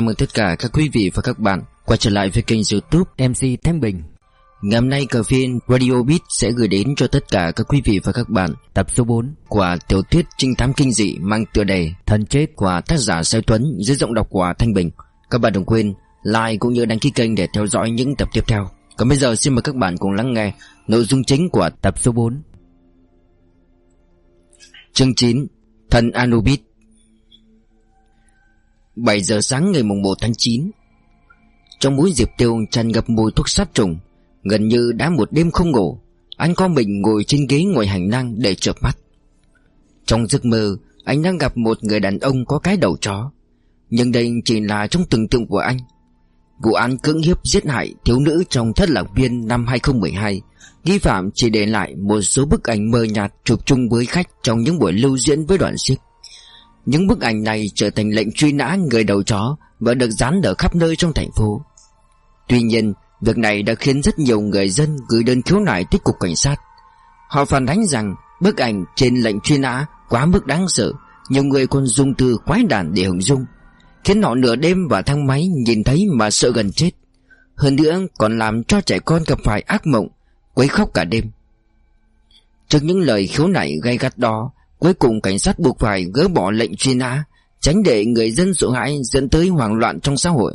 chào mừng tất cả các quý vị và các bạn quay trở lại với kênh youtube MC Thanh Bình. Ngày hôm nay, cờ phiên Radio Beat sẽ gửi đến cho tất cả các quý vị và các bạn Tập số 4 của tiểu thuyết trinh thám kinh dị mang tựa đề Thần chết của tác giả Sai Tuấn dưới giọng đọc của Thanh Bình. Các bạn đừng quên like cũng như đăng ký kênh để theo dõi những tập tiếp theo. Còn bây giờ, xin mời các bạn cùng lắng nghe nội dung chính của tập số 4 Chương 9 Thần Anubis. 7 giờ sáng ngày mùng 1 tháng 9 Trong mũi Diệp Tiêu tràn ngập mùi thuốc sát trùng, Gần như đã một đêm không ngủ, Anh con mình ngồi trên ghế ngoài hành lang để chợp mắt. Trong giấc mơ, Anh đang gặp một người đàn ông có cái đầu chó, Nhưng đây chỉ là trong tưởng tượng của anh. Vụ án cưỡng hiếp giết hại thiếu nữ trong thất lạc viên năm 2012 Nghi phạm chỉ để lại một số bức ảnh mờ nhạt chụp chung với khách trong những buổi lưu diễn với đoạn siếc những bức ảnh này trở thành lệnh truy nã người đầu chó và được dán ở khắp nơi trong thành phố. Tuy nhiên, việc này đã khiến rất nhiều người dân gửi đơn khiếu nại tới cục cảnh sát. Họ phản ánh rằng bức ảnh trên lệnh truy nã quá mức đáng sợ, nhiều người còn dùng từ quái đản để hưởng dung, khiến họ nửa đêm và thang máy nhìn thấy mà sợ gần chết. Hơn nữa còn làm cho trẻ con gặp phải ác mộng, quấy khóc cả đêm. Trước những lời khiếu nại gay gắt đó, Cuối cùng cảnh sát buộc phải gỡ bỏ lệnh truy nã, Tránh để người dân sợ hãi dẫn tới hoảng loạn trong xã hội.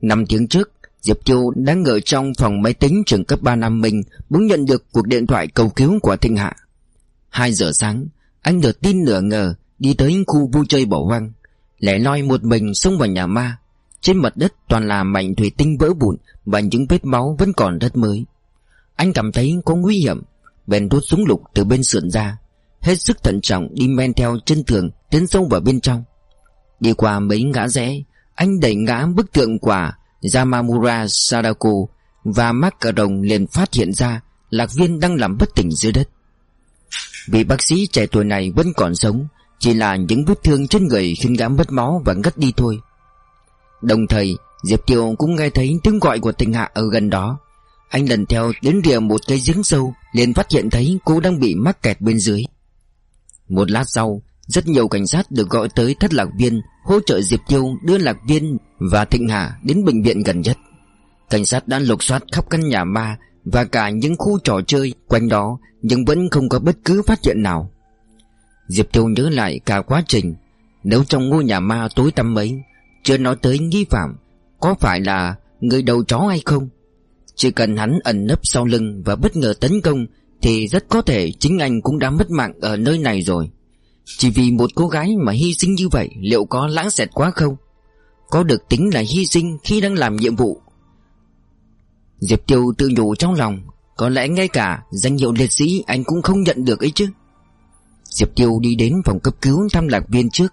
Năm tiếng trước, Diệp Tiêu đang ở trong phòng máy tính trường cấp 3 Nam Minh Bỗng nhận được cuộc điện thoại cầu cứu của Thinh Hạ. 2 giờ sáng, Anh được tin nửa ngờ Đi tới khu vui chơi bỏ hoang. Lẻ loi một mình xông vào nhà ma. Trên mặt đất toàn là mảnh thủy tinh vỡ vụn Và những vết máu vẫn còn rất mới. Anh cảm thấy có nguy hiểm, Bèn rút súng lục từ bên sườn ra. Hết sức thận trọng đi men theo chân tường, Tiến sâu vào bên trong. Đi qua mấy ngã rẽ, Anh đẩy ngã bức tượng quả Yamamura Sadako Và Macaron liền phát hiện ra Lạc viên đang nằm bất tỉnh dưới đất. Vị bác sĩ trẻ tuổi này vẫn còn sống, Chỉ là những vết thương trên người khiến gã mất máu và ngất đi thôi. Đồng thời, Diệp Tiêu cũng nghe thấy tiếng gọi của tình hạ ở gần đó. Anh lần theo đến rìa một cây giếng sâu, liền phát hiện thấy cô đang bị mắc kẹt bên dưới một lát sau, Rất nhiều cảnh sát được gọi tới thất lạc viên, Hỗ trợ Diệp Tiêu đưa lạc viên Và Thịnh Hà đến bệnh viện gần nhất. Cảnh sát đã lục soát khắp căn nhà ma Và cả những khu trò chơi quanh đó, Nhưng vẫn không có bất cứ phát hiện nào. Diệp Tiêu nhớ lại cả quá trình, Nếu trong ngôi nhà ma tối tăm mấy Chưa nói tới nghi phạm, Có phải là người đầu chó hay không? Chỉ cần hắn ẩn nấp sau lưng Và bất ngờ tấn công thì rất có thể chính anh cũng đã mất mạng ở nơi này rồi. Chỉ vì một cô gái mà hy sinh như vậy, Liệu có lãng xẹt quá không? Có được tính là hy sinh khi đang làm nhiệm vụ. Diệp Tiêu tự nhủ trong lòng, Có lẽ ngay cả danh hiệu liệt sĩ anh cũng không nhận được ấy chứ. Diệp Tiêu đi đến phòng cấp cứu thăm lạc viên trước.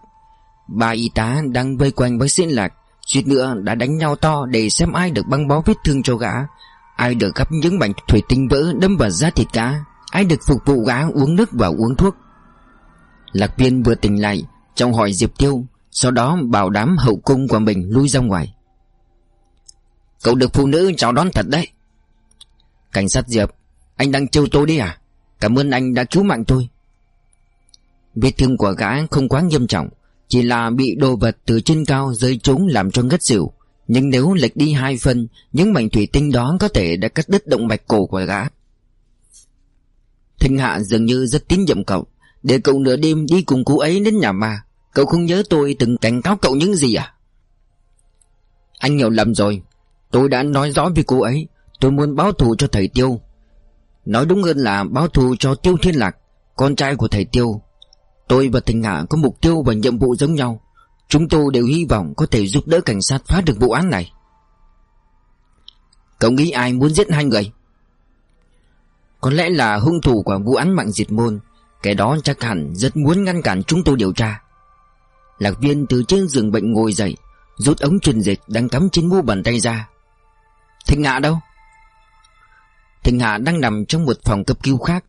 Ba y tá đang vây quanh bác sĩ lạc, Suýt nữa đã đánh nhau to để xem ai được băng bó vết thương cho gã. Ai được gắp những mảnh thủy tinh vỡ, đâm vào da thịt cá Ai được phục vụ gá uống nước và uống thuốc. Lạc viên vừa tỉnh lại, Trong hỏi Diệp Tiêu, Sau đó bảo đám hậu cung của mình lui ra ngoài. Cậu được phụ nữ chào đón thật đấy. Cảnh sát Diệp, Anh đang trêu tôi đi à? Cảm ơn anh đã cứu mạng tôi. Vết thương của gã không quá nghiêm trọng, Chỉ là bị đồ vật từ trên cao rơi trúng làm cho ngất xỉu nhưng nếu lệch đi hai phân Những mảnh thủy tinh đó có thể đã cắt đứt động mạch cổ của gã. Thanh Hạ dường như rất tín nhiệm cậu. Để cậu nửa đêm đi cùng cô ấy đến nhà ma, Cậu không nhớ tôi từng cảnh cáo cậu những gì à? Anh hiểu lầm rồi. Tôi đã nói rõ với cô ấy. Tôi muốn báo thù cho thầy Tiêu. Nói đúng hơn là báo thù cho Tiêu Thiên Lạc, Con trai của thầy Tiêu. Tôi và Thịnh Hạ có mục tiêu và nhiệm vụ giống nhau. Chúng tôi đều hy vọng có thể giúp đỡ cảnh sát phá được vụ án này. Cậu nghĩ ai muốn giết hai người? Có lẽ là hung thủ của vụ án mạng diệt môn, Kẻ đó chắc hẳn rất muốn ngăn cản chúng tôi điều tra. Lạc viên từ trên giường bệnh ngồi dậy, Rút ống truyền dịch đang cắm trên mu bàn tay ra. Thịnh Hạ đâu? Thịnh Hạ đang nằm trong một phòng cấp cứu khác.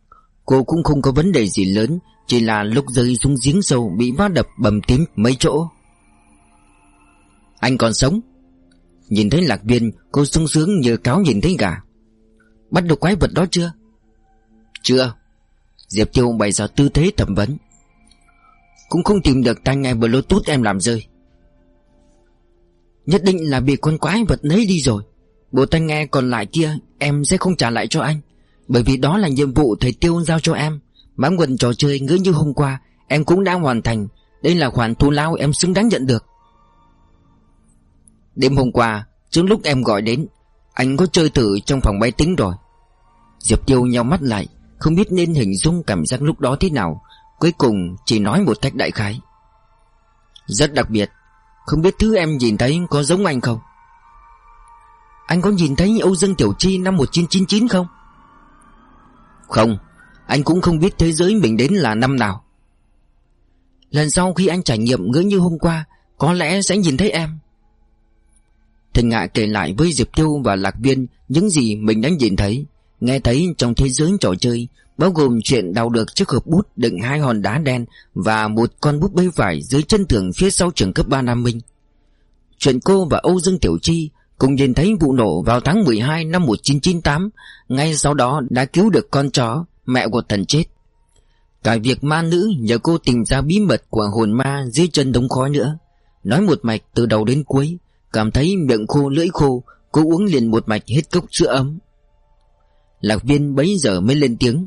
Cô cũng không có vấn đề gì lớn, Chỉ là lúc rơi xuống giếng sâu Bị va đập bầm tím mấy chỗ anh còn sống. Nhìn thấy lạc viên, Cô sung sướng như cáo nhìn thấy gà. Bắt được quái vật đó chưa? Chưa. Diệp Tiêu bày ra tư thế thẩm vấn. Cũng không tìm được tai nghe bluetooth em làm rơi. Nhất định là bị con quái vật lấy đi rồi. Bộ tai nghe còn lại kia, Em sẽ không trả lại cho anh. Bởi vì đó là nhiệm vụ thầy Tiêu giao cho em. Bám quần trò chơi ngứa như hôm qua, Em cũng đã hoàn thành. Đây là khoản thù lao em xứng đáng nhận được. Đêm hôm qua, Trước lúc em gọi đến, Anh có chơi thử trong phòng máy tính rồi. Diệp Tiêu nhau mắt lại, Không biết nên hình dung cảm giác lúc đó thế nào, Cuối cùng chỉ nói một cách đại khái. Rất đặc biệt, Không biết thứ em nhìn thấy có giống anh không? Anh có nhìn thấy Âu Dương Tiểu Chi năm 1999 không? Không, Anh cũng không biết thế giới mình đến là năm nào. Lần sau khi anh trải nghiệm ngỡ như hôm qua, Có lẽ sẽ nhìn thấy em. Thành Ngạ kể lại với Diệp Tiêu và Lạc Viên Những gì mình đã nhìn thấy. Nghe thấy trong thế giới trò chơi, Bao gồm chuyện đào được chiếc hộp bút, Đựng hai hòn đá đen Và một con bút bê vải dưới chân tường phía sau trường cấp 3 Nam Minh. Chuyện cô và Âu Dương Tiểu Chi Cùng nhìn thấy vụ nổ vào tháng 12 năm 1998 Ngay sau đó đã cứu được con chó, Mẹ của thần chết. Cả việc ma nữ nhờ cô tìm ra bí mật của hồn ma dưới chân đống khói nữa. Nói một mạch từ đầu đến cuối Cảm thấy miệng khô, lưỡi khô Cô uống liền một mạch hết cốc sữa ấm. Lạc viên bấy giờ mới lên tiếng.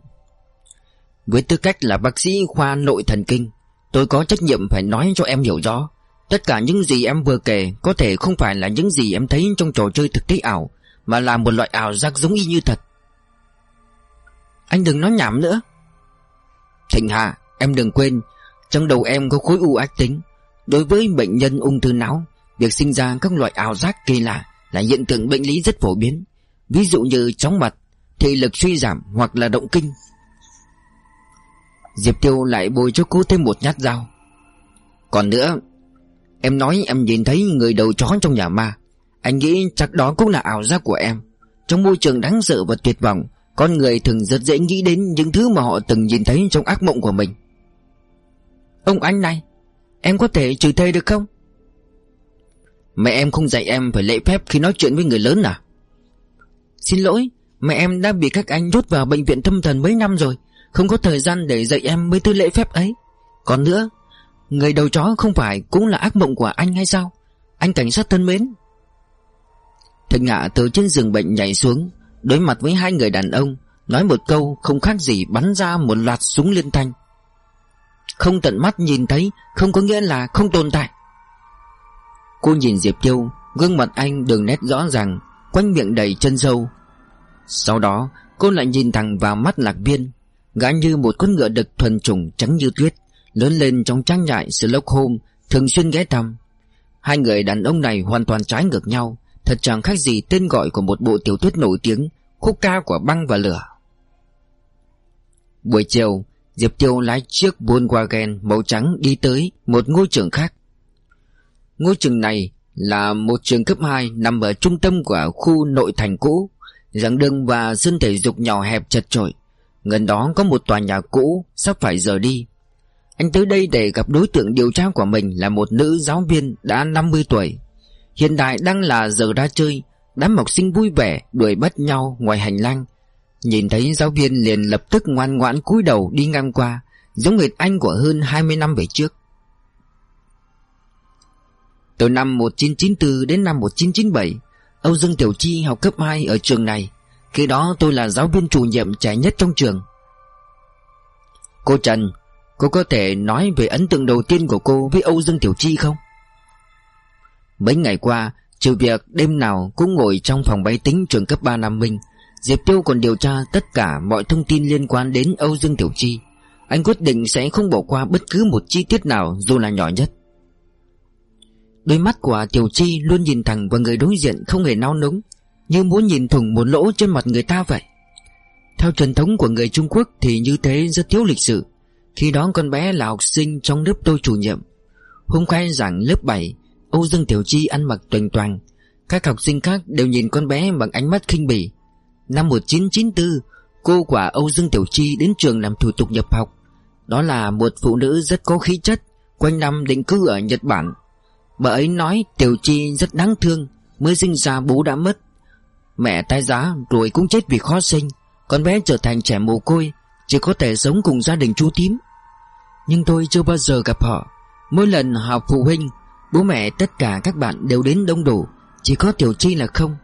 Với tư cách là bác sĩ khoa nội thần kinh, Tôi có trách nhiệm phải nói cho em hiểu rõ, Tất cả những gì em vừa kể Có thể không phải là những gì em thấy trong trò chơi thực tế ảo, Mà là một loại ảo giác giống y như thật. Anh đừng nói nhảm nữa. Thịnh Hà Em đừng quên, Trong đầu em có khối u ác tính. Đối với bệnh nhân ung thư não Việc sinh ra các loại ảo giác kỳ lạ Là hiện tượng bệnh lý rất phổ biến. Ví dụ như chóng mặt, Thị lực suy giảm hoặc là động kinh. Diệp Tiêu lại bồi cho cô thêm một nhát dao. Còn nữa, Em nói em nhìn thấy người đầu chó trong nhà ma. Anh nghĩ chắc đó cũng là ảo giác của em. Trong môi trường đáng sợ và tuyệt vọng, Con người thường rất dễ nghĩ đến những thứ mà họ từng nhìn thấy trong ác mộng của mình. Ông anh này, Em có thể trừ thầy được không? Mẹ em không dạy em phải lễ phép khi nói chuyện với người lớn à? Xin lỗi, Mẹ em đã bị các anh rút vào bệnh viện tâm thần mấy năm rồi. Không có thời gian để dạy em mấy thứ lễ phép ấy. Còn nữa, Người đầu chó không phải cũng là ác mộng của anh hay sao? Anh cảnh sát thân mến. Thật ngạ từ trên giường bệnh nhảy xuống, Đối mặt với hai người đàn ông, Nói một câu không khác gì bắn ra một loạt súng liên thanh. Không tận mắt nhìn thấy, Không có nghĩa là không tồn tại. Cô nhìn Diệp Tiêu Gương mặt anh đường nét rõ ràng, Quanh miệng đầy chân sâu. Sau đó, cô lại nhìn thẳng vào mắt lạc viên, Gã như một con ngựa đực thuần chủng trắng như tuyết, Lớn lên trong trang trại Stockholm Thường xuyên ghé thăm. Hai người đàn ông này hoàn toàn trái ngược nhau, Thật chẳng khác gì tên gọi của một bộ tiểu thuyết nổi tiếng, Khúc ca của băng và lửa. Buổi chiều, Diệp Tiêu lái chiếc Volkswagen màu trắng đi tới một ngôi trường khác. Ngôi trường này là một trường cấp 2 nằm ở trung tâm của khu nội thành cũ, giảng đường và sân thể dục nhỏ hẹp chật chội. Gần đó có một tòa nhà cũ sắp phải rời đi. Anh tới đây để gặp đối tượng điều tra của mình là một nữ giáo viên đã 50 tuổi. Hiện tại đang là giờ ra chơi, đám học sinh vui vẻ đuổi bắt nhau ngoài hành lang. Nhìn thấy giáo viên liền lập tức ngoan ngoãn cúi đầu đi ngang qua, giống người anh của hơn 20 năm về trước. Từ năm 1994 đến năm 1997 Âu Dương Tiểu Chi học cấp 2 ở trường này. Khi đó tôi là giáo viên chủ nhiệm trẻ nhất trong trường. Cô Trần, Cô có thể nói về ấn tượng đầu tiên của cô với Âu Dương Tiểu Chi không? Mấy ngày qua, Trừ việc đêm nào cũng ngồi trong phòng máy tính trường cấp 3 Nam Minh, Diệp Tiêu còn điều tra tất cả mọi thông tin liên quan đến Âu Dương Tiểu Chi. Anh quyết định sẽ không bỏ qua bất cứ một chi tiết nào dù là nhỏ nhất. Đôi mắt của Tiểu Chi luôn nhìn thẳng vào người đối diện không hề nao núng, Như muốn nhìn thủng một lỗ trên mặt người ta vậy. Theo truyền thống của người Trung Quốc thì như thế rất thiếu lịch sự. Khi đó con bé là học sinh trong lớp tôi chủ nhiệm. Hôm khai giảng lớp 7 Âu Dương Tiểu Chi ăn mặc tuềnh toàn. Các học sinh khác đều nhìn con bé bằng ánh mắt khinh bỉ. Năm 1994 Cô của Âu Dương Tiểu Chi đến trường làm thủ tục nhập học. Đó là một phụ nữ rất có khí chất, Quanh năm định cư ở Nhật Bản. Bà ấy nói Tiểu Chi rất đáng thương, Mới sinh ra bố đã mất. Mẹ tái giá rồi cũng chết vì khó sinh, Con bé trở thành trẻ mồ côi, Chỉ có thể sống cùng gia đình chú tím. Nhưng tôi chưa bao giờ gặp họ. Mỗi lần họp phụ huynh, Bố mẹ tất cả các bạn đều đến đông đủ, Chỉ có Tiểu Chi là không.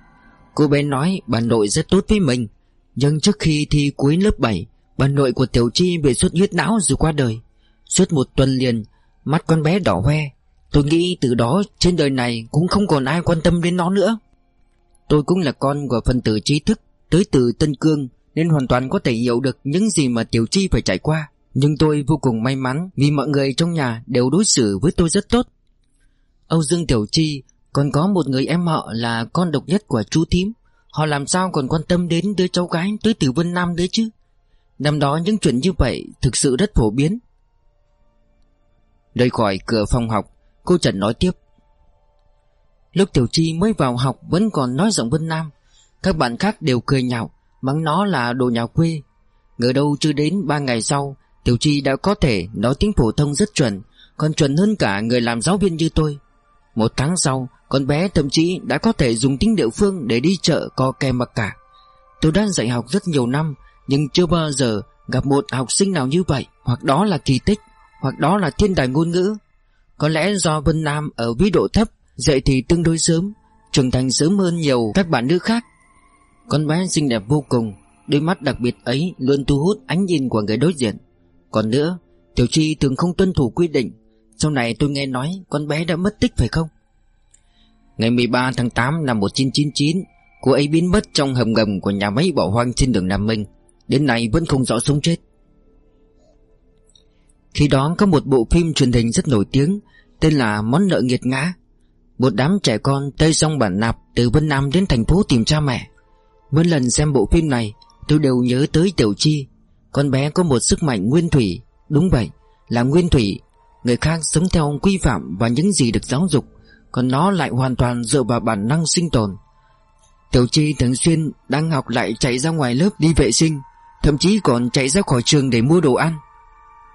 Cô bé nói bà nội rất tốt với mình, Nhưng trước khi thi cuối lớp 7 Bà nội của Tiểu Chi bị xuất huyết não rồi qua đời. Suốt một tuần liền, Mắt con bé đỏ hoe Tôi nghĩ từ đó trên đời này Cũng không còn ai quan tâm đến nó nữa. Tôi cũng là con của phần tử trí thức, Tới từ Tân Cương, Nên hoàn toàn có thể hiểu được những gì mà Tiểu Chi phải trải qua. Nhưng tôi vô cùng may mắn Vì mọi người trong nhà đều đối xử với tôi rất tốt. Âu Dương Tiểu Chi, Còn có một người em họ là con độc nhất của chú thím. Họ làm sao còn quan tâm đến đứa cháu gái tới từ Vân Nam đấy chứ? Năm đó những chuyện như vậy thực sự rất phổ biến. Rời khỏi cửa phòng học Cô Trần nói tiếp. Lúc Tiểu Chi mới vào học Vẫn còn nói giọng Vân Nam, Các bạn khác đều cười nhạo, Mắng nó là đồ nhà quê. Ngờ đâu chưa đến 3 ngày sau, Tiểu Chi đã có thể nói tiếng phổ thông rất chuẩn, Còn chuẩn hơn cả người làm giáo viên như tôi. Một tháng sau, Con bé thậm chí đã có thể dùng tiếng địa phương Để đi chợ co kè mặc cả. Tôi đã dạy học rất nhiều năm, Nhưng chưa bao giờ gặp một học sinh nào như vậy, Hoặc đó là kỳ tích, Hoặc đó là thiên tài ngôn ngữ. Có lẽ do Vân Nam ở vĩ độ thấp, Dậy thì tương đối sớm, Trưởng thành sớm hơn nhiều các bạn nữ khác. Con bé xinh đẹp vô cùng, Đôi mắt đặc biệt ấy luôn thu hút ánh nhìn của người đối diện. Còn nữa, Tiểu Chi thường không tuân thủ quy định, Sau này tôi nghe nói con bé đã mất tích phải không? Ngày 13 tháng 8 năm 1999 Cô ấy biến mất trong hầm ngầm của nhà máy bỏ hoang trên đường Nam Minh. Đến nay vẫn không rõ sống chết. Khi đó có một bộ phim truyền hình rất nổi tiếng, Tên là Món nợ nghiệt ngã. Một đám trẻ con tây sông bản nạp Từ Vân Nam đến thành phố tìm cha mẹ. Mỗi lần xem bộ phim này, Tôi đều nhớ tới Tiểu Chi. Con bé có một sức mạnh nguyên thủy, Đúng vậy, là nguyên thủy. Người khác sống theo quy phạm và những gì được giáo dục, Còn nó lại hoàn toàn dựa vào bản năng sinh tồn. Tiểu Chi thường xuyên đang học lại chạy ra ngoài lớp đi vệ sinh, Thậm chí còn chạy ra khỏi trường để mua đồ ăn.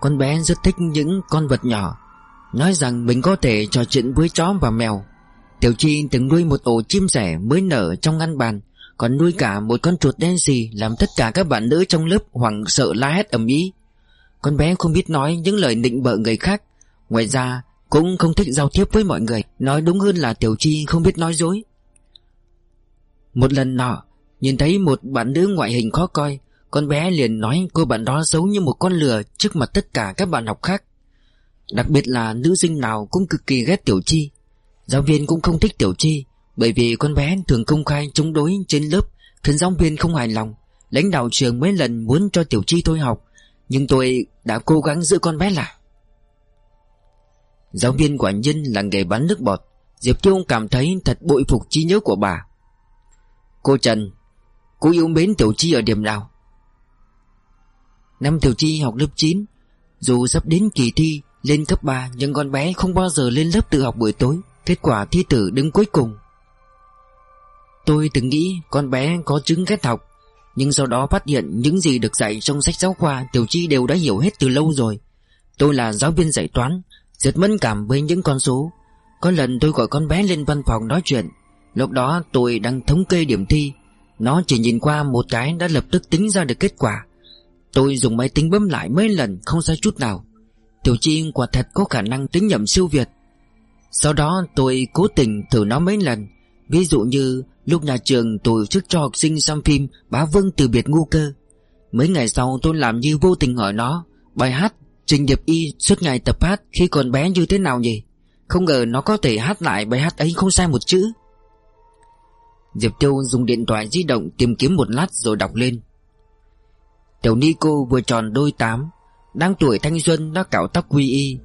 Con bé rất thích những con vật nhỏ. Nói rằng mình có thể trò chuyện với chó và mèo. Tiểu Chi từng nuôi một ổ chim sẻ mới nở trong ngăn bàn, Còn nuôi cả một con chuột đen gì Làm tất cả các bạn nữ trong lớp hoảng sợ la hét ầm ĩ. Con bé không biết nói những lời nịnh bợ người khác. Ngoài ra, cũng không thích giao tiếp với mọi người. Nói đúng hơn là Tiểu Chi không biết nói dối. Một lần nọ, Nhìn thấy một bạn nữ ngoại hình khó coi con bé liền nói cô bạn đó xấu như một con lừa Trước mặt tất cả các bạn học khác. Đặc biệt là nữ sinh nào cũng cực kỳ ghét Tiểu Chi. Giáo viên cũng không thích Tiểu Chi, Bởi vì con bé thường công khai chống đối trên lớp, Khiến giáo viên không hài lòng. Lãnh đạo trường mấy lần muốn cho Tiểu Chi thôi học, Nhưng tôi đã cố gắng giữ con bé lại. Giáo viên quả nhân là nghề bán nước bọt. Diệp Tiêu cảm thấy thật bội phục trí nhớ của bà. Cô Trần, Cô yêu mến Tiểu Chi ở điểm nào? Năm Tiểu Chi học lớp 9 Dù sắp đến kỳ thi lên cấp 3 nhưng con bé không bao giờ lên lớp tự học buổi tối. Kết quả thi tử đứng cuối cùng. Tôi từng nghĩ con bé có chứng ghét học, Nhưng sau đó phát hiện những gì được dạy trong sách giáo khoa Tiểu Chi đều đã hiểu hết từ lâu rồi. Tôi là giáo viên dạy toán, Rất mẫn cảm với những con số. Có lần tôi gọi con bé lên văn phòng nói chuyện. Lúc đó tôi đang thống kê điểm thi. Nó chỉ nhìn qua một cái đã lập tức tính ra được kết quả. Tôi dùng máy tính bấm lại mấy lần, không sai chút nào. Tiểu Chi quả thật có khả năng tính nhầm siêu việt. Sau đó tôi cố tình thử nó mấy lần. Ví dụ như, lúc nhà trường tổ chức cho học sinh xem phim Bá Vương từ biệt ngu cơ. Mấy ngày sau tôi làm như vô tình hỏi nó, Bài hát Trình Điệp Y suốt ngày tập hát khi còn bé như thế nào nhỉ? Không ngờ nó có thể hát lại bài hát ấy không sai một chữ. Diệp Tiêu dùng điện thoại di động tìm kiếm một lát rồi đọc lên. Tiểu Nico vừa tròn đôi tám. Đang tuổi thanh xuân đã cạo tóc quy y.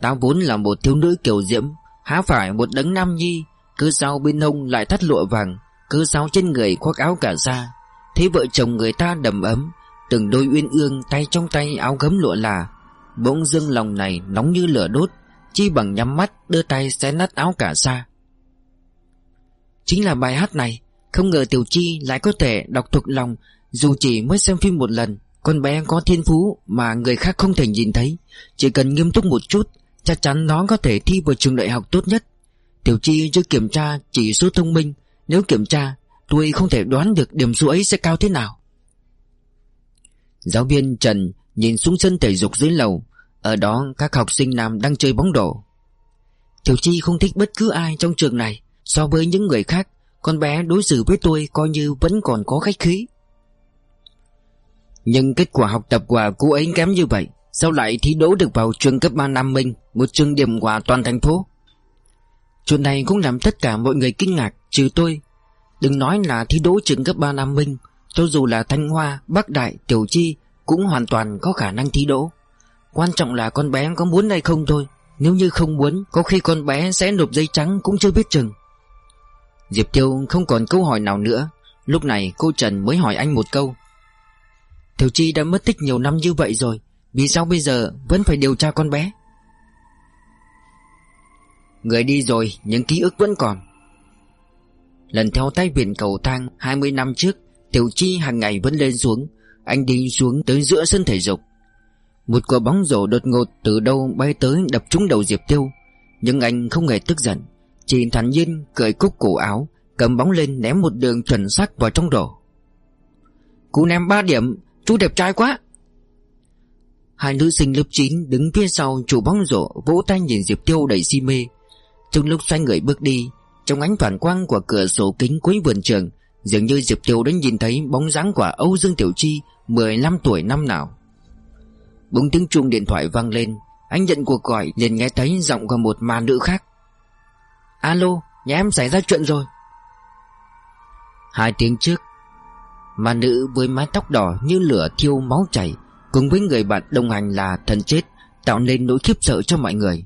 Tao vốn là một thiếu nữ kiểu diễm, Há phải một đấng nam nhi. Cứ sau bên hông lại thắt lụa vàng, Cứ sau trên người khoác áo cả da. Thế vợ chồng người ta đầm ấm, Từng đôi uyên ương tay trong tay áo gấm lụa là. Bỗng dưng lòng này nóng như lửa đốt, Chi bằng nhắm mắt đưa tay xé nát áo cả sa Chính là bài hát này, Không ngờ Tiểu Chi lại có thể đọc thuộc lòng, Dù chỉ mới xem phim một lần con bé có thiên phú mà người khác không thể nhìn thấy. Chỉ cần nghiêm túc một chút, Chắc chắn nó có thể thi vào trường đại học tốt nhất. Tiểu Chi chưa kiểm tra chỉ số thông minh. Nếu kiểm tra, Tôi không thể đoán được điểm số ấy sẽ cao thế nào. Giáo viên Trần nhìn xuống sân thể dục dưới lầu. Ở đó, các học sinh nam đang chơi bóng đổ. Tiểu Chi không thích bất cứ ai trong trường này. So với những người khác, Con bé đối xử với tôi coi như vẫn còn có khách khí. Nhưng kết quả học tập của cô ấy kém như vậy Sao lại thi đỗ được vào trường cấp 3 Nam Minh Một trường điểm của toàn thành phố? Chuyện này cũng làm tất cả mọi người kinh ngạc Trừ tôi. Đừng nói là thi đỗ trường cấp 3 Nam Minh Cho dù là Thanh Hoa, Bắc Đại, Tiểu Chi Cũng hoàn toàn có khả năng thi đỗ Quan trọng là con bé có muốn hay không thôi Nếu như không muốn Có khi con bé sẽ nộp dây trắng cũng chưa biết chừng. Diệp Tiêu không còn câu hỏi nào nữa. Lúc này cô Trần mới hỏi anh một câu. Tiểu Chi đã mất tích nhiều năm như vậy rồi, Vì sao bây giờ vẫn phải điều tra con bé? Người đi rồi, nhưng ký ức vẫn còn. Lần theo tay biển cầu thang 20 năm trước, Tiểu Chi hàng ngày vẫn lên xuống, Anh đi xuống tới giữa sân thể dục. Một quả bóng rổ đột ngột từ đâu bay tới đập trúng đầu Diệp Tiêu, Nhưng anh không hề tức giận, Chỉ thản nhiên cởi cúc cổ áo, Cầm bóng lên ném một đường chuẩn xác vào trong rổ. Cú ném 3 điểm Chú đẹp trai quá. Hai nữ sinh lớp 9 đứng phía sau chủ bóng rổ Vỗ tay nhìn Diệp Tiêu đầy si mê. Trong lúc xoay người bước đi Trong ánh phản quang của cửa sổ kính cuối vườn trường Dường như Diệp Tiêu đã nhìn thấy bóng dáng của Âu Dương Tiểu Chi 15 tuổi năm nào. Bỗng tiếng chuông điện thoại vang lên Anh nhận cuộc gọi liền nghe thấy giọng của một mà nữ khác. Alo, nhà em xảy ra chuyện rồi. Hai tiếng trước mà nữ với mái tóc đỏ như lửa thiêu máu chảy, Cùng với người bạn đồng hành là thần chết, Tạo nên nỗi khiếp sợ cho mọi người.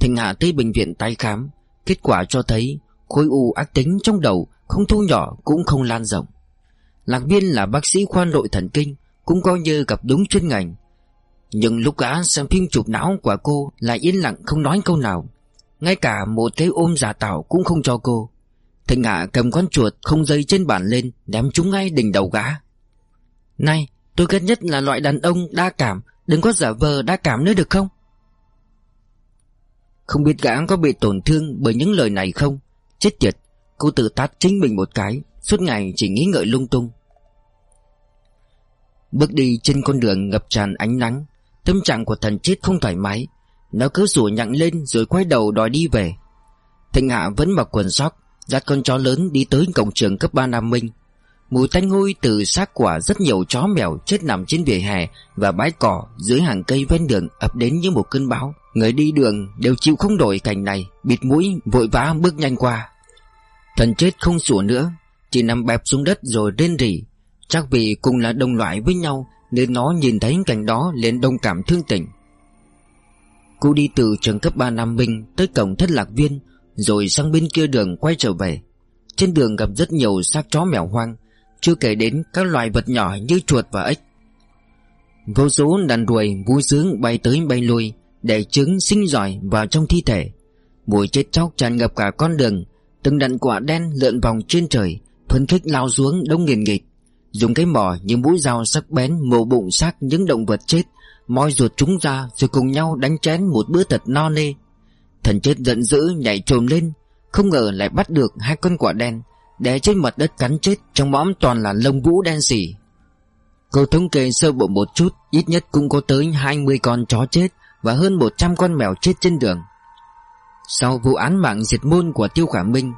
Thịnh Hạ tới bệnh viện tái khám, Kết quả cho thấy Khối u ác tính trong đầu Không thu nhỏ cũng không lan rộng. Lạc viên là bác sĩ khoa nội thần kinh, Cũng coi như gặp đúng chuyên ngành. Nhưng lúc gã xem phim chụp não của cô Lại yên lặng không nói câu nào. Ngay cả một cái ôm giả tạo cũng không cho cô. Thịnh Hạ cầm con chuột không dây trên bàn lên, Ném chúng ngay đỉnh đầu gã. Này, tôi ghét nhất là loại đàn ông đa cảm. Đừng có giả vờ đa cảm nữa được không? Không biết gã có bị tổn thương bởi những lời này không? Chết tiệt, Cô tự tát chính mình một cái, Suốt ngày chỉ nghĩ ngợi lung tung. Bước đi trên con đường ngập tràn ánh nắng, Tâm trạng của thần chết không thoải mái. Nó cứ rủa nhặng lên rồi quay đầu đòi đi về. Thịnh Hạ vẫn mặc quần sóc Dắt con chó lớn đi tới cổng trường cấp 3 Nam Minh. Mùi tanh hôi từ xác quả rất nhiều chó mèo chết nằm trên vỉa hè Và bãi cỏ dưới hàng cây ven đường ập đến như một cơn bão. Người đi đường đều chịu không đổi cảnh này, Bịt mũi, vội vã bước nhanh qua. Thần chết không sủa nữa, Chỉ nằm bẹp xuống đất rồi rên rỉ. Chắc vì cùng là đồng loại với nhau Nên nó nhìn thấy cảnh đó liền đồng cảm thương tình. Cô đi từ trường cấp 3 Nam Minh Tới cổng thất lạc viên rồi sang bên kia đường quay trở về. Trên đường gặp rất nhiều xác chó mèo hoang, Chưa kể đến các loài vật nhỏ như chuột và ếch. Vô số đàn ruồi vui sướng bay tới bay lui Để trứng, sinh giỏi vào trong thi thể. Mùi chết chóc tràn ngập cả con đường, Từng đạn quả đen lượn vòng trên trời, Phấn khích lao xuống đông nghiền nghịch Dùng cái mỏ như mũi dao sắc bén Mổ bụng xác những động vật chết, Moi ruột chúng ra rồi cùng nhau đánh chén Một bữa thật no nê. Thần chết giận dữ nhảy trồm lên, Không ngờ lại bắt được hai con quả đen Để trên mặt đất cắn chết, Trong mõm toàn là lông vũ đen xỉ. Câu thống kê sơ bộ một chút, Ít nhất cũng có tới 20 con chó chết Và hơn 100 con mèo chết trên đường. Sau vụ án mạng diệt môn của Tiêu Khả Minh,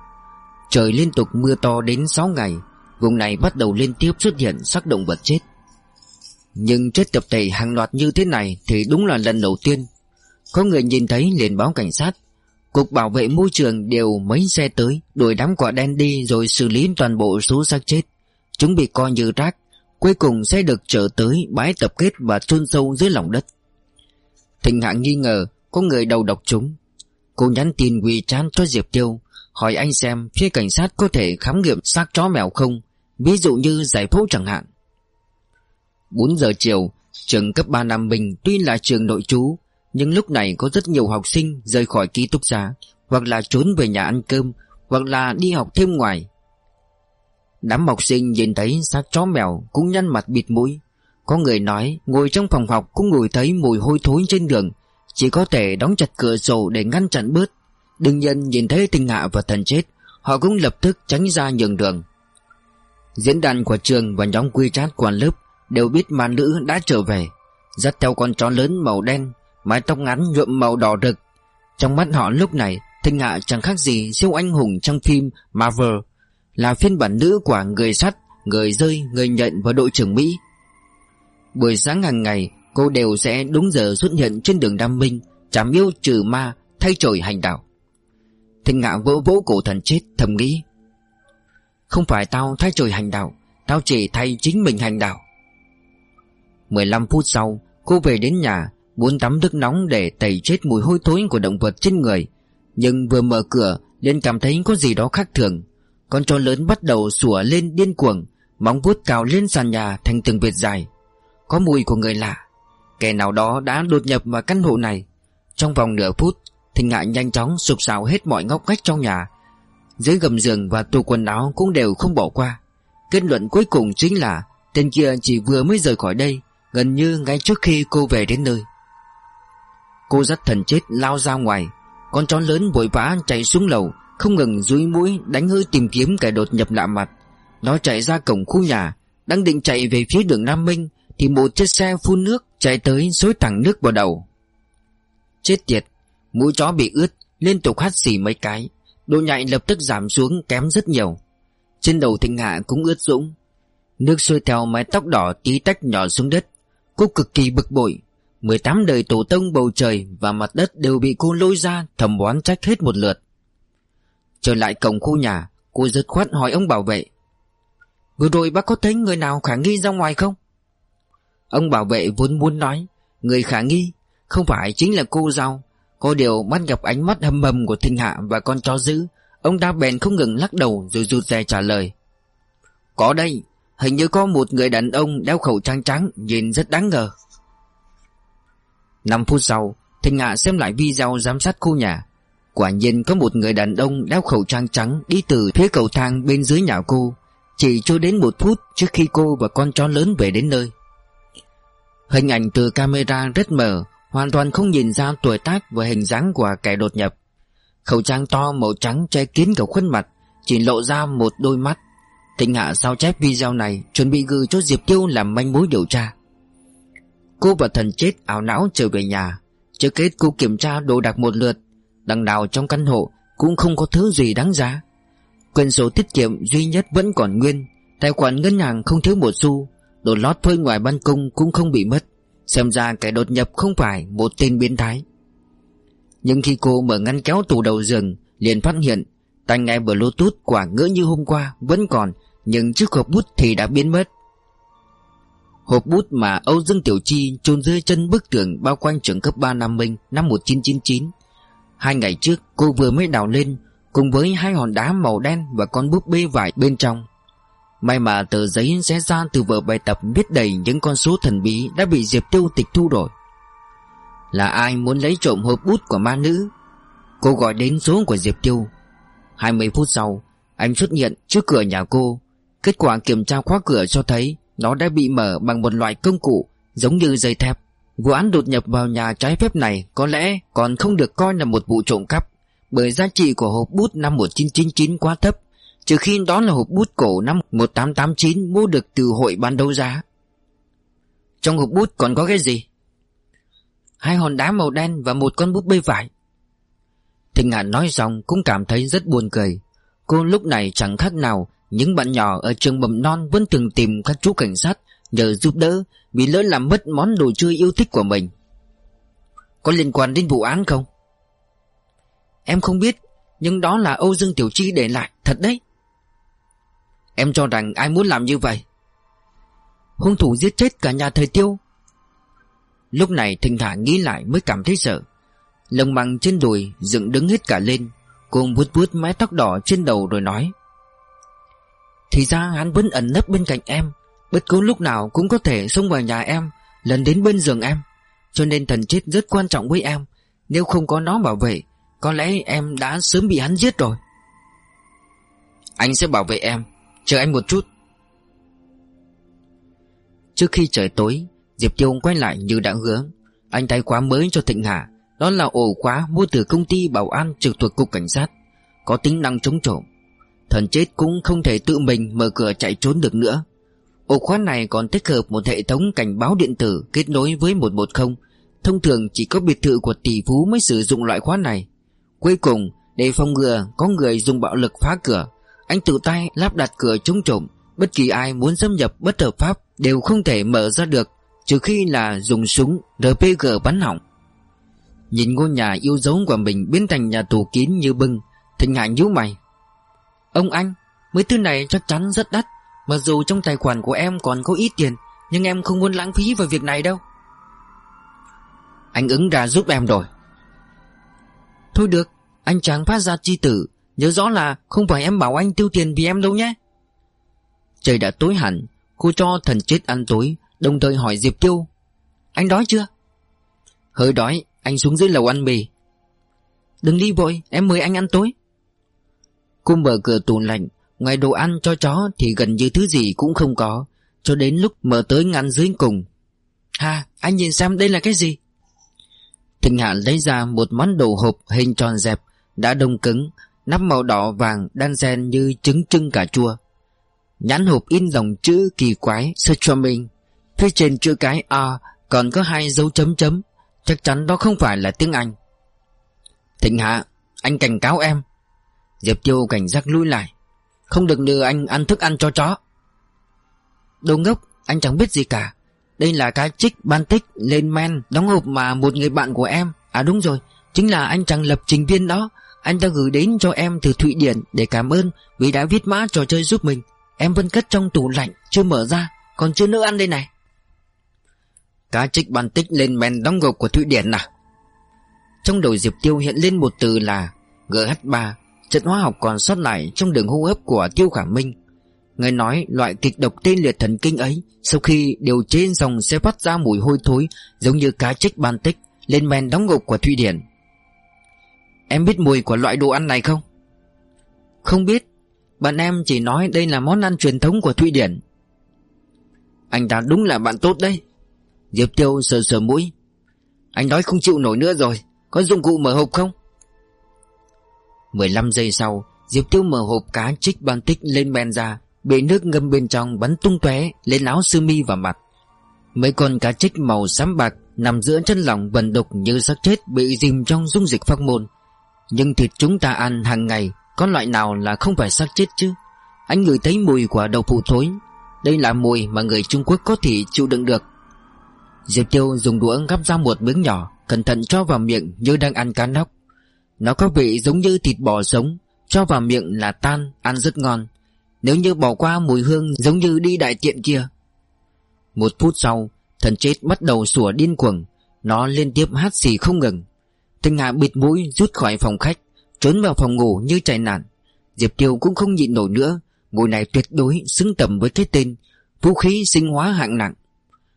Trời liên tục mưa to đến 6 ngày, Vùng này bắt đầu liên tiếp xuất hiện xác động vật chết. Nhưng chết tập thể hàng loạt như thế này Thì đúng là lần đầu tiên có người nhìn thấy liền báo cảnh sát. Cục bảo vệ môi trường đều mấy xe tới, Đuổi đám quả đen đi Rồi xử lý toàn bộ số xác chết. Chúng bị coi như rác, Cuối cùng sẽ được trở tới bãi tập kết Và chôn sâu dưới lòng đất. Thịnh hạng nghi ngờ, Có người đầu độc chúng. Cô nhắn tin WeChat cho Diệp Tiêu, Hỏi anh xem phía cảnh sát có thể khám nghiệm xác chó mèo không, Ví dụ như giải phẫu chẳng hạn. 4 giờ chiều, Trường cấp 3 Nam Bình tuy là trường nội trú nhưng lúc này có rất nhiều học sinh rời khỏi ký túc xá, Hoặc là trốn về nhà ăn cơm, Hoặc là đi học thêm ngoài. Đám học sinh nhìn thấy xác chó mèo Cũng nhăn mặt bịt mũi. Có người nói ngồi trong phòng học Cũng ngửi thấy mùi hôi thối trên đường, Chỉ có thể đóng chặt cửa sổ để ngăn chặn bớt. Đương nhiên nhìn thấy tình hạ và thần chết, Họ cũng lập tức tránh ra nhường đường. Diễn đàn của trường và nhóm quy chat của lớp Đều biết mà nữ đã trở về, Dắt theo con chó lớn màu đen Mái tóc ngắn nhuộm màu đỏ rực. Trong mắt họ lúc này Thịnh Hạ chẳng khác gì siêu anh hùng trong phim Marvel Là phiên bản nữ của người sắt, người rơi, người nhận và đội trưởng Mỹ. Buổi sáng hàng ngày Cô đều sẽ đúng giờ xuất hiện trên đường Đam Minh Chảm yêu trừ ma Thay trời hành đạo. Thịnh Hạ vỗ vỗ cổ thần chết thầm nghĩ Không phải tao thay trời hành đạo Tao chỉ thay chính mình hành đạo. 15 phút sau Cô về đến nhà Muốn tắm nước nóng để tẩy chết mùi hôi thối của động vật trên người, Nhưng vừa mở cửa liền cảm thấy có gì đó khác thường. Con chó lớn bắt đầu sủa lên điên cuồng, Móng vuốt cào lên sàn nhà thành từng vệt dài. Có mùi của người lạ. Kẻ nào đó đã đột nhập vào căn hộ này. Trong vòng nửa phút, Thình ngại nhanh chóng sụp sào hết mọi ngóc ngách trong nhà. Dưới gầm giường và tủ quần áo cũng đều không bỏ qua. Kết luận cuối cùng chính là Tên kia chỉ vừa mới rời khỏi đây, Gần như ngay trước khi cô về đến nơi. Cô dắt thần chết, lao ra ngoài. Con chó lớn vội vã chạy xuống lầu, Không ngừng dúi mũi, đánh hơi tìm kiếm kẻ đột nhập lạ mặt. Nó chạy ra cổng khu nhà, Đang định chạy về phía đường Nam Minh, Thì một chiếc xe phun nước chạy tới xối thẳng nước vào đầu. Chết tiệt, Mũi chó bị ướt, Liên tục hắt xì mấy cái. Độ nhạy lập tức giảm xuống kém rất nhiều. Trên đầu thịnh hạ cũng ướt dũng Nước sôi theo mái tóc đỏ tí tách nhỏ xuống đất. Cô cực kỳ bực bội. 18 đời tổ tông bầu trời và mặt đất đều bị cô lôi ra thầm oán trách hết một lượt. Trở lại cổng khu nhà, cô giật khoát hỏi ông bảo vệ. Vừa rồi bác có thấy người nào khả nghi ra ngoài không? Ông bảo vệ vốn muốn nói, người khả nghi, không phải chính là cô Giao. Có điều bắt gặp ánh mắt hầm hầm của Thinh Hạ và con chó dữ, ông ta bèn không ngừng lắc đầu rồi rụt rè trả lời. Có đây, hình như có một người đàn ông đeo khẩu trang trắng nhìn rất đáng ngờ. 5 phút sau Thịnh Hạ xem lại video giám sát khu nhà. Quả nhiên có một người đàn ông đeo khẩu trang trắng Đi từ phía cầu thang bên dưới nhà cô, Chỉ chưa đến một phút trước khi cô và con chó lớn về đến nơi. Hình ảnh từ camera rất mờ, Hoàn toàn không nhìn ra tuổi tác và hình dáng của kẻ đột nhập. Khẩu trang to màu trắng che kín cả khuôn mặt, Chỉ lộ ra một đôi mắt. Thịnh Hạ sao chép video này, Chuẩn bị gửi cho Diệp Tiêu làm manh mối điều tra. Cô và thần chết ảo não trở về nhà. Trước kết cô kiểm tra đồ đạc một lượt. Đằng nào trong căn hộ Cũng không có thứ gì đáng giá. Quyền sổ tiết kiệm duy nhất vẫn còn nguyên. Tài khoản ngân hàng không thiếu một xu. Đồ lót phơi ngoài ban công cũng không bị mất. Xem ra kẻ đột nhập không phải Một tên biến thái. Nhưng khi cô mở ngăn kéo tủ đầu giường, Liền phát hiện Tai nghe bluetooth quả ngỡ như hôm qua Vẫn còn, Nhưng chiếc hộp bút thì đã biến mất. Hộp bút mà Âu Dương Tiểu Chi chôn dưới chân bức tường bao quanh trường cấp 3 Nam Minh năm 1999. Hai ngày trước cô vừa mới đào lên cùng với hai hòn đá màu đen và con búp bê vải bên trong. May mà tờ giấy xé ra từ vở bài tập viết đầy những con số thần bí đã bị Diệp Tiêu tịch thu rồi. Là ai muốn lấy trộm hộp bút của ma nữ? Cô gọi đến số của Diệp Tiêu. 20 phút sau, anh xuất hiện trước cửa nhà cô. Kết quả kiểm tra khóa cửa cho thấy nó đã bị mở bằng một loại công cụ, Giống như dây thép. Vụ án đột nhập vào nhà trái phép này Có lẽ còn không được coi là một vụ trộm cắp, Bởi giá trị của hộp bút năm 1999 quá thấp, Trừ khi đó là hộp bút cổ năm 1889 Mua được từ hội ban đấu giá. Trong hộp bút còn có cái gì? Hai hòn đá màu đen và một con búp bê vải. Thịnh Hạn nói xong cũng cảm thấy rất buồn cười. Cô lúc này chẳng khác nào những bạn nhỏ ở trường mầm non vẫn thường tìm các chú cảnh sát nhờ giúp đỡ vì lỡ làm mất món đồ chơi yêu thích của mình. Có liên quan đến vụ án không? Em không biết, nhưng đó là Âu Dương Tiểu Chi để lại, thật đấy. Em cho rằng ai muốn làm như vậy? Hung thủ giết chết cả nhà Thời Tiêu. Lúc này Thịnh Thả nghĩ lại mới cảm thấy sợ. Lồng bằng trên đùi dựng đứng hết cả lên, cô vuốt vuốt mái tóc đỏ trên đầu rồi nói. Thì ra hắn vẫn ẩn nấp bên cạnh em, Bất cứ lúc nào cũng có thể xông vào nhà em, Lần đến bên giường em. Cho nên thần chết rất quan trọng với em, Nếu không có nó bảo vệ, Có lẽ em đã sớm bị hắn giết rồi. Anh sẽ bảo vệ em, Chờ anh một chút. Trước khi trời tối, Diệp Tiêu quay lại như đã hứa. Anh tay khóa mới cho Thịnh Hà, Đó là ổ khóa mua từ công ty bảo an trực thuộc cục cảnh sát, Có tính năng chống trộm. Thần chết cũng không thể tự mình mở cửa chạy trốn được nữa. Ổ khóa này còn tích hợp một hệ thống cảnh báo điện tử kết nối với 110 Thông thường chỉ có biệt thự của tỷ phú mới sử dụng loại khóa này. Cuối cùng, để phòng ngừa, có người dùng bạo lực phá cửa. Anh tự tay lắp đặt cửa chống trộm. Bất kỳ ai muốn xâm nhập bất hợp pháp Đều không thể mở ra được, Trừ khi là dùng súng RPG bắn hỏng. Nhìn ngôi nhà yêu dấu của mình biến thành nhà tù kín như bưng Thịnh Hạ nhíu mày. Ông anh, Mấy thứ này chắc chắn rất đắt. Mặc dù trong tài khoản của em còn có ít tiền, Nhưng em không muốn lãng phí vào việc này đâu. Anh ứng ra giúp em rồi. Thôi được, Anh chàng phát ra chi tử. Nhớ rõ là không phải em bảo anh tiêu tiền vì em đâu nhé. Trời đã tối hẳn, Cô cho thần chết ăn tối, Đồng thời hỏi Diệp Tiêu. Anh đói chưa? Hơi đói, Anh xuống dưới lầu ăn mì. Đừng đi vội, Em mời anh ăn tối. Cô mở cửa tủ lạnh, Ngoài đồ ăn cho chó thì gần như thứ gì cũng không có, Cho đến lúc mở tới ngăn dưới cùng. Ha, anh nhìn xem đây là cái gì? Thịnh Hạ lấy ra một món đồ hộp hình tròn dẹp, Đã đông cứng, Nắp màu đỏ vàng, đan xen như trứng trưng cà chua. Nhãn hộp in dòng chữ kỳ quái Searchoming Phía trên chữ cái A Còn có hai dấu chấm chấm, Chắc chắn đó không phải là tiếng Anh. Thịnh Hạ, Anh cảnh cáo em. Diệp Tiêu cảnh giác lui lại. Không được đưa anh ăn thức ăn cho chó. Đồ ngốc, Anh chẳng biết gì cả. Đây là cá trích ban tích lên men, Đóng hộp mà một người bạn của em. À đúng rồi, Chính là anh chàng lập trình viên đó. Anh ta gửi đến cho em từ Thụy Điển Để cảm ơn vì đã viết mã trò chơi giúp mình. Em vẫn cất trong tủ lạnh, Chưa mở ra, Còn chưa nữa ăn đây này. Cá trích ban tích lên men đóng gộp của Thụy Điển à? Trong đầu Diệp Tiêu hiện lên một từ là GH3 Chất hóa học còn sót lại trong đường hô hấp của Tiêu Khả Minh. Người nói loại kịch độc tên liệt thần kinh ấy, Sau khi điều chế xong sẽ phát ra mùi hôi thối, Giống như cá trích ban tích, Lên men đóng ngục của Thụy Điển. Em biết mùi của loại đồ ăn này không? Không biết. Bạn em chỉ nói đây là món ăn truyền thống của Thụy Điển. Anh ta đúng là bạn tốt đấy. Diệp Tiêu sờ sờ mũi. Anh nói không chịu nổi nữa rồi. Có dụng cụ mở hộp không? 15 giây sau, Diệp Tiêu mở hộp cá trích ban tích lên men ra, Bị nước ngâm bên trong bắn tung tóe Lên áo sơ mi và mặt. Mấy con cá trích màu xám bạc Nằm giữa chân lòng vần đục như xác chết Bị dìm trong dung dịch phác môn. Nhưng thịt chúng ta ăn hàng ngày, Có loại nào là không phải xác chết chứ? Anh ngửi thấy mùi của đậu phụ thối. Đây là mùi mà người Trung Quốc có thể chịu đựng được. Diệp Tiêu dùng đũa gắp ra một miếng nhỏ, Cẩn thận cho vào miệng như đang ăn cá nóc nó có vị giống như thịt bò sống, Cho vào miệng là tan, Ăn rất ngon. Nếu như bỏ qua mùi hương giống như đi đại tiện kia. Một phút sau, Thần chết bắt đầu sủa điên cuồng. Nó liên tiếp hát xì không ngừng. Tinh Hạ bịt mũi rút khỏi phòng khách, Trốn vào phòng ngủ như chạy nạn. Diệp Tiêu cũng không nhịn nổi nữa. Mùi này tuyệt đối xứng tầm với cái tên Vũ khí sinh hóa hạng nặng.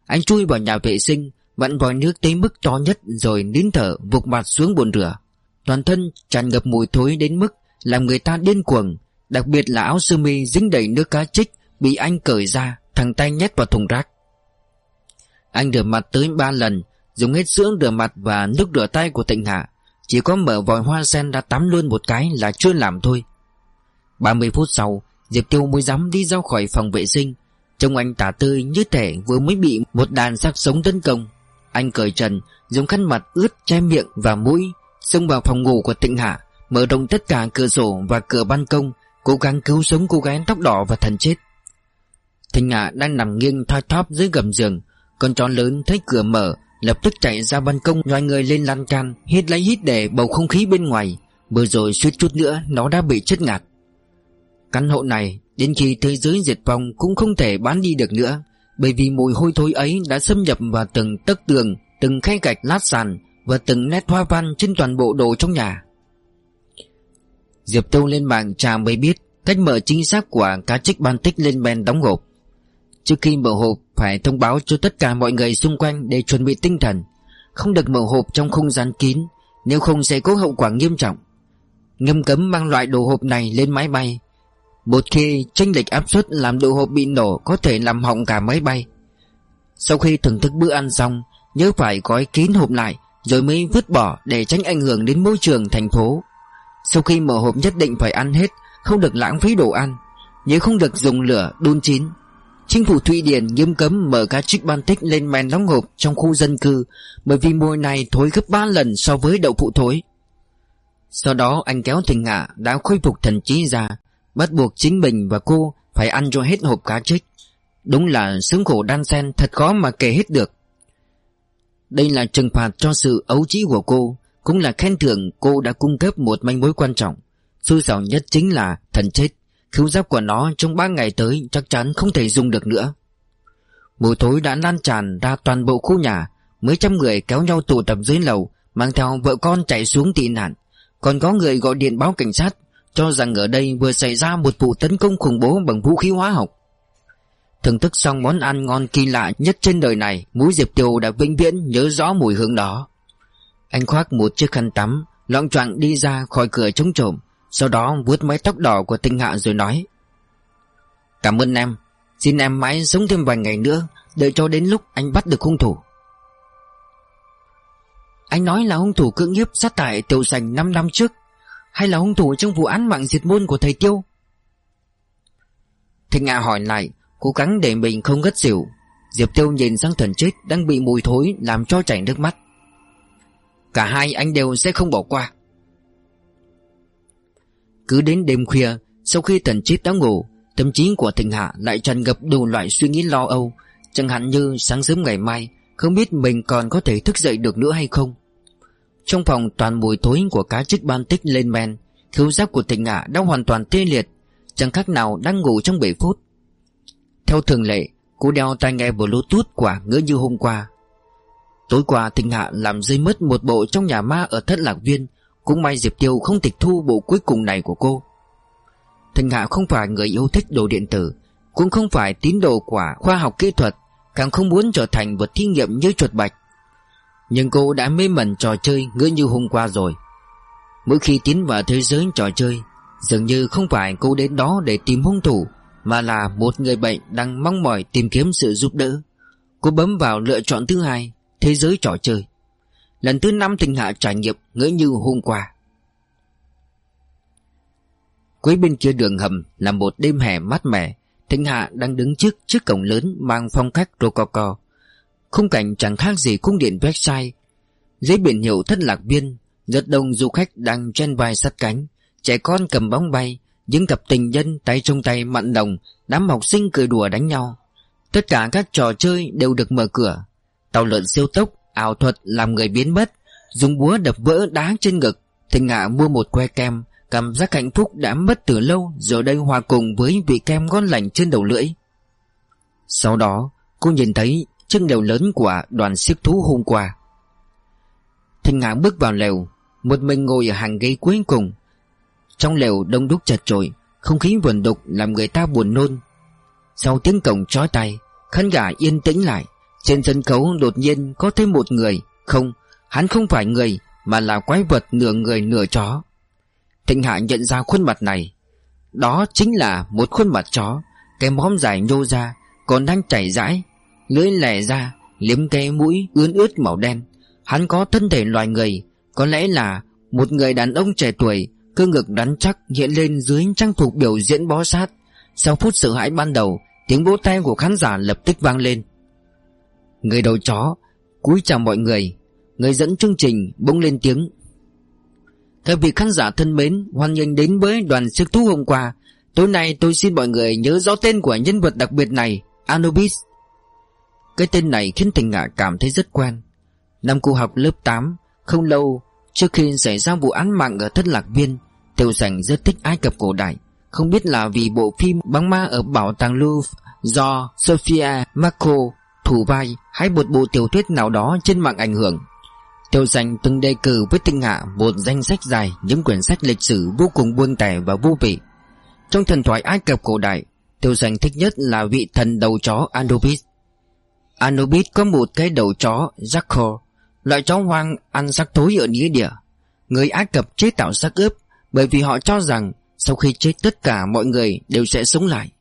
Anh chui vào nhà vệ sinh, Vặn vòi nước tới mức to nhất Rồi nín thở, vụt mặt xuống bồn rửa. Toàn thân tràn ngập mùi thối đến mức Làm người ta điên cuồng, Đặc biệt là áo sơ mi dính đầy nước cá trích Bị anh cởi ra, Thằng tay nhét vào thùng rác. Anh rửa mặt tới ba lần, Dùng hết sữa rửa mặt và nước rửa tay của Tịnh Hạ. Chỉ có mở vòi hoa sen đã tắm luôn một cái là chưa làm thôi. 30 phút sau, Diệp Tiêu mới dám đi ra khỏi phòng vệ sinh. Trông anh tả tươi như thể vừa mới bị một đàn xác sống tấn công. Anh cởi trần, Dùng khăn mặt ướt che miệng và mũi Xông vào phòng ngủ của Tịnh Hạ, Mở rộng tất cả cửa sổ và cửa ban công, Cố gắng cứu sống cô gái tóc đỏ và thần chết. Tịnh Hạ đang nằm nghiêng thoi thóp dưới gầm giường, Con chó lớn thấy cửa mở, Lập tức chạy ra ban công loài người lên lan can, Hít lấy hít để bầu không khí bên ngoài. Vừa rồi suýt chút nữa, Nó đã bị chết ngạt. Căn hộ này, Đến khi thế giới diệt vong Cũng không thể bán đi được nữa, Bởi vì mùi hôi thối ấy đã xâm nhập vào từng tấc tường, Từng khay gạch lát sàn và từng nét hoa văn trên toàn bộ đồ trong nhà. Diệp Tâu lên mạng trà mới biết Cách mở chính xác của cá trích ban tích lên men đóng hộp. Trước khi mở hộp, Phải thông báo cho tất cả mọi người xung quanh Để chuẩn bị tinh thần. Không được mở hộp trong không gian kín, Nếu không sẽ có hậu quả nghiêm trọng. Ngâm cấm mang loại đồ hộp này lên máy bay. Một khi tranh lệch áp suất Làm đồ hộp bị nổ, Có thể làm hỏng cả máy bay. Sau khi thưởng thức bữa ăn xong, Nhớ phải gói kín hộp lại rồi mới vứt bỏ để tránh ảnh hưởng đến môi trường thành phố Sau khi mở hộp nhất định phải ăn hết Không được lãng phí đồ ăn Nhớ không được dùng lửa đun chín Chính phủ Thụy Điển nghiêm cấm mở cá trích Baltic lên men đóng hộp trong khu dân cư bởi vì mùi này thối gấp 3 lần so với đậu phụ thối. Sau đó anh kéo Thịnh Ngạ đã khôi phục thần trí ra, bắt buộc chính mình và cô phải ăn cho hết hộp cá trích. Đúng là sướng khổ đan xen thật khó mà kể hết được. Đây là trừng phạt cho sự ấu trí của cô, cũng là khen thưởng cô đã cung cấp một manh mối quan trọng. Xui xẻo nhất chính là thần chết. Khiếu giáp của nó trong 3 ngày tới chắc chắn không thể dùng được nữa. Mùi thối đã lan tràn ra toàn bộ khu nhà, mấy trăm người kéo nhau tụ tập dưới lầu, mang theo vợ con chạy xuống tị nạn. Còn có người gọi điện báo cảnh sát, cho rằng ở đây vừa xảy ra một vụ tấn công khủng bố bằng vũ khí hóa học. Thưởng thức xong món ăn ngon kỳ lạ nhất trên đời này, mũi Diệp Tiêu đã vĩnh viễn nhớ rõ mùi hương đó. Anh khoác một chiếc khăn tắm, loạn choạng đi ra khỏi cửa chống trộm, sau đó vuốt mái tóc đỏ của tinh hạ rồi nói Cảm ơn em Xin em mãi sống thêm vài ngày nữa Đợi cho đến lúc anh bắt được hung thủ Anh nói là hung thủ cưỡng hiếp sát hại tiểu sành 5 năm trước Hay là hung thủ trong vụ án mạng diệt môn của thầy Tiêu Thịnh Hạ hỏi lại Cố gắng để mình không ngất xỉu. Diệp Tiêu nhìn sang thần chết Đang bị mùi thối làm cho chảy nước mắt. Cả hai anh đều sẽ không bỏ qua. Cứ đến đêm khuya, Sau khi thần chết đã ngủ, Tâm trí của Thịnh Hạ lại tràn ngập đủ loại suy nghĩ lo âu. Chẳng hạn như sáng sớm ngày mai, Không biết mình còn có thể thức dậy được nữa hay không. Trong phòng toàn mùi thối của cá trích ban tích lên men Thiếu giác của Thịnh Hạ đã hoàn toàn tê liệt. Chẳng khác nào đang ngủ trong 7 phút. Theo thường lệ, Cô đeo tai nghe bluetooth quả ngỡ như hôm qua. Tối qua, Thịnh Hạ làm rơi mất một bộ trong nhà ma ở thất lạc viên, cũng may Diệp Tiêu không tịch thu bộ cuối cùng này của cô. Thịnh Hạ không phải người yêu thích đồ điện tử, Cũng không phải tín đồ của khoa học kỹ thuật, Càng không muốn trở thành vật thí nghiệm như chuột bạch. Nhưng cô đã mê mẩn trò chơi ngỡ như hôm qua rồi. Mỗi khi tiến vào thế giới trò chơi, Dường như không phải cô đến đó để tìm hung thủ mà là một người bệnh đang mong mỏi tìm kiếm sự giúp đỡ. Cô bấm vào lựa chọn thứ hai, Thế giới trò chơi. Lần thứ năm Thịnh Hạ trải nghiệm ngỡ như hôm qua. Cuối bên kia đường hầm là một đêm hè mát mẻ. Thịnh Hạ đang đứng trước chiếc cổng lớn mang phong cách rococo Khung cảnh chẳng khác gì cung điện Versailles. Dưới biển hiệu thất lạc viên Rất đông du khách đang chen vai sát cánh. Trẻ con cầm bóng bay những cặp tình nhân tay trong tay mặn đồng Đám học sinh cười đùa đánh nhau. Tất cả các trò chơi đều được mở cửa. Tàu lượn siêu tốc, Ảo thuật làm người biến mất, Dùng búa đập vỡ đá trên ngực. Thịnh Ngạ mua một que kem, Cảm giác hạnh phúc đã mất từ lâu, Giờ đây hòa cùng với vị kem ngon lành trên đầu lưỡi. Sau đó, cô nhìn thấy chiếc lều lớn của đoàn siếc thú hôm qua. Thịnh Ngạ bước vào lều, Một mình ngồi ở hàng ghế cuối cùng. Trong lều đông đúc chật chội Không khí vườn đục làm người ta buồn nôn. Sau tiếng cổng trói tay Khán giả yên tĩnh lại. Trên sân khấu đột nhiên có thêm một người. Không, hắn không phải người Mà là quái vật nửa người nửa chó. Thịnh Hạ nhận ra khuôn mặt này. Đó chính là một khuôn mặt chó. Cái móm dài nhô ra Còn đang chảy rãi. Lưỡi lẻ ra Liếm cái mũi ướn ướt màu đen. Hắn có thân thể loài người Có lẽ là một người đàn ông trẻ tuổi Cơ ngực rắn chắc hiện lên dưới trang phục biểu diễn bó sát. Sau phút sợ hãi ban đầu, Tiếng vỗ tay của khán giả lập tức vang lên. Người đầu chó, Cúi chào mọi người. Người dẫn chương trình bỗng lên tiếng. Các vị khán giả thân mến, Hoan nghênh đến với đoàn siếc thú hôm qua. Tối nay tôi xin mọi người nhớ rõ tên của nhân vật đặc biệt này, Anubis. Cái tên này khiến tình ngạ cảm thấy rất quen. Năm cô học lớp 8 Không lâu Trước khi xảy ra vụ án mạng ở thất lạc viên theo sành rất thích Ai Cập cổ đại Không biết là vì bộ phim bóng ma ở bảo tàng Louvre Do Sophia Marco thủ vai hay một bộ tiểu thuyết nào đó trên mạng ảnh hưởng. Tiêu Sành từng đề cử với Tinh Hạ một danh sách dài những quyển sách lịch sử vô cùng buôn tẻ và vô vị. Trong thần thoại Ai Cập cổ đại, Tiêu Sành thích nhất là vị thần đầu chó Anubis. Anubis có một cái đầu chó Jackal, loại chó hoang ăn xác thối ở nghĩa địa. Người Ai Cập chế tạo xác ướp bởi vì họ cho rằng sau khi chết tất cả mọi người đều sẽ sống lại.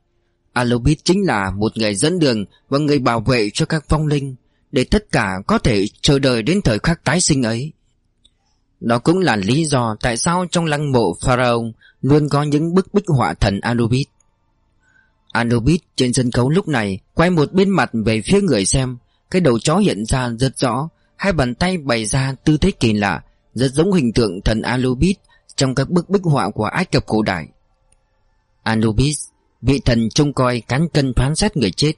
Alobit chính là một người dẫn đường và người bảo vệ cho các vong linh để tất cả có thể chờ đợi đến thời khắc tái sinh ấy. Đó cũng là lý do tại sao trong lăng mộ Pharaoh luôn có những bức bích họa thần Anubis. Anubis trên sân khấu lúc này Quay một bên mặt về phía người xem, Cái đầu chó hiện ra rất rõ, Hai bàn tay bày ra tư thế kỳ lạ, Rất giống hình tượng thần Anubis trong các bức bích họa của Ai Cập cổ đại. Anubis, Vị thần trông coi cán cân phán xét người chết,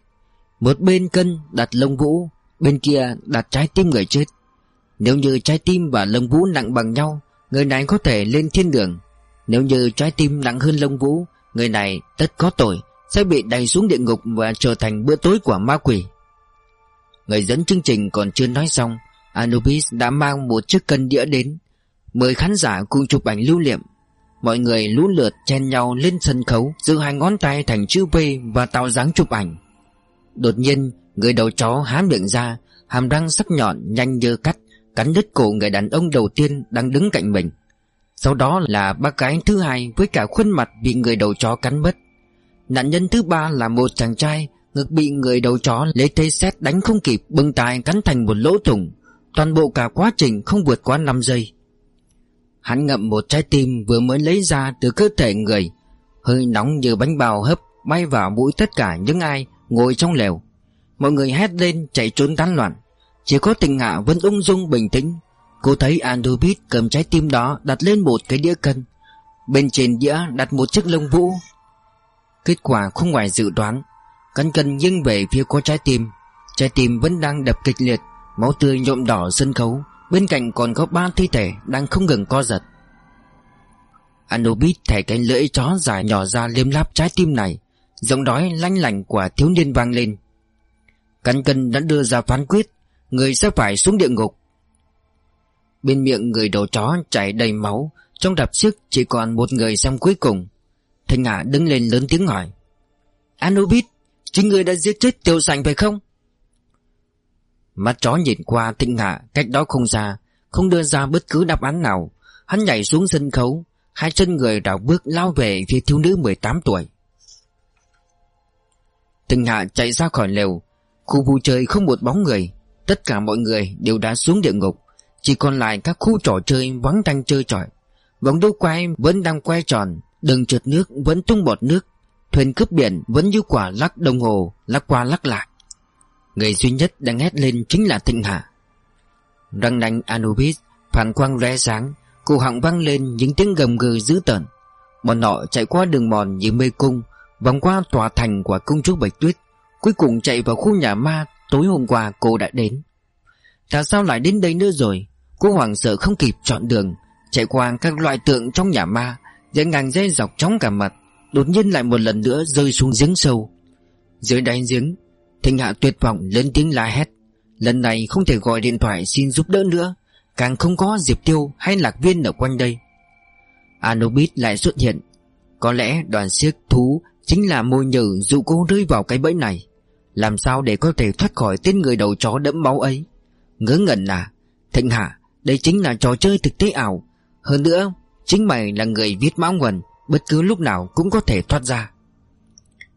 Một bên cân đặt lông vũ, Bên kia đặt trái tim người chết. Nếu như trái tim và lông vũ nặng bằng nhau, Người này có thể lên thiên đường. Nếu như trái tim nặng hơn lông vũ, Người này tất có tội, Sẽ bị đẩy xuống địa ngục Và trở thành bữa tối của ma quỷ. Người dẫn chương trình còn chưa nói xong, Anubis đã mang một chiếc cân đĩa đến. Mời khán giả cùng chụp ảnh lưu niệm. Mọi người lũ lượt chen nhau lên sân khấu, Giữ hai ngón tay thành chữ V Và tạo dáng chụp ảnh. Đột nhiên, người đầu chó há miệng ra, Hàm răng sắc nhọn, nhanh như cắt, Cắn đứt cổ người đàn ông đầu tiên Đang đứng cạnh mình. Sau đó là bác gái thứ hai Với cả khuôn mặt bị người đầu chó cắn mất Nạn nhân thứ ba là một chàng trai, Ngực bị người đầu chó lấy tay xét đánh không kịp, Bưng tài cắn thành một lỗ thủng. Toàn bộ cả quá trình không vượt quá 5 giây. Hắn ngậm một trái tim vừa mới lấy ra từ cơ thể người. Hơi nóng như bánh bào hấp Bay vào mũi tất cả những ai ngồi trong lều. Mọi người hét lên, chạy trốn tán loạn. Chỉ có tình hạ vẫn ung dung bình tĩnh. Cô thấy Andubit cầm trái tim đó đặt lên một cái đĩa cân. Bên trên đĩa đặt một chiếc lông vũ. Kết quả không ngoài dự đoán. Cân cân nghiêng về phía có trái tim. Trái tim vẫn đang đập kịch liệt. Máu tươi nhuộm đỏ sân khấu. Bên cạnh còn có ba thi thể Đang không ngừng co giật. Anubis thẻ cái lưỡi chó dài nhỏ ra liếm láp trái tim này, Giọng đói lanh lành của thiếu niên vang lên. Căn cân đã đưa ra phán quyết, Người sẽ phải xuống địa ngục. Bên miệng người đầu chó chảy đầy máu, Trong đập sức chỉ còn một người xem cuối cùng. Thanh Hạ đứng lên lớn tiếng hỏi, Anubis, Chính người đã giết chết tiêu sành phải không? Mắt chó nhìn qua Thịnh Hạ cách đó không xa, Không đưa ra bất cứ đáp án nào. Hắn nhảy xuống sân khấu, Hai chân người đảo bước lao về phía thiếu nữ 18 tuổi. Thịnh Hạ chạy ra khỏi lều. Khu vui chơi không một bóng người. Tất cả mọi người đều đã xuống địa ngục. Chỉ còn lại các khu trò chơi vắng đang chơi trọi. Vòng đu quay vẫn đang quay tròn, Đường trượt nước vẫn tung bọt nước. Thuyền cướp biển vẫn như quả lắc đồng hồ, Lắc qua lắc lại. Người duy nhất đang hét lên chính là Thịnh Hạ. Răng nanh Anubis, Phản quang lóe sáng Cụ họng vang lên những tiếng gầm gừ dữ tợn. Bọn họ chạy qua đường mòn như mê cung, Vòng qua tòa thành của công chúa Bạch Tuyết, Cuối cùng chạy vào khu nhà ma Tối hôm qua cô đã đến. Tại sao lại đến đây nữa rồi? Cô hoảng sợ không kịp chọn đường, Chạy qua các loại tượng trong nhà ma Dãy ngang dây dọc chóng cả mặt, Đột nhiên lại một lần nữa rơi xuống giếng sâu. Dưới đáy giếng Thịnh Hạ tuyệt vọng lớn tiếng la hét. Lần này không thể gọi điện thoại xin giúp đỡ nữa, Càng không có Diệp Tiêu hay Lạc Viên ở quanh đây. Anubis lại xuất hiện. Có lẽ đoàn siếc thú Chính là môi nhử dụ cô rơi vào cái bẫy này. Làm sao để có thể thoát khỏi tên người đầu chó đẫm máu ấy? Ngớ ngẩn à Thịnh Hạ, Đây chính là trò chơi thực tế ảo. Hơn nữa, Chính mày là người viết mão nguồn, Bất cứ lúc nào cũng có thể thoát ra.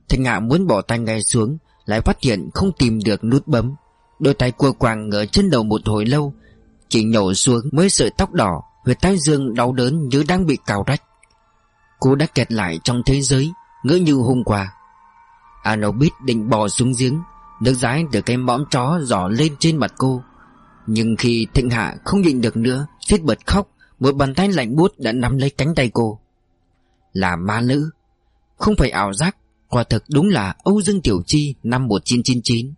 Thịnh Hạ muốn bỏ tay ngay xuống lại phát hiện không tìm được nút bấm. Đôi tay cua quàng ở trên đầu một hồi lâu, Chỉ nhổ xuống mới sợi tóc đỏ, Huyệt tai dương đau đớn như đang bị cào rách. Cô đã kẹt lại trong thế giới, Ngỡ như hôm qua. Anobit định bò xuống giếng, Nước rái từ cái mõm chó giỏ lên trên mặt cô. Nhưng khi thịnh hạ không nhịn được nữa, suýt bật khóc, Một bàn tay lạnh buốt đã nắm lấy cánh tay cô. Là ma nữ, Không phải ảo giác Quả thực đúng là Âu Dương Tiểu Chi năm 1999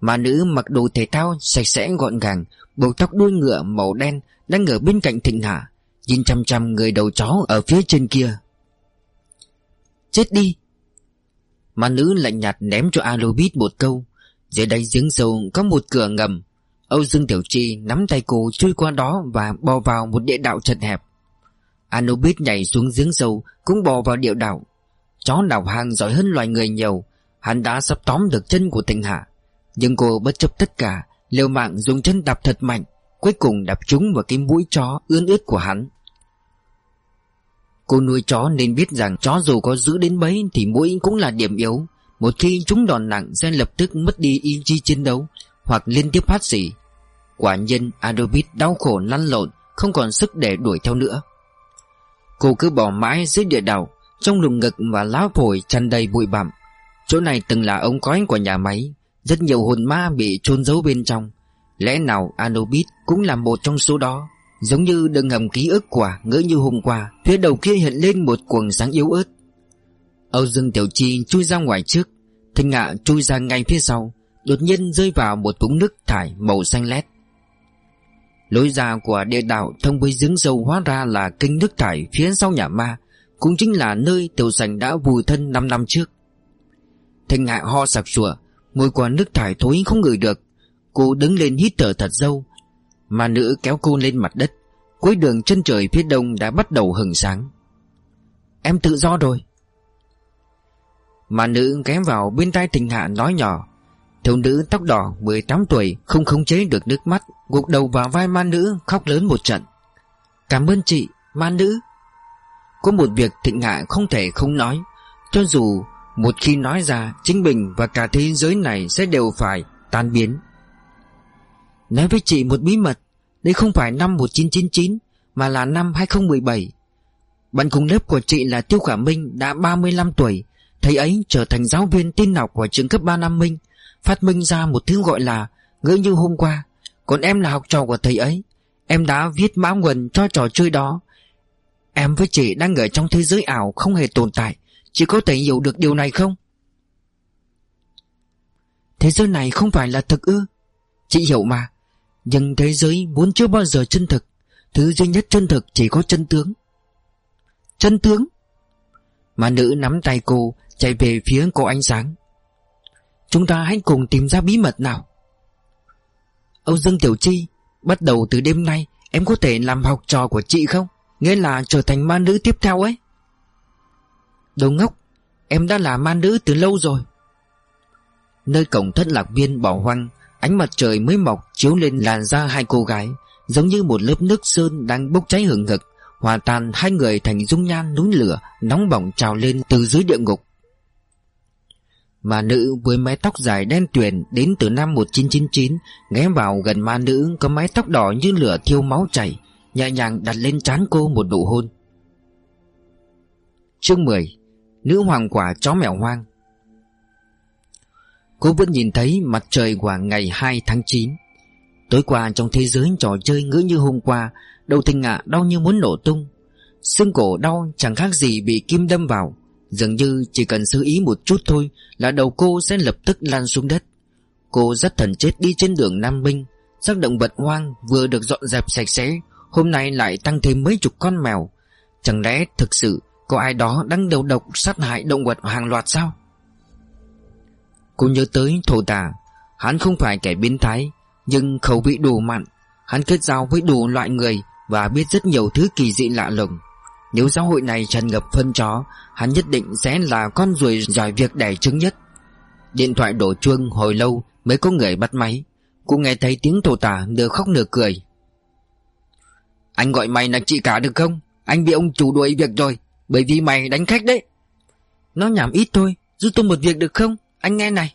Mà nữ mặc đồ thể thao sạch sẽ gọn gàng, Bầu tóc đuôi ngựa màu đen Đang ở bên cạnh Thịnh Hạ, Nhìn chăm chăm người đầu chó ở phía trên kia. Chết đi! Mà nữ lạnh nhạt ném cho Alobit một câu. Dưới đáy giếng sâu có một cửa ngầm. Âu Dương Tiểu Chi nắm tay cô chui qua đó Và bò vào một địa đạo chật hẹp. Anubis nhảy xuống giếng sâu Cũng bò vào địa đạo. Chó đào hang giỏi hơn loài người nhiều, Hắn đã sắp tóm được chân của tình hạ. Nhưng cô bất chấp tất cả, Liều mạng dùng chân đạp thật mạnh, Cuối cùng đạp trúng vào cái mũi chó ươn ướt của hắn. Cô nuôi chó nên biết rằng chó dù có giữ đến mấy thì mũi cũng là điểm yếu. Một khi chúng đòn nặng sẽ lập tức mất đi ý chí chiến đấu, Hoặc liên tiếp phát xỉ. Quả nhiên Adobit đau khổ lăn lộn, Không còn sức để đuổi theo nữa. Cô cứ bỏ mãi dưới địa đảo trong lồng ngực và lá phổi tràn đầy bụi bặm. Chỗ này từng là ống khói của nhà máy. Rất nhiều hồn ma bị chôn giấu bên trong. Lẽ nào Anubis cũng là một trong số đó? Giống như đường hầm ký ức quả ngỡ như hôm qua, Phía đầu kia hiện lên một cuồng sáng yếu ớt. Âu Dương Tiểu Chi chui ra ngoài trước. Thanh ngạ chui ra ngay phía sau. Đột nhiên rơi vào một vũng nước thải màu xanh lét. Lối ra của địa đạo thông với giếng dầu hóa ra là kênh nước thải phía sau nhà ma. Cũng chính là nơi tiểu sành đã vùi thân 5 năm trước. Thanh Hạ ho sặc sủa Mùi quả nước thải thối không ngửi được. Cô đứng lên hít thở thật sâu. Mà nữ kéo cô lên mặt đất. Cuối đường chân trời phía đông đã bắt đầu hừng sáng. Em tự do rồi. Mà nữ ghé vào bên tai Thịnh hạ nói nhỏ. Thiếu nữ tóc đỏ 18 tuổi Không khống chế được nước mắt, Gục đầu vào vai ma nữ khóc lớn một trận. Cảm ơn chị, ma nữ. Có một việc thịnh hạ không thể không nói. Cho dù một khi nói ra, Chính mình và cả thế giới này sẽ đều phải tan biến. Nói với chị một bí mật, Đây không phải năm 1999 Mà là năm 2017 Bạn cùng lớp của chị là Tiêu Khả Minh Đã 35 tuổi. Thầy ấy trở thành giáo viên tin học của trường cấp 3 năm Minh, Phát minh ra một thứ gọi là Ngỡ như hôm qua. Còn em là học trò của thầy ấy. Em đã viết mã nguồn cho trò chơi đó. Em với chị đang ở trong thế giới ảo Không hề tồn tại. Chị có thể hiểu được điều này không? Thế giới này không phải là thực ư? Chị hiểu mà. Nhưng thế giới muốn chưa bao giờ chân thực? Thứ duy nhất chân thực chỉ có chân tướng. Chân tướng? Mà nữ nắm tay cô, Chạy về phía cô ánh sáng. Chúng ta hãy cùng tìm ra bí mật nào. Âu Dương Tiểu Chi, Bắt đầu từ đêm nay, Em có thể làm học trò của chị không? Nghĩa là trở thành ma nữ tiếp theo ấy. Đồ ngốc, Em đã là ma nữ từ lâu rồi. Nơi cổng thất lạc viên bỏ hoang, Ánh mặt trời mới mọc chiếu lên làn da hai cô gái, Giống như một lớp nước sơn đang bốc cháy hừng hực, Hòa tan hai người thành dung nhan núi lửa Nóng bỏng trào lên từ dưới địa ngục. Mà nữ với mái tóc dài đen tuyền đến từ năm 1999 Ghé vào gần ma nữ có mái tóc đỏ như lửa thiêu máu chảy Nhẹ nhàng đặt lên trán cô một nụ hôn. Chương 10 Nữ hoàng quả chó mèo hoang. Cô vẫn nhìn thấy mặt trời của ngày 2 tháng 9 Tối qua trong thế giới trò chơi ngỡ như hôm qua, Đầu tình ngạ đau như muốn nổ tung. Xương cổ đau chẳng khác gì bị kim đâm vào. Dường như chỉ cần sơ ý một chút thôi Là đầu cô sẽ lập tức lan xuống đất. Cô rất thần chết đi trên đường Nam Minh. Xác động vật hoang vừa được dọn dẹp sạch sẽ Hôm nay lại tăng thêm mấy chục con mèo. Chẳng lẽ thực sự Có ai đó đang đầu độc sát hại động vật hàng loạt sao? Cô nhớ tới thổ tà. Hắn không phải kẻ biến thái, Nhưng khẩu vị đủ mặn. Hắn kết giao với đủ loại người Và biết rất nhiều thứ kỳ dị lạ lùng. Nếu xã hội này tràn ngập phân chó, Hắn nhất định sẽ là con ruồi giỏi việc đẻ trứng nhất. Điện thoại đổ chuông hồi lâu Mới có người bắt máy. Cô nghe thấy tiếng thổ Tà nửa khóc nửa cười. Anh gọi mày là chị cả được không? Anh bị ông chủ đuổi việc rồi, Bởi vì mày đánh khách đấy. Nó nhảm ít thôi, Giúp tôi một việc được không? Anh nghe này.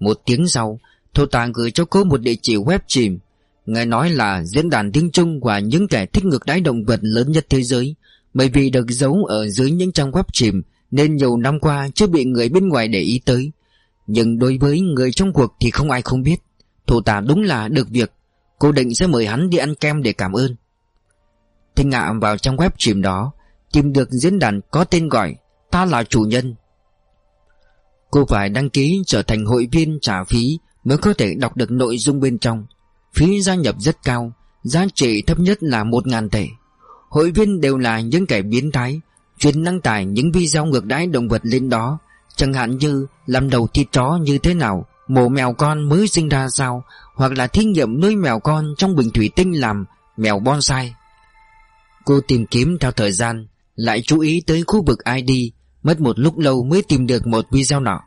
Một tiếng sau Thổ tàng gửi cho cô một địa chỉ web chìm. Nghe nói là diễn đàn tiếng Trung của những kẻ thích ngược đáy động vật lớn nhất thế giới. Bởi vì được giấu ở dưới những trang web chìm, Nên nhiều năm qua chưa bị người bên ngoài để ý tới. Nhưng đối với người trong cuộc thì không ai không biết. Thổ tả đúng là được việc Cô định sẽ mời hắn đi ăn kem để cảm ơn. Thanh ngạ vào trong web chìm đó, Tìm được diễn đàn có tên gọi Ta là chủ nhân. Cô phải đăng ký trở thành hội viên trả phí Mới có thể đọc được nội dung bên trong. Phí gia nhập rất cao, Giá trị thấp nhất là 1.000 tệ. Hội viên đều là những kẻ biến thái, Chuyên đăng tải những video ngược đãi động vật lên đó. Chẳng hạn như Làm đầu thịt chó như thế nào, Mổ mèo con mới sinh ra sao hoặc là thí nghiệm nuôi mèo con Trong bình thủy tinh làm mèo bonsai. Cô tìm kiếm theo thời gian, Lại chú ý tới khu vực ID Mất một lúc lâu mới tìm được một video nọ.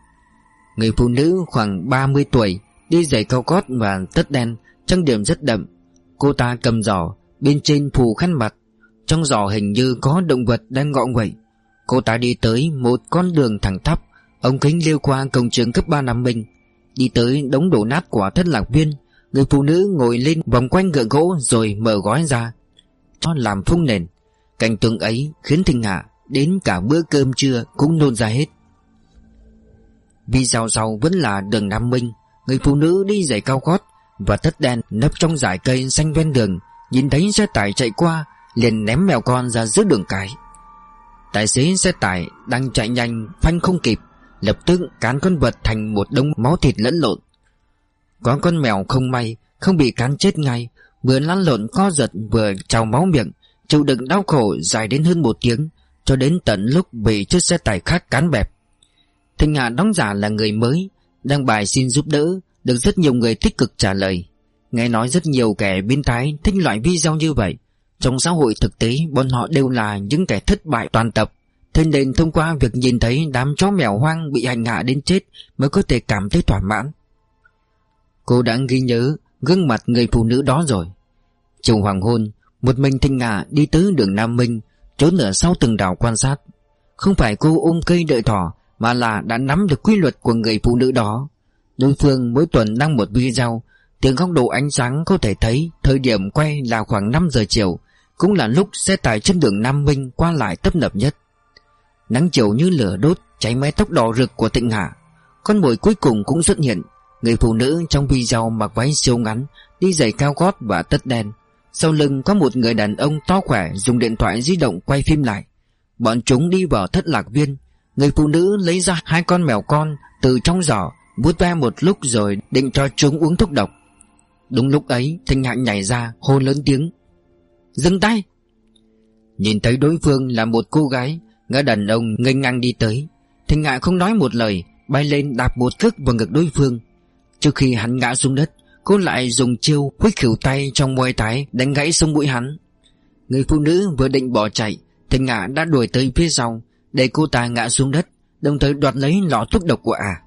Người phụ nữ khoảng 30 tuổi Đi giày cao gót và tất đen, Trang điểm rất đậm. Cô ta cầm giỏ, Bên trên phủ khăn mặt. Trong giỏ hình như có động vật đang ngọ nguậy. Cô ta đi tới một con đường thẳng tắp Ông kính liêu qua cổng trường cấp 3 Nam Minh, Đi tới đống đổ nát của thất lạc viên. Người phụ nữ ngồi lên vòng quanh gợi gỗ Rồi mở gói ra, Cho làm phung nền. Cảnh tượng ấy khiến Thinh Hạ Đến cả bữa cơm trưa cũng nôn ra hết. Vì rào rào vẫn là đường Nam Minh, Người phụ nữ đi giày cao gót Và tất đen nấp trong dải cây xanh ven đường, Nhìn thấy xe tải chạy qua, Liền ném mèo con ra giữa đường cái. Tài xế xe tải đang chạy nhanh, Phanh không kịp, Lập tức cán con vật thành một đống máu thịt lẫn lộn. Có con mèo không may, Không bị cán chết ngay. Vừa lăn lộn, co giật, vừa trào máu miệng, Chịu đựng đau khổ dài đến hơn một tiếng, Cho đến tận lúc bị chiếc xe tải khác cán bẹp. Thịnh Hạ đóng giả là người mới, Đăng bài xin giúp đỡ, Được rất nhiều người tích cực trả lời. Nghe nói rất nhiều kẻ biến thái thích loại video như vậy. Trong xã hội thực tế, Bọn họ đều là những kẻ thất bại toàn tập. Thế nên thông qua việc nhìn thấy đám chó mèo hoang bị hành hạ đến chết Mới có thể cảm thấy thỏa mãn. Cô đã ghi nhớ gương mặt người phụ nữ đó rồi. Chiều hoàng hôn, Một mình Thanh Ngà đi tới đường Nam Minh, Trốn ở sau từng đảo quan sát. Không phải cô ôm cây đợi thỏ, Mà là đã nắm được quy luật của người phụ nữ đó. Đối phương mỗi tuần đăng một video, Từ góc độ ánh sáng có thể thấy Thời điểm quay là khoảng 5 giờ chiều, Cũng là lúc xe tải trên đường Nam Minh qua lại tấp nập nhất. Nắng chiều như lửa đốt, Cháy mái tóc đỏ rực của Tịnh Hạ. Con mồi cuối cùng cũng xuất hiện Người phụ nữ trong video mặc váy siêu ngắn, Đi giày cao gót và tất đen. Sau lưng có một người đàn ông to khỏe Dùng điện thoại di động quay phim lại. Bọn chúng đi vào thất lạc viên. Người phụ nữ lấy ra hai con mèo con Từ trong giỏ, vuốt ve một lúc rồi Định cho chúng uống thuốc độc. Đúng lúc ấy, Thanh Hạnh nhảy ra, hô lớn tiếng. Dừng tay! Nhìn thấy đối phương là một cô gái Người đàn ông ngây ngang đi tới. Thanh Hạ không nói một lời, Bay lên đạp một cước vào ngực đối phương. Trước khi hắn ngã xuống đất, Cô lại dùng chiêu khuếch khỉu tay trong môi tái Đánh gãy sống mũi hắn. Người phụ nữ vừa định bỏ chạy Thì ngã đã đuổi tới phía sau, Để cô ta ngã xuống đất, Đồng thời đoạt lấy lọ thuốc độc của ả.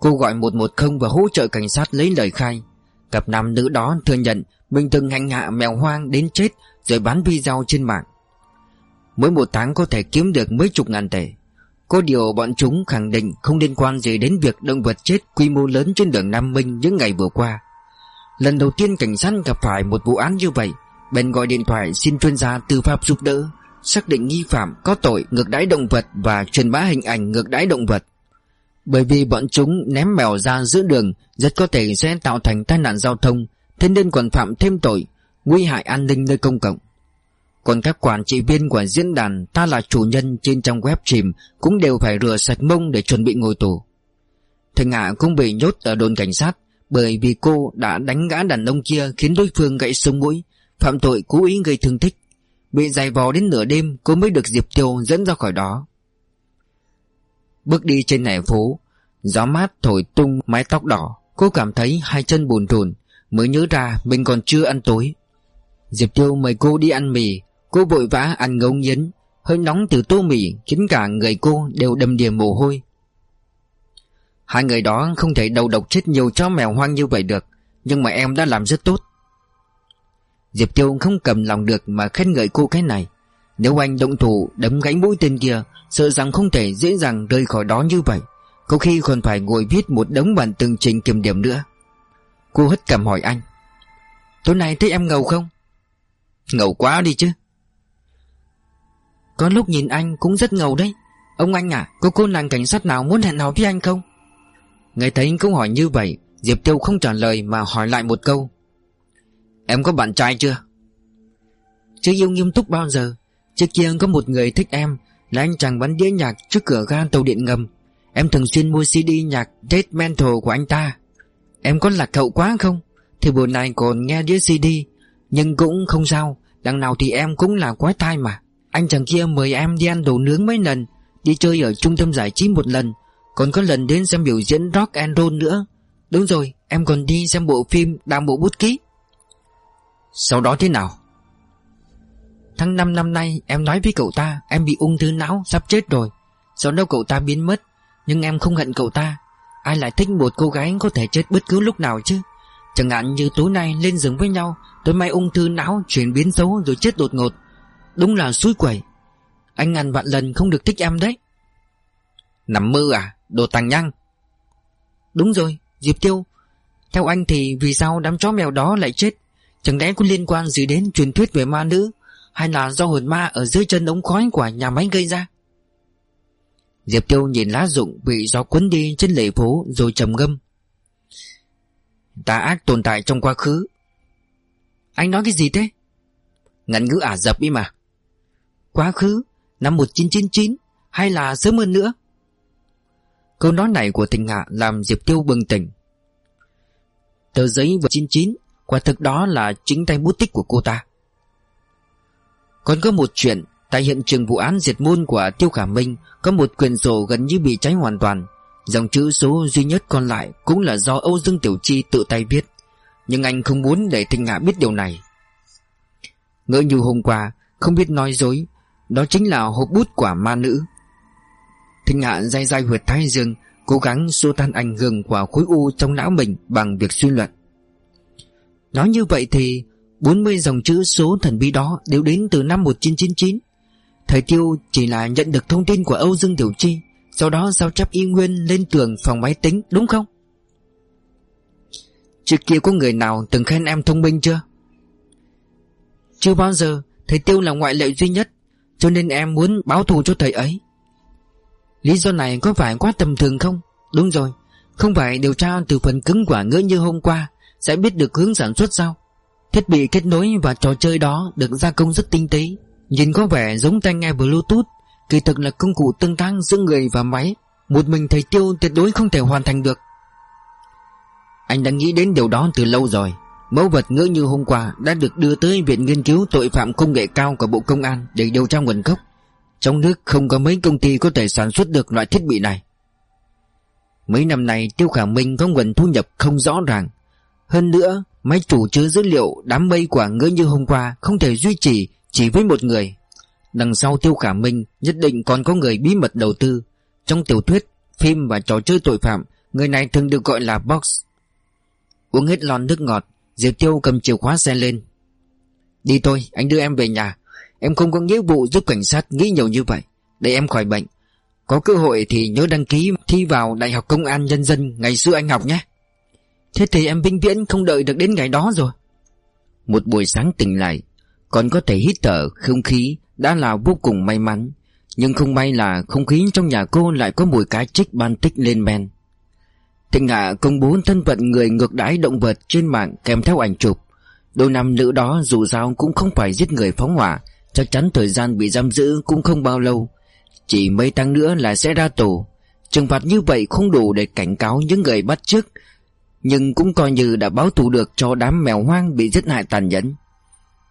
Cô gọi 110 và hỗ trợ cảnh sát lấy lời khai. Cặp nam nữ đó thừa nhận Mình từng hành hạ mèo hoang đến chết Rồi bán video trên mạng. Mỗi một tháng có thể kiếm được mấy chục ngàn tệ có điều bọn chúng khẳng định không liên quan gì đến việc động vật chết quy mô lớn trên đường Nam Minh những ngày vừa qua. Lần đầu tiên cảnh sát gặp phải một vụ án như vậy, bèn gọi điện thoại xin chuyên gia tư pháp giúp đỡ, xác định nghi phạm có tội ngược đãi động vật và truyền bá hình ảnh ngược đãi động vật. Bởi vì bọn chúng ném mèo ra giữa đường rất có thể sẽ tạo thành tai nạn giao thông, thế nên còn phạm thêm tội nguy hại an ninh nơi công cộng. Còn các quản trị viên của diễn đàn, Ta là chủ nhân trên trong web chìm, Cũng đều phải rửa sạch mông để chuẩn bị ngồi tù. Thành Hạ cũng bị nhốt ở đồn cảnh sát, Bởi vì cô đã đánh gã đàn ông kia Khiến đối phương gãy sống mũi, Phạm tội cố ý gây thương tích. Bị giày vò đến nửa đêm, Cô mới được Diệp Tiêu dẫn ra khỏi đó. Bước đi trên nẻ phố, Gió mát thổi tung mái tóc đỏ, Cô cảm thấy hai chân buồn rùn, Mới nhớ ra mình còn chưa ăn tối. Diệp Tiêu mời cô đi ăn mì Cô vội vã ăn ngấu nghiến, Hơi nóng từ tô mì Khiến cả người cô đều đầm đìa mồ hôi. Hai người đó không thể đầu độc chết nhiều chó mèo hoang như vậy được, Nhưng mà em đã làm rất tốt. Diệp Tiêu không cầm lòng được mà khen ngợi cô cái này. Nếu anh động thủ đấm gãy mũi tên kia, Sợ rằng không thể dễ dàng rời khỏi đó như vậy. Có khi còn phải ngồi viết một đống bản tường trình kiểm điểm nữa. Cô hất cầm hỏi anh, Tối nay thấy em ngầu không? Ngầu quá đi chứ có lúc nhìn anh cũng rất ngầu đấy. Ông anh à Có cô nàng cảnh sát nào muốn hẹn hò với anh không? Nghe thấy câu hỏi như vậy, Diệp Tiêu không trả lời mà hỏi lại một câu. Em có bạn trai chưa? Chưa yêu nghiêm túc bao giờ. Trước kia có một người thích em, Là anh chàng bán đĩa nhạc trước cửa ga tàu điện ngầm. Em thường xuyên mua CD nhạc Dead Mental của anh ta. Em có lạc hậu quá không? Thì buổi này còn nghe đĩa CD Nhưng cũng không sao, Đằng nào thì em cũng là quái thai mà anh chàng kia mời em đi ăn đồ nướng mấy lần, Đi chơi ở trung tâm giải trí một lần. Còn có lần đến xem biểu diễn rock and roll nữa. Đúng rồi, Em còn đi xem bộ phim Đàm bộ bút ký. Sau đó thế nào? Tháng 5 năm nay, em nói với cậu ta, Em bị ung thư não, sắp chết rồi. Sau đó cậu ta biến mất, Nhưng em không hận cậu ta. Ai lại thích một cô gái có thể chết bất cứ lúc nào chứ? Chẳng hạn như tối nay lên giường với nhau, Tối mai ung thư não chuyển biến xấu rồi chết đột ngột. Đúng là suối quẩy. Anh ngàn vạn lần không được thích em đấy. Nằm mơ à? Đồ tàng nhăng Đúng rồi Diệp Tiêu. Theo anh thì vì sao đám chó mèo đó lại chết? Chẳng lẽ có liên quan gì đến truyền thuyết về ma nữ? Hay là do hồn ma ở dưới chân ống khói của nhà máy gây ra? Diệp Tiêu nhìn lá rụng bị gió cuốn đi trên lề phố rồi trầm ngâm. Tà ác tồn tại trong quá khứ. Anh nói cái gì thế? Ngắn ngữ Ả Rập ý mà Quá khứ, Năm 1999 Hay là sớm hơn nữa? Câu nói này của tình hạ làm Diệp Tiêu bừng tỉnh. Tờ giấy vừa 99 Quả thực đó là chính tay bút tích của cô ta. Còn có một chuyện, Tại hiện trường vụ án diệt môn của Tiêu Khả Minh, Có một quyển sổ gần như bị cháy hoàn toàn. Dòng chữ số duy nhất còn lại Cũng là do Âu Dương Tiểu Chi tự tay viết. Nhưng anh không muốn để Thịnh Hạ biết điều này. Ngỡ như hôm qua, Không biết nói dối đó chính là hộp bút quả ma nữ Thinh Hạ dai dai huyệt thái dương, Cố gắng xua tan ảnh hưởng của khối u trong não mình Bằng việc suy luận Nói như vậy thì 40 dòng chữ số thần bí đó đều đến từ năm 1999 Thời tiêu chỉ là nhận được thông tin của Âu Dương Tiểu Chi, Sau đó sao chép y nguyên lên tường phòng máy tính, đúng không? Trước kia có người nào từng khen em thông minh chưa? Chưa bao giờ, Thầy Tiêu là ngoại lệ duy nhất cho nên em muốn báo thù cho thầy ấy. Lý do này có phải quá tầm thường không? Đúng rồi. Không phải điều tra từ phần cứng quả ngỡ như hôm qua Sẽ biết được hướng sản xuất sao? Thiết bị kết nối và trò chơi đó Được gia công rất tinh tế. Nhìn có vẻ giống tai nghe bluetooth. Kỳ thực là công cụ tương tác giữa người và máy. Một mình thầy Tiêu tuyệt đối không thể hoàn thành được. Anh đã nghĩ đến điều đó từ lâu rồi. Mẫu vật ngỡ như hôm qua Đã được đưa tới Viện Nghiên cứu Tội phạm Công nghệ cao của Bộ Công an Để điều tra nguồn gốc. Trong nước không có mấy công ty có thể sản xuất được loại thiết bị này. Mấy năm nay Tiêu Khả Minh có nguồn thu nhập không rõ ràng. Hơn nữa Máy chủ chứa dữ liệu đám mây quả ngỡ như hôm qua Không thể duy trì chỉ với một người. Đằng sau Tiêu Khả Minh Nhất định còn có người bí mật đầu tư. Trong tiểu thuyết, phim và trò chơi tội phạm Người này thường được gọi là Box. Uống hết lon nước ngọt Diệp Tiêu cầm chìa khóa xe lên. Đi thôi, anh đưa em về nhà. Em không có nghĩa vụ giúp cảnh sát nghĩ nhiều như vậy. Để em khỏi bệnh. Có cơ hội thì nhớ đăng ký thi vào Đại học Công an Nhân dân ngày xưa anh học nhé. Thế thì em vinh viễn không đợi được đến ngày đó rồi. Một buổi sáng tỉnh lại, Còn có thể hít thở, không khí Đã là vô cùng may mắn. Nhưng không may là không khí trong nhà cô Lại có mùi cá trích ban tích lên men. Thịnh Hạ công bố thân phận người ngược đãi động vật trên mạng kèm theo ảnh chụp. Đôi nam nữ đó dù sao cũng không phải giết người phóng hỏa, Chắc chắn thời gian bị giam giữ cũng không bao lâu. Chỉ mấy tháng nữa là sẽ ra tù. Trừng phạt như vậy không đủ để cảnh cáo những người bắt chước, Nhưng cũng coi như đã báo thù được cho đám mèo hoang bị giết hại tàn nhẫn.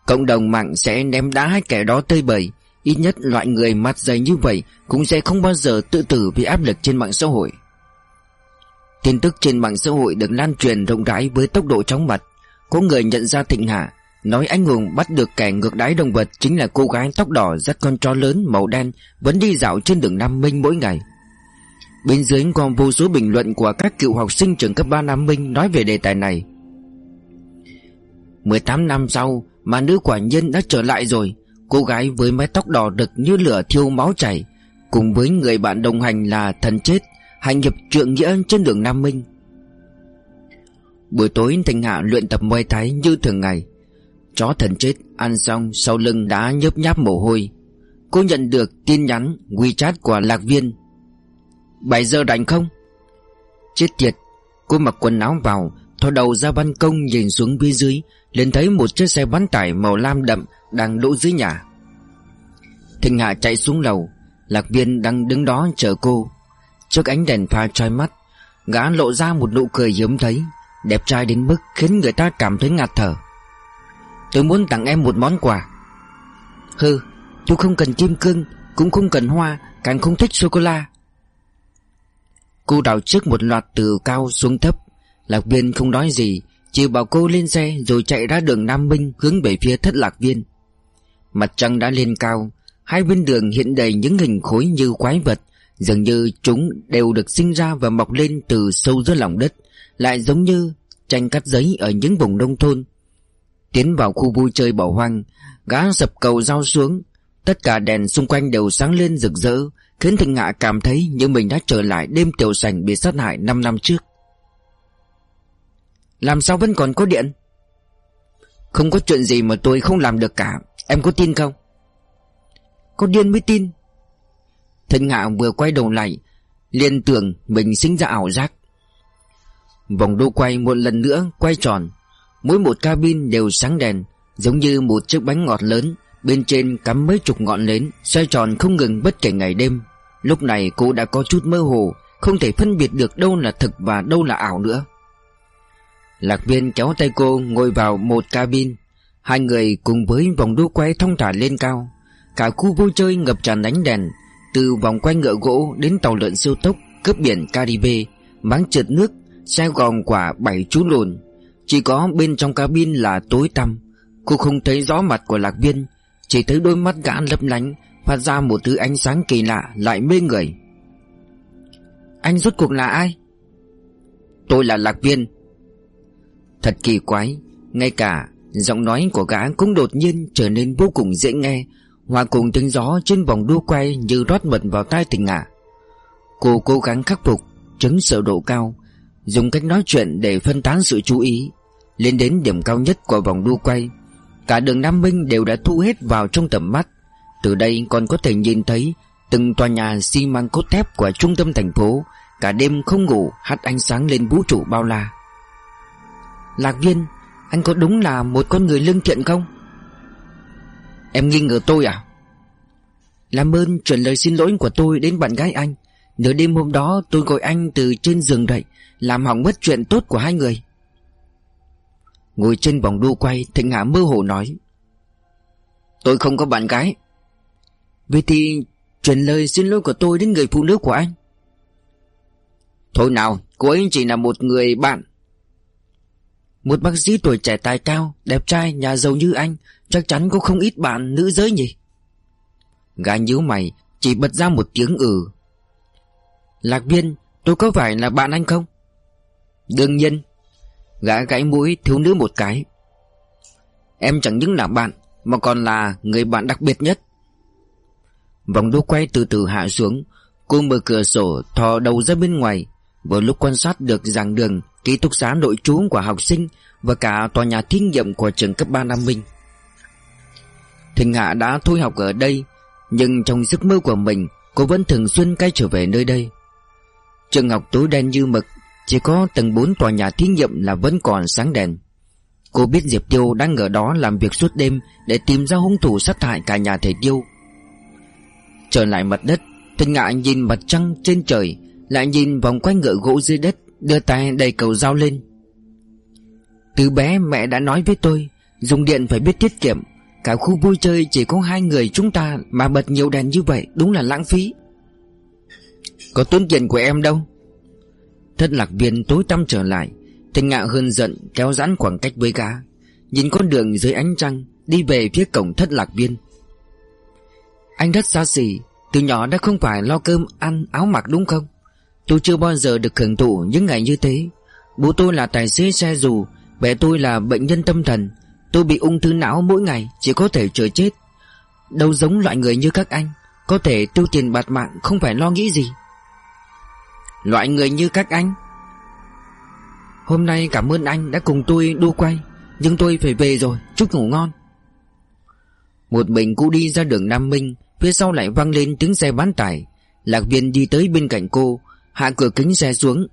Cộng đồng mạng sẽ ném đá hai kẻ đó tơi bời. Ít nhất loại người mặt dày như vậy Cũng sẽ không bao giờ tự tử vì áp lực trên mạng xã hội. Tin tức trên mạng xã hội được lan truyền rộng rãi với tốc độ chóng mặt. Có người nhận ra Thịnh Hạ, Nói anh hùng bắt được kẻ ngược đái động vật Chính là cô gái tóc đỏ dắt con chó lớn màu đen Vẫn đi dạo trên đường Nam Minh mỗi ngày. Bên dưới còn vô số bình luận của các cựu học sinh trường cấp 3 Nam Minh nói về đề tài này. 18 năm sau mà nữ quả nhân đã trở lại rồi, Cô gái với mái tóc đỏ rực như lửa thiêu máu chảy, Cùng với người bạn đồng hành là thần chết Hành nhập trượng nghĩa trên đường Nam Minh. Buổi tối, Thanh Hạ luyện tập Muay Thái như thường ngày. Chó thần chết ăn xong, sau lưng đã nhớp nháp mồ hôi. Cô nhận được tin nhắn WeChat của lạc viên. 7 giờ rảnh không? Chết tiệt, Cô mặc quần áo vào, Thò đầu ra ban công nhìn xuống phía dưới, liền thấy một chiếc xe bán tải màu lam đậm Đang đỗ dưới nhà. Thịnh Hạ chạy xuống lầu, Lạc viên đang đứng đó chờ cô. Trước ánh đèn pha trói mắt, Gã lộ ra một nụ cười hiếm thấy, Đẹp trai đến mức khiến người ta cảm thấy ngạt thở. Tôi muốn tặng em một món quà. Hừ Tôi không cần kim cương Cũng không cần hoa, Càng không thích sô-cô-la. Cô đào trước một loạt từ cao xuống thấp, Lạc viên không nói gì, Chỉ bảo cô lên xe Rồi chạy ra đường Nam Minh Hướng về phía thất lạc viên. Mặt trăng đã lên cao, Hai bên đường hiện đầy những hình khối như quái vật. Dường như chúng đều được sinh ra và mọc lên từ sâu dưới lòng đất, Lại giống như tranh cắt giấy ở những vùng nông thôn. Tiến vào khu vui chơi bỏ hoang, Gã sập cầu dao xuống. Tất cả đèn xung quanh đều sáng lên rực rỡ, Khiến Thịnh Ngạ cảm thấy như mình đã trở lại đêm tiểu sành bị sát hại 5 năm trước. Làm sao vẫn còn có điện? Không có chuyện gì mà tôi không làm được cả, Em có tin không? Có điên mới tin thân Hạ vừa quay đầu lại, liền tưởng mình sinh ra ảo giác. Vòng đô quay một lần nữa quay tròn, Mỗi một cabin đều sáng đèn, Giống như một chiếc bánh ngọt lớn, Bên trên cắm mấy chục ngọn nến, Xoay tròn không ngừng bất kể ngày đêm. Lúc này cô đã có chút mơ hồ, Không thể phân biệt được đâu là thực và đâu là ảo nữa. Lạc viên kéo tay cô ngồi vào một cabin. Hai người cùng với vòng đu quay thông thả lên cao. Cả khu vui chơi ngập tràn ánh đèn từ vòng quay ngựa gỗ đến tàu lượn siêu tốc Cướp biển Caribe, Máng trượt nước Xe gòn quả bảy chú lùn. Chỉ có bên trong cabin là tối tăm. Cô không thấy rõ mặt của lạc viên, Chỉ thấy đôi mắt gã lấp lánh, Phát ra một thứ ánh sáng kỳ lạ Lại mê người. Anh rốt cuộc là ai? Tôi là lạc viên. Thật kỳ quái, Ngay cả giọng nói của gã cũng đột nhiên trở nên vô cùng dễ nghe Hòa cùng tiếng gió trên vòng đua quay như rót mật vào tai tình ngả Cô cố gắng khắc phục Chứng sợ độ cao, Dùng cách nói chuyện để phân tán sự chú ý, Lên đến điểm cao nhất của vòng đua quay. Cả đường Nam Minh đều đã thu hết vào trong tầm mắt. Từ đây còn có thể nhìn thấy Từng tòa nhà xi măng cốt thép của trung tâm thành phố, Cả đêm không ngủ, hắt ánh sáng lên vũ trụ bao la. Lạc viên Anh có đúng là một con người lương thiện không? Em nghi ngờ tôi à? Làm ơn chuyển lời xin lỗi của tôi đến bạn gái anh. Nửa đêm hôm đó, tôi gọi anh từ trên giường dậy Làm hỏng mất chuyện tốt của hai người. Ngồi trên vòng đu quay, Thịnh Hạ mơ hồ nói, Tôi không có bạn gái. Vì thì chuyển lời xin lỗi của tôi đến người phụ nữ của anh. Thôi nào, Cô ấy chỉ là một người bạn. Một bác sĩ tuổi trẻ tài cao, Đẹp trai, nhà giàu như anh Chắc chắn có không ít bạn nữ giới nhỉ? Gái nhíu mày, Chỉ bật ra một tiếng ừ. Lạc viên, tôi có phải là bạn anh không? Đương nhiên, Gã gãy mũi thiếu nữ một cái. Em chẳng những là bạn, Mà còn là người bạn đặc biệt nhất. Vòng đu quay từ từ hạ xuống, Cô mở cửa sổ thò đầu ra bên ngoài, Vừa lúc quan sát được giảng đường, Ký túc xá nội trú của học sinh Và cả tòa nhà thí nghiệm của trường cấp 3 Nam Minh. Thịnh Hạ đã thôi học ở đây, Nhưng trong giấc mơ của mình, Cô vẫn thường xuyên cay trở về nơi đây. Trường học tối đen như mực, Chỉ có tầng 4 tòa nhà thí nghiệm là vẫn còn sáng đèn. Cô biết Diệp Tiêu đang ở đó làm việc suốt đêm Để tìm ra hung thủ sát hại cả nhà thầy Tiêu. Trở lại mặt đất Thịnh Hạ nhìn mặt trăng trên trời, Lại nhìn vòng quanh ngựa gỗ dưới đất, Đưa tay đầy cầu dao lên. Từ bé mẹ đã nói với tôi, Dùng điện phải biết tiết kiệm Cả khu vui chơi chỉ có hai người chúng ta Mà bật nhiều đèn như vậy Đúng là lãng phí. Có tốn tiền của em đâu. Thất lạc viên tối tăm trở lại Thanh ngạ hơn giận kéo giãn khoảng cách với gã, Nhìn con đường dưới ánh trăng, Đi về phía cổng thất lạc viên. Anh rất xa xỉ, Từ nhỏ đã không phải lo cơm ăn áo mặc đúng không? Tôi chưa bao giờ được hưởng thụ những ngày như thế. Bố tôi là tài xế xe dù, Mẹ tôi là bệnh nhân tâm thần Tôi bị ung thư não mỗi ngày, Chỉ có thể chờ chết. Đâu giống loại người như các anh, Có thể tiêu tiền bạt mạng, không phải lo nghĩ gì. Loại người như các anh. Hôm nay cảm ơn anh đã cùng tôi đua quay, Nhưng tôi phải về rồi, Chúc ngủ ngon. Một mình cô đi ra đường Nam Minh, Phía sau lại vang lên tiếng xe bán tải. Lạc viên đi tới bên cạnh cô, Hạ cửa kính xe xuống.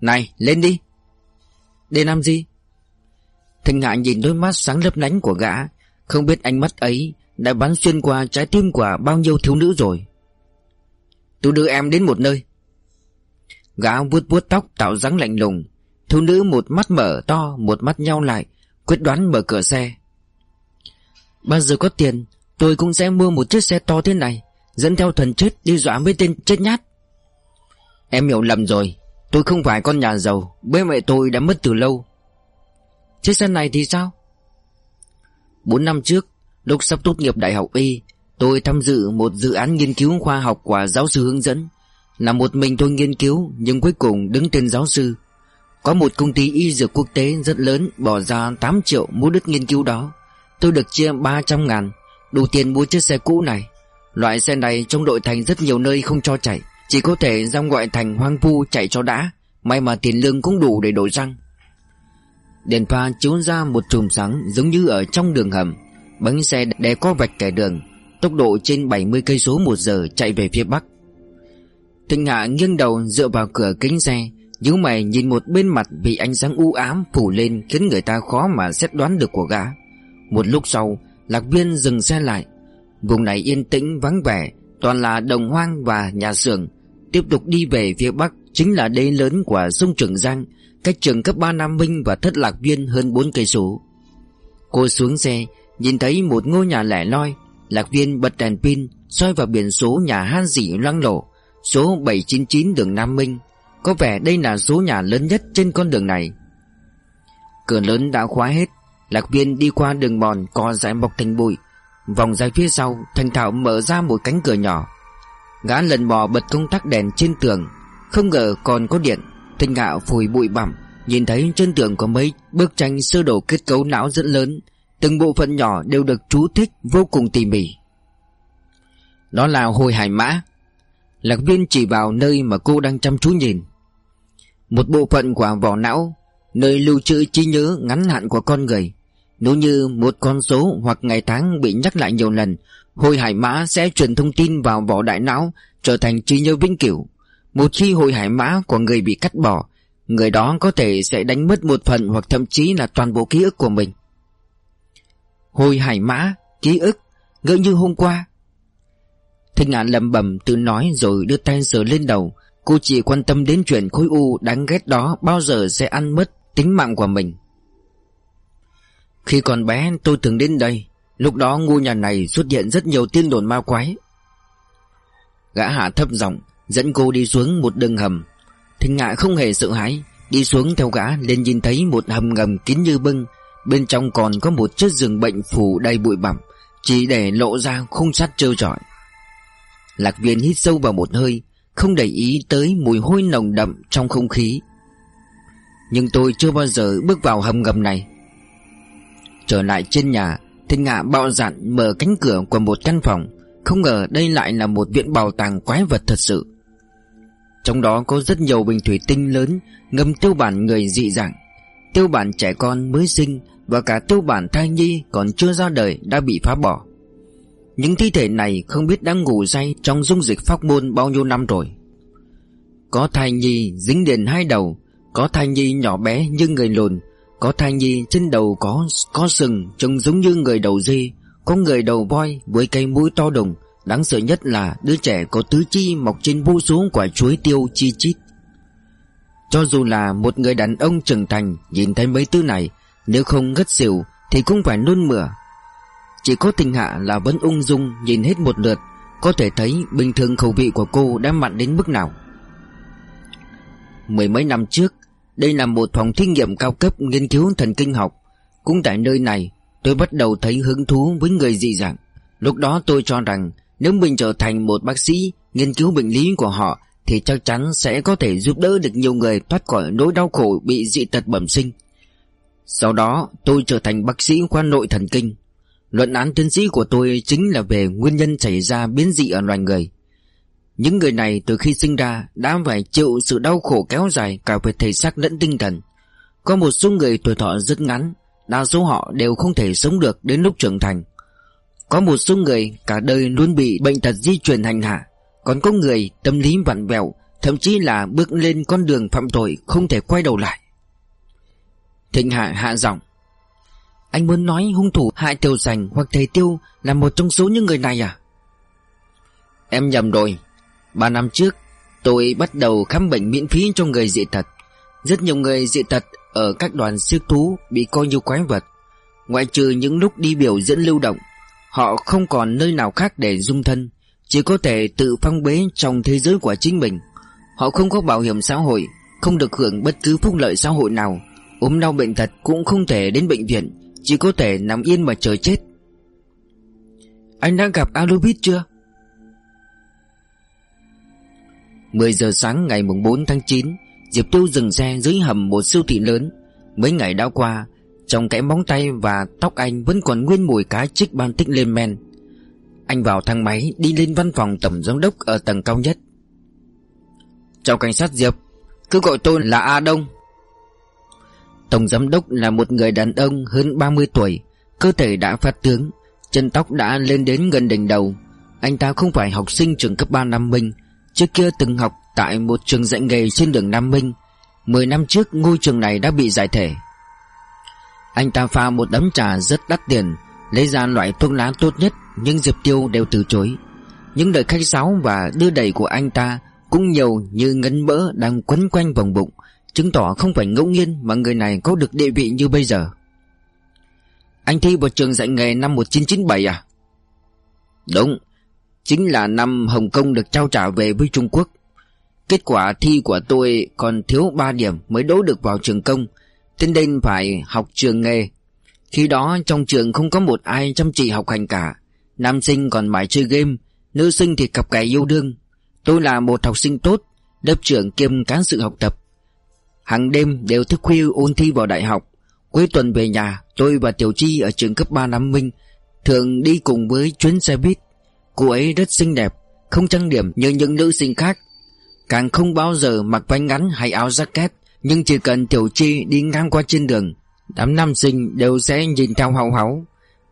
Này, lên đi. Để làm gì Thanh Hạ nhìn đôi mắt sáng lấp lánh của gã, Không biết ánh mắt ấy Đã bắn xuyên qua trái tim của bao nhiêu thiếu nữ rồi. Tôi đưa em đến một nơi. Gã vuốt vuốt tóc tạo dáng lạnh lùng. Thiếu nữ một mắt mở to, Một mắt nhau lại, Quyết đoán mở cửa xe. Bao giờ có tiền, Tôi cũng sẽ mua một chiếc xe to thế này, Dẫn theo thần chết đi dọa mấy tên chết nhát. Em hiểu lầm rồi, Tôi không phải con nhà giàu, Bố mẹ tôi đã mất từ lâu. Chiếc xe này thì sao? Bốn năm trước, Lúc sắp tốt nghiệp đại học Y, Tôi tham dự một dự án nghiên cứu khoa học của giáo sư hướng dẫn. Là một mình tôi nghiên cứu, Nhưng cuối cùng đứng tên giáo sư. Có một công ty y dược quốc tế rất lớn Bỏ ra 8 triệu mua đất nghiên cứu đó. Tôi được chia 300 ngàn, Đủ tiền mua chiếc xe cũ này. Loại xe này trong đội thành rất nhiều nơi không cho chạy, Chỉ có thể ra ngoại thành hoang vu chạy cho đã. May mà tiền lương cũng đủ để đổi răng Đèn pha chiếu ra một chùm sáng giống như ở trong đường hầm Bánh xe đè có vạch kẻ đường Tốc độ trên 70 cây số một giờ chạy về phía bắc Thịnh Hạ nghiêng đầu dựa vào cửa kính xe nhíu mày nhìn một bên mặt bị ánh sáng u ám phủ lên khiến người ta khó mà xét đoán được của gã. Một lúc sau, Lạc Viên dừng xe lại. Vùng này yên tĩnh vắng vẻ, toàn là đồng hoang và nhà xưởng. Tiếp tục đi về phía bắc chính là đê lớn của sông Trường Giang, cách trường cấp 3 Nam Minh và thất Lạc Viên hơn 4 cây số. Cô xuống xe, nhìn thấy một ngôi nhà lẻ loi, Lạc Viên bật đèn pin, soi vào biển số nhà han Dĩ loang lổ, số 799 đường Nam Minh. Có vẻ đây là số nhà lớn nhất trên con đường này Cửa lớn đã khóa hết Lạc viên đi qua đường mòn có dải mọc thành bụi Vòng ra phía sau Thành thạo mở ra một cánh cửa nhỏ Gã lần mò bật công tắc đèn trên tường Không ngờ còn có điện Thanh ngạo phủi bụi bặm, Nhìn thấy trên tường có mấy bức tranh sơ đồ kết cấu não rất lớn, Từng bộ phận nhỏ đều được chú thích vô cùng tỉ mỉ. Đó là hồi hải mã. Lạc viên chỉ vào nơi mà cô đang chăm chú nhìn. Một bộ phận của vỏ não, Nơi lưu trữ trí nhớ ngắn hạn của con người, Nếu như một con số hoặc ngày tháng bị nhắc lại nhiều lần, Hồi hải mã sẽ truyền thông tin vào vỏ đại não, Trở thành trí nhớ vĩnh cửu. Một khi hội hải mã của người bị cắt bỏ Người đó có thể sẽ đánh mất một phần hoặc thậm chí là toàn bộ ký ức của mình. Hồi hải mã, ký ức, ngỡ như hôm qua. Thanh ngạn lầm bầm tự nói rồi đưa tay sờ lên đầu. Cô chỉ quan tâm đến chuyện khối u đáng ghét đó bao giờ sẽ ăn mất tính mạng của mình. Khi còn bé tôi thường đến đây. Lúc đó ngôi nhà này xuất hiện rất nhiều tiên đồn ma quái. Gã hạ thấp giọng Dẫn cô đi xuống một đường hầm. Thinh ngạ không hề sợ hãi, Đi xuống theo gã lên nhìn thấy một hầm ngầm kín như bưng. Bên trong còn có một chiếc giường bệnh phủ đầy bụi bặm, Chỉ để lộ ra khung sắt trơ trọi. Lạc viên hít sâu vào một hơi, không để ý tới mùi hôi nồng đậm trong không khí. Nhưng tôi chưa bao giờ bước vào hầm ngầm này. Trở lại trên nhà Thanh Ngạ bạo dạn mở cánh cửa của một căn phòng. Không ngờ đây lại là một viện bảo tàng quái vật thật sự. Trong đó có rất nhiều bình thủy tinh lớn, Ngâm tiêu bản người dị dạng. Tiêu bản trẻ con mới sinh Và cả tiêu bản thai nhi còn chưa ra đời đã bị phá bỏ. Những thi thể này không biết đang ngủ say trong dung dịch phóc môn bao nhiêu năm rồi. Có thai nhi dính đền hai đầu, Có thai nhi nhỏ bé như người lùn Có thai nhi trên đầu có có sừng trông giống như người đầu dê, Có người đầu voi với cây mũi to đùng Đáng sợ nhất là đứa trẻ có tứ chi mọc trên vô số quả chuối tiêu chi chít. Cho dù là một người đàn ông trưởng thành, nhìn thấy mấy thứ này, Nếu không ngất xỉu thì cũng phải nôn mửa. Chỉ có tình hạ là vẫn ung dung, nhìn hết một lượt, Có thể thấy bình thường khẩu vị của cô đã mặn đến mức nào. Mười mấy năm trước, Đây là một phòng thí nghiệm cao cấp nghiên cứu thần kinh học. Cũng tại nơi này, Tôi bắt đầu thấy hứng thú với người dị dạng. Lúc đó tôi cho rằng nếu mình trở thành một bác sĩ Nghiên cứu bệnh lý của họ Thì chắc chắn sẽ có thể giúp đỡ được nhiều người Thoát khỏi nỗi đau khổ bị dị tật bẩm sinh Sau đó tôi trở thành bác sĩ khoa nội thần kinh Luận án tiến sĩ của tôi chính là về nguyên nhân xảy ra biến dị ở loài người. Những người này từ khi sinh ra đã phải chịu sự đau khổ kéo dài cả về thể xác lẫn tinh thần. Có một số người tuổi thọ rất ngắn, đa số họ đều không thể sống được đến lúc trưởng thành. Có một số người cả đời luôn bị bệnh tật di truyền hành hạ, còn có người tâm lý vặn vẹo, thậm chí là bước lên con đường phạm tội không thể quay đầu lại. Thịnh Hạ hạ giọng anh muốn nói hung thủ hại Tiểu Sành hoặc thầy Tiêu là một trong số những người này à? Em nhầm rồi. Ba năm trước, tôi bắt đầu khám bệnh miễn phí cho người dị tật. Rất nhiều người dị tật ở các đoàn siêu thú bị coi như quái vật. Ngoại trừ những lúc đi biểu diễn lưu động, họ không còn nơi nào khác để dung thân, chỉ có thể tự phong bế trong thế giới của chính mình. Họ không có bảo hiểm xã hội, không được hưởng bất cứ phúc lợi xã hội nào, ốm đau bệnh tật cũng không thể đến bệnh viện, chỉ có thể nằm yên mà chờ chết Anh đã gặp Alubit chưa? 10 giờ sáng ngày mùng 4 tháng 9 Diệp Tiêu dừng xe dưới hầm một siêu thị lớn Mấy ngày đã qua trong cái móng tay và tóc anh Vẫn còn nguyên mùi cá trích ban tích lên men. Anh vào thang máy, Đi lên văn phòng tổng giám đốc Ở tầng cao nhất. Chào cảnh sát Diệp, Cứ gọi tôi là A Đông. Tổng giám đốc là một người đàn ông hơn 30 tuổi, Cơ thể đã phát tướng, Chân tóc đã lên đến gần đỉnh đầu. Anh ta không phải học sinh trường cấp 3 Nam Minh, Trước kia từng học tại một trường dạy nghề trên đường Nam Minh. Mười năm trước, ngôi trường này đã bị giải thể. Anh ta pha một đấm trà rất đắt tiền, Lấy ra loại thuốc lá tốt nhất, Nhưng Diệp Tiêu đều từ chối. Những lời khách sáo và đưa đẩy của anh ta Cũng nhiều như ngấn mỡ đang quấn quanh vòng bụng, Chứng tỏ không phải ngẫu nhiên Mà người này có được địa vị như bây giờ. Anh thi vào trường dạy nghề năm 1997 à? Đúng, Chính là năm Hồng Kông được trao trả về với Trung Quốc. Kết quả thi của tôi còn thiếu 3 điểm mới đỗ được vào trường công Tên nên phải học trường nghề. Khi đó trong trường không có một ai chăm chỉ học hành cả. Nam sinh còn mãi chơi game, Nữ sinh thì cặp kè yêu đương. Tôi là một học sinh tốt, Lớp trưởng kiêm cán sự học tập. Hàng đêm đều thức khuya ôn thi vào đại học. Cuối tuần về nhà, Tôi và Tiểu Chi ở trường cấp 3 Nam Minh Thường đi cùng với chuyến xe buýt. Cô ấy rất xinh đẹp, Không trang điểm như những nữ sinh khác. Càng không bao giờ mặc váy ngắn hay áo jacket. Nhưng chỉ cần Tiểu Chi đi ngang qua trên đường Đám nam sinh đều sẽ nhìn theo hào háo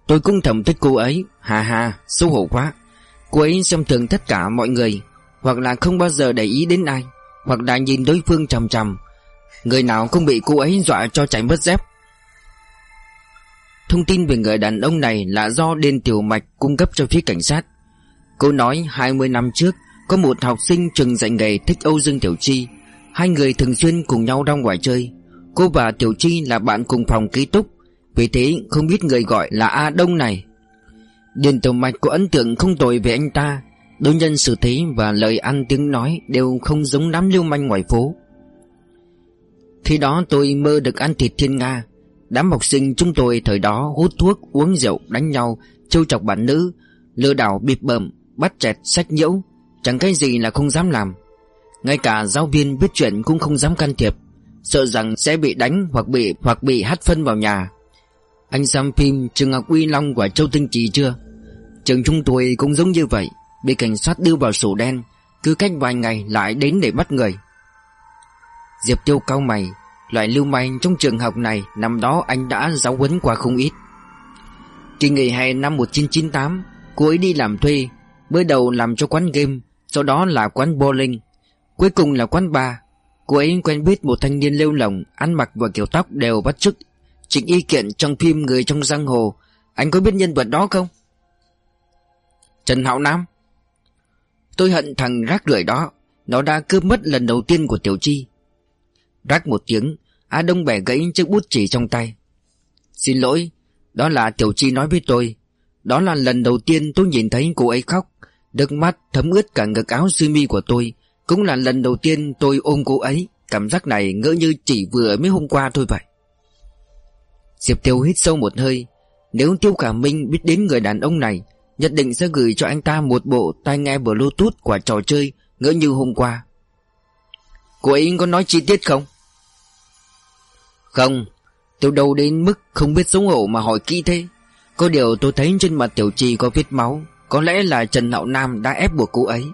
Tôi cũng thầm thích cô ấy. Hà hà, xấu hổ quá. Cô ấy xem thường tất cả mọi người Hoặc là không bao giờ để ý đến ai Hoặc là nhìn đối phương chằm chằm. Người nào không bị cô ấy dọa cho chạy mất dép. Thông tin về người đàn ông này là do Đền Tiểu Mạch cung cấp cho phía cảnh sát. Cô nói 20 năm trước Có một học sinh trường dạy nghề thích Âu Dương Tiểu Chi. Hai người thường xuyên cùng nhau ra ngoài chơi. Cô và Tiểu Chi là bạn cùng phòng ký túc. Vì thế không biết người gọi là A Đông này. Điền Tiểu Mạch có ấn tượng không tồi về anh ta. Đối nhân xử thế và lời ăn tiếng nói Đều không giống đám lưu manh ngoài phố. Khi đó tôi mơ được ăn thịt thiên Nga. Đám học sinh chúng tôi thời đó hút thuốc, uống rượu, đánh nhau Trêu chọc bạn nữ Lừa đảo bịp bợm Bắt chẹt sách nhiễu. Chẳng cái gì là không dám làm. Ngay cả giáo viên biết chuyện cũng không dám can thiệp, Sợ rằng sẽ bị đánh hoặc bị hoặc bị hát phân vào nhà. Anh xem phim Trường Ngọc Uy Long của Châu Tinh Trì chưa? Trường chúng tôi cũng giống như vậy, Bị cảnh sát đưa vào sổ đen, Cứ cách vài ngày lại đến để bắt người. Diệp Tiêu cao mày, Loại lưu manh trong trường học này Năm đó anh đã giáo huấn qua không ít. Kỳ nghỉ hè năm 1998 Cô ấy đi làm thuê, Mới đầu làm cho quán game, Sau đó là quán bowling. Cuối cùng là quán bar. Cô ấy quen biết một thanh niên lêu lỏng, Ăn mặc và kiểu tóc đều bắt chước. Trịnh y kiện trong phim Người trong giang hồ. Anh có biết nhân vật đó không? Trần Hạo Nam. Tôi hận thằng rác rưởi đó. Nó đã cướp mất lần đầu tiên của Tiểu Chi. Rác một tiếng, Á Đông bẻ gãy chiếc bút chỉ trong tay. Xin lỗi, Đó là Tiểu Chi nói với tôi. Đó là lần đầu tiên tôi nhìn thấy cô ấy khóc. Nước mắt thấm ướt cả ngực áo sơ mi của tôi. Cũng là lần đầu tiên tôi ôm cô ấy, Cảm giác này ngỡ như chỉ vừa mới hôm qua thôi vậy. Diệp Tiêu hít sâu một hơi, Nếu Tiêu Khả Minh biết đến người đàn ông này, Nhất định sẽ gửi cho anh ta một bộ tai nghe bluetooth của trò chơi Ngỡ như hôm qua. Cô ấy có nói chi tiết không? Không Tôi đâu đến mức không biết xấu hổ mà hỏi kỹ thế. Có điều tôi thấy trên mặt tiểu trì có vết máu, Có lẽ là Trần Hạo Nam đã ép buộc cô ấy.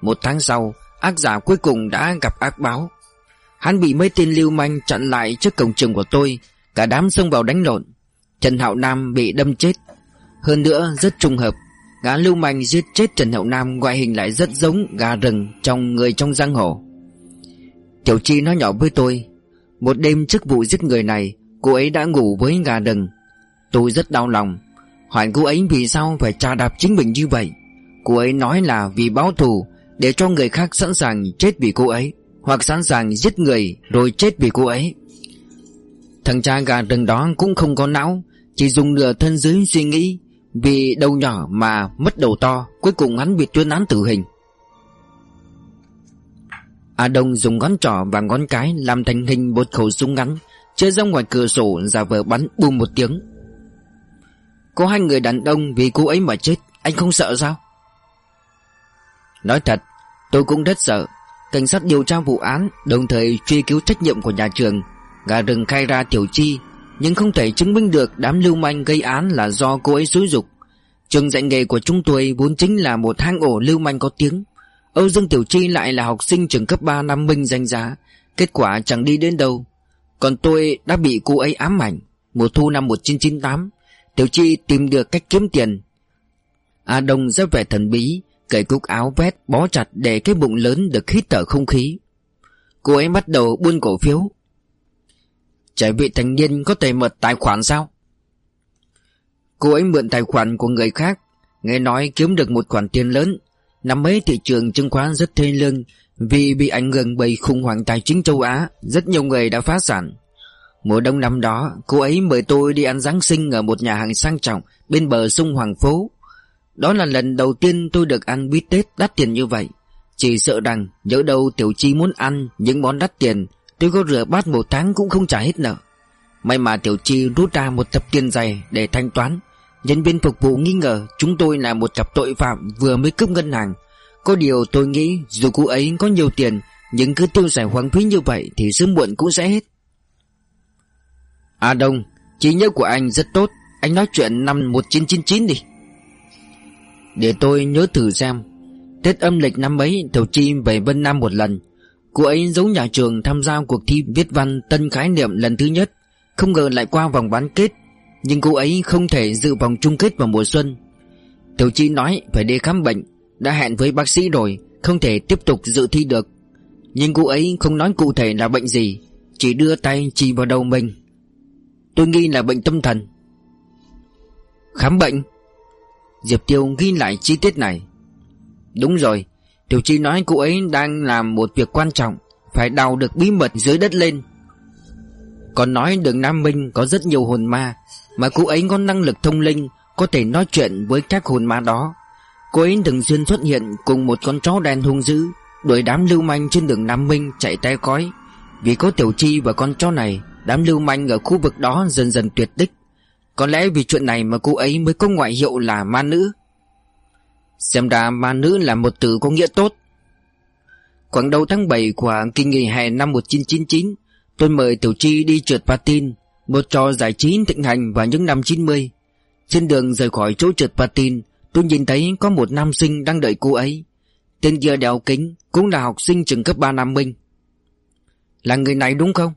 Một tháng sau Ác giả cuối cùng đã gặp ác báo. Hắn bị mấy tên lưu manh chặn lại trước cổng trường của tôi. Cả đám xông vào đánh lộn. Trần Hạo Nam bị đâm chết. Hơn nữa, rất trùng hợp. Gã lưu manh giết chết Trần Hạo Nam, Ngoại hình lại rất giống gà rừng Trong người trong giang hồ. Tiểu Chi nói nhỏ với tôi, Một đêm trước vụ giết người này, Cô ấy đã ngủ với gà rừng. Tôi rất đau lòng. Hỏi cô ấy vì sao phải tra đạp chính mình như vậy? Cô ấy nói là vì báo thù để cho người khác sẵn sàng chết vì cô ấy, Hoặc sẵn sàng giết người Rồi chết vì cô ấy. Thằng cha gà rừng đó cũng không có não, Chỉ dùng nửa thân dưới suy nghĩ Vì đầu nhỏ mà mất đầu to, Cuối cùng hắn bị tuyên án tử hình. A Đông dùng ngón trỏ và ngón cái Làm thành hình một khẩu súng ngắn Chơi ra ngoài cửa sổ giả vờ bắn bùm một tiếng. Có hai người đàn ông vì cô ấy mà chết, Anh không sợ sao? Nói thật Tôi cũng rất sợ. Cảnh sát điều tra vụ án Đồng thời truy cứu trách nhiệm của nhà trường. Gà rừng khai ra tiểu chi, Nhưng không thể chứng minh được đám lưu manh gây án là do cô ấy xúi dục. Trường dạy nghề của chúng tôi vốn chính là một hang ổ lưu manh có tiếng. Âu Dương Tiểu Chi lại là học sinh trường cấp 3 năm Minh danh giá. Kết quả chẳng đi đến đâu. Còn tôi đã bị cô ấy ám ảnh. Mùa thu năm 1998 Tiểu Chi tìm được cách kiếm tiền. A Đông rất vẻ thần bí. Cởi cúc áo vét bó chặt để cái bụng lớn được hít thở không khí. Cô ấy bắt đầu buôn cổ phiếu. Trẻ vị thành niên có thể mở tài khoản sao? Cô ấy mượn tài khoản của người khác, Nghe nói kiếm được một khoản tiền lớn. Năm ấy thị trường chứng khoán rất thê lương Vì bị ảnh hưởng bởi khủng hoảng tài chính châu Á, Rất nhiều người đã phá sản. Mùa đông năm đó, Cô ấy mời tôi đi ăn Giáng sinh Ở một nhà hàng sang trọng Bên bờ sông Hoàng Phố. Đó là lần đầu tiên tôi được ăn bít tết đắt tiền như vậy. Chỉ sợ rằng Nhớ đâu Tiểu Chi muốn ăn Những món đắt tiền Tôi có rửa bát một tháng cũng không trả hết nợ. May mà Tiểu Chi rút ra một tập tiền dày Để thanh toán. Nhân viên phục vụ nghi ngờ chúng tôi là một cặp tội phạm vừa mới cướp ngân hàng. Có điều tôi nghĩ dù cô ấy có nhiều tiền Nhưng cứ tiêu xài hoang phí như vậy thì sớm muộn cũng sẽ hết. À Đông, trí nhớ của anh rất tốt. Anh nói chuyện năm 1999 đi. Để tôi nhớ thử xem. Tết âm lịch năm ấy Tiểu Chi về Vân Nam một lần. Cô ấy giấu nhà trường tham gia cuộc thi viết văn tân khái niệm lần thứ nhất. Không ngờ lại qua vòng bán kết. Nhưng cô ấy không thể dự vòng chung kết vào mùa xuân. Tiểu Chi nói phải đi khám bệnh. Đã hẹn với bác sĩ rồi, Không thể tiếp tục dự thi được. Nhưng cô ấy không nói cụ thể là bệnh gì, Chỉ đưa tay chỉ vào đầu mình. Tôi nghi là bệnh tâm thần. Khám bệnh? Diệp Tiêu ghi lại chi tiết này. Đúng rồi, Tiểu Chi nói cô ấy đang làm một việc quan trọng, Phải đào được bí mật dưới đất lên. Còn nói đường Nam Minh có rất nhiều hồn ma, mà cô ấy có năng lực thông linh, Có thể nói chuyện với các hồn ma đó. Cô ấy thường xuyên xuất hiện Cùng một con chó đen hung dữ, Đuổi đám lưu manh trên đường Nam Minh chạy tay cói Vì có Tiểu Chi và con chó này, Đám lưu manh ở khu vực đó dần dần tuyệt tích. Có lẽ vì chuyện này mà cô ấy mới có ngoại hiệu là ma nữ. Xem ra ma nữ là một từ có nghĩa tốt. Khoảng đầu tháng 7 của kỳ nghỉ hè năm 1999 Tôi mời Tiểu Chi đi trượt patin, một trò giải trí thịnh hành vào những năm 90 Trên đường rời khỏi chỗ trượt patin, Tôi nhìn thấy có một nam sinh đang đợi cô ấy. Tên kia đeo kính Cũng là học sinh trường cấp 3 Nam Minh. Là người này đúng không?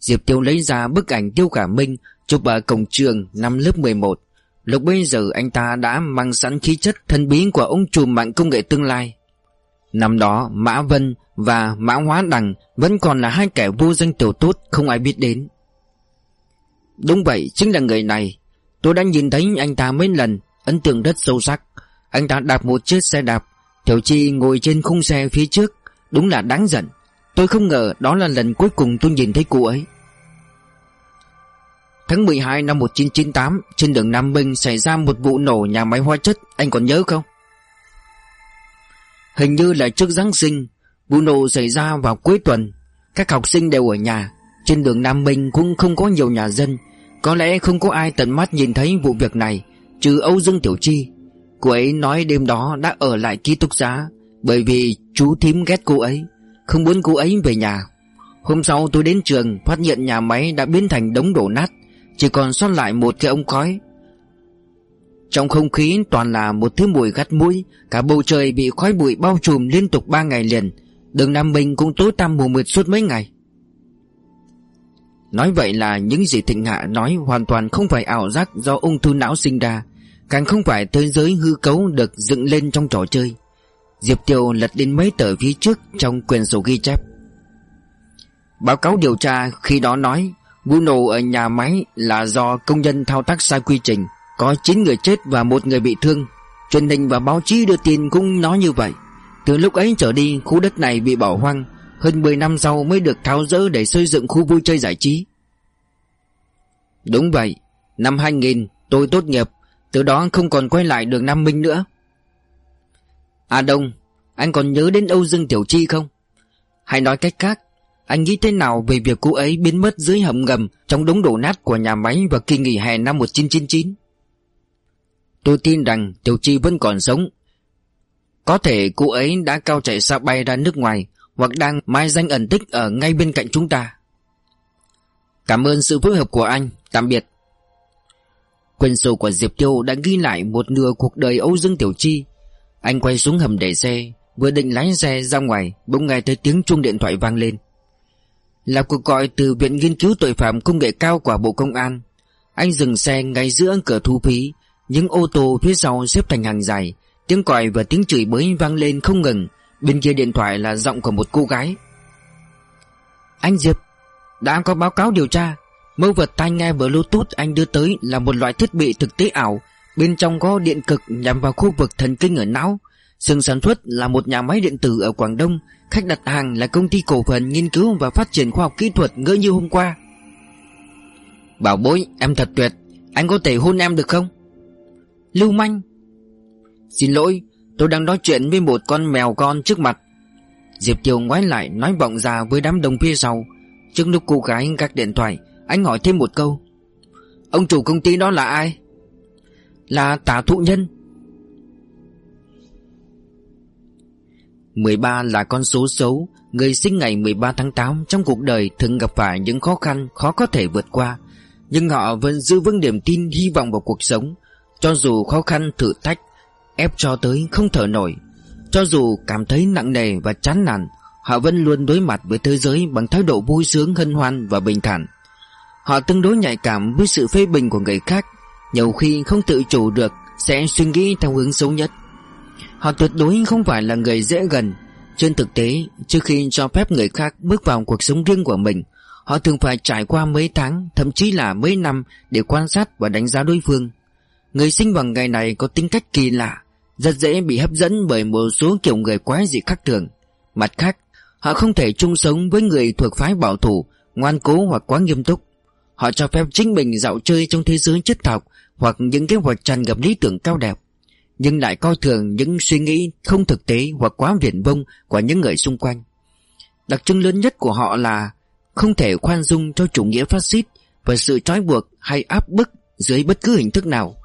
Diệp Tiêu lấy ra bức ảnh Tiêu Khả Minh Chúc bà cổng trường năm lớp 11 Lúc bây giờ anh ta đã mang sẵn khí chất thân bí của ông trùm mạng công nghệ tương lai. Năm đó, Mã Vân và Mã Hóa Đằng Vẫn còn là hai kẻ vô danh tiểu tốt không ai biết đến. Đúng vậy, chính là người này. Tôi đã nhìn thấy anh ta mấy lần, Ấn tượng rất sâu sắc. Anh ta đạp một chiếc xe đạp, Tiểu Chi ngồi trên khung xe phía trước. Đúng là đáng giận. Tôi không ngờ đó là lần cuối cùng tôi nhìn thấy cô ấy. Tháng 12 năm 1998 Trên đường Nam Minh xảy ra một vụ nổ nhà máy hóa chất, Anh còn nhớ không? Hình như là trước Giáng sinh, Vụ nổ xảy ra vào cuối tuần. Các học sinh đều ở nhà. Trên đường Nam Minh cũng không có nhiều nhà dân. Có lẽ không có ai tận mắt nhìn thấy vụ việc này, Trừ Âu Dương Tiểu Chi. Cô ấy nói đêm đó đã ở lại ký túc xá, Bởi vì chú thím ghét cô ấy, Không muốn cô ấy về nhà. Hôm sau tôi đến trường, Phát hiện nhà máy đã biến thành đống đổ nát. Chỉ còn sót lại một cái ống khói. Trong không khí toàn là một thứ mùi gắt mũi, Cả bầu trời bị khói bụi bao trùm liên tục 3 ngày liền. Đường Nam Minh cũng tối tăm mù mịt suốt mấy ngày. Nói vậy là những gì Thịnh Hạ nói hoàn toàn không phải ảo giác do ung thư não sinh ra, Càng không phải thế giới hư cấu được dựng lên trong trò chơi. Diệp Tiêu lật lên mấy tờ phía trước trong quyển sổ ghi chép. Báo cáo điều tra khi đó nói Vụ nổ ở nhà máy là do công nhân thao tác sai quy trình, Có 9 người chết và một người bị thương. Truyền hình và báo chí đưa tin cũng nói như vậy. Từ lúc ấy trở đi, khu đất này bị bỏ hoang, hơn 10 năm sau mới được tháo rỡ để xây dựng khu vui chơi giải trí. Đúng vậy, Năm 2000 tôi tốt nghiệp, Từ đó không còn quay lại đường Nam Minh nữa. À Đông, Anh còn nhớ đến Âu Dương Tiểu Chi không? Hay nói cách khác anh nghĩ thế nào về việc cô ấy biến mất dưới hầm ngầm Trong đống đổ nát của nhà máy Vào kỳ nghỉ hè năm 1999 Tôi tin rằng Tiểu Chi vẫn còn sống Có thể cô ấy đã cao chạy xa bay ra nước ngoài hoặc đang mai danh ẩn tích ở ngay bên cạnh chúng ta. Cảm ơn sự phối hợp của anh, tạm biệt. Quyển sổ của Diệp Tiêu đã ghi lại một nửa cuộc đời Âu Dương Tiểu Chi. Anh quay xuống hầm để xe, vừa định lái xe ra ngoài, bỗng nghe thấy tiếng chuông điện thoại vang lên. Là cuộc gọi từ Viện Nghiên cứu Tội phạm Công nghệ Cao của Bộ Công an. Anh dừng xe ngay giữa cửa thu phí, Những ô tô phía sau xếp thành hàng dài, Tiếng còi và tiếng chửi bới vang lên không ngừng. Bên kia điện thoại là giọng của một cô gái. Anh Diệp, Đã có báo cáo điều tra. Mẫu vật tai nghe Bluetooth anh đưa tới Là một loại thiết bị thực tế ảo. Bên trong có điện cực nhằm vào khu vực thần kinh ở não. Sừng sản xuất là một nhà máy điện tử ở Quảng Đông. Khách đặt hàng là công ty cổ phần nghiên cứu và phát triển khoa học kỹ thuật ngỡ như hôm qua. Bảo bối, em thật tuyệt. Anh có thể hôn em được không? Lưu manh. Xin lỗi, tôi đang nói chuyện với một con mèo con trước mặt. Diệp Tiêu ngoái lại, nói vọng ra với đám đông phía sau. Trước lúc cô gái gác điện thoại, Anh hỏi thêm một câu. Ông chủ công ty đó là ai? Là tả thụ nhân. 13 là con số xấu. Người sinh ngày 13 tháng 8 Trong cuộc đời thường gặp phải những khó khăn Khó có thể vượt qua. Nhưng họ vẫn giữ vững niềm tin, hy vọng vào cuộc sống. Cho dù khó khăn, thử thách, Ép cho tới không thở nổi. Cho dù cảm thấy nặng nề và chán nản, Họ vẫn luôn đối mặt với thế giới Bằng thái độ vui sướng, hân hoan và bình thản. Họ tương đối nhạy cảm với sự phê bình của người khác. Nhiều khi không tự chủ được, Sẽ suy nghĩ theo hướng xấu nhất. Họ tuyệt đối không phải là người dễ gần. Trên thực tế, Trước khi cho phép người khác bước vào cuộc sống riêng của mình, Họ thường phải trải qua mấy tháng, Thậm chí là mấy năm Để quan sát và đánh giá đối phương. Người sinh bằng ngày này có tính cách kỳ lạ, Rất dễ bị hấp dẫn bởi một số kiểu người quái dị khác thường. Mặt khác, Họ không thể chung sống với người thuộc phái bảo thủ, Ngoan cố hoặc quá nghiêm túc. Họ cho phép chính mình dạo chơi trong thế giới chất học Hoặc những kế hoạch tràn ngập lý tưởng cao đẹp nhưng lại coi thường những suy nghĩ không thực tế hoặc quá viển vông của những người xung quanh. Đặc trưng lớn nhất của họ là không thể khoan dung cho chủ nghĩa phát xít và sự trói buộc hay áp bức dưới bất cứ hình thức nào.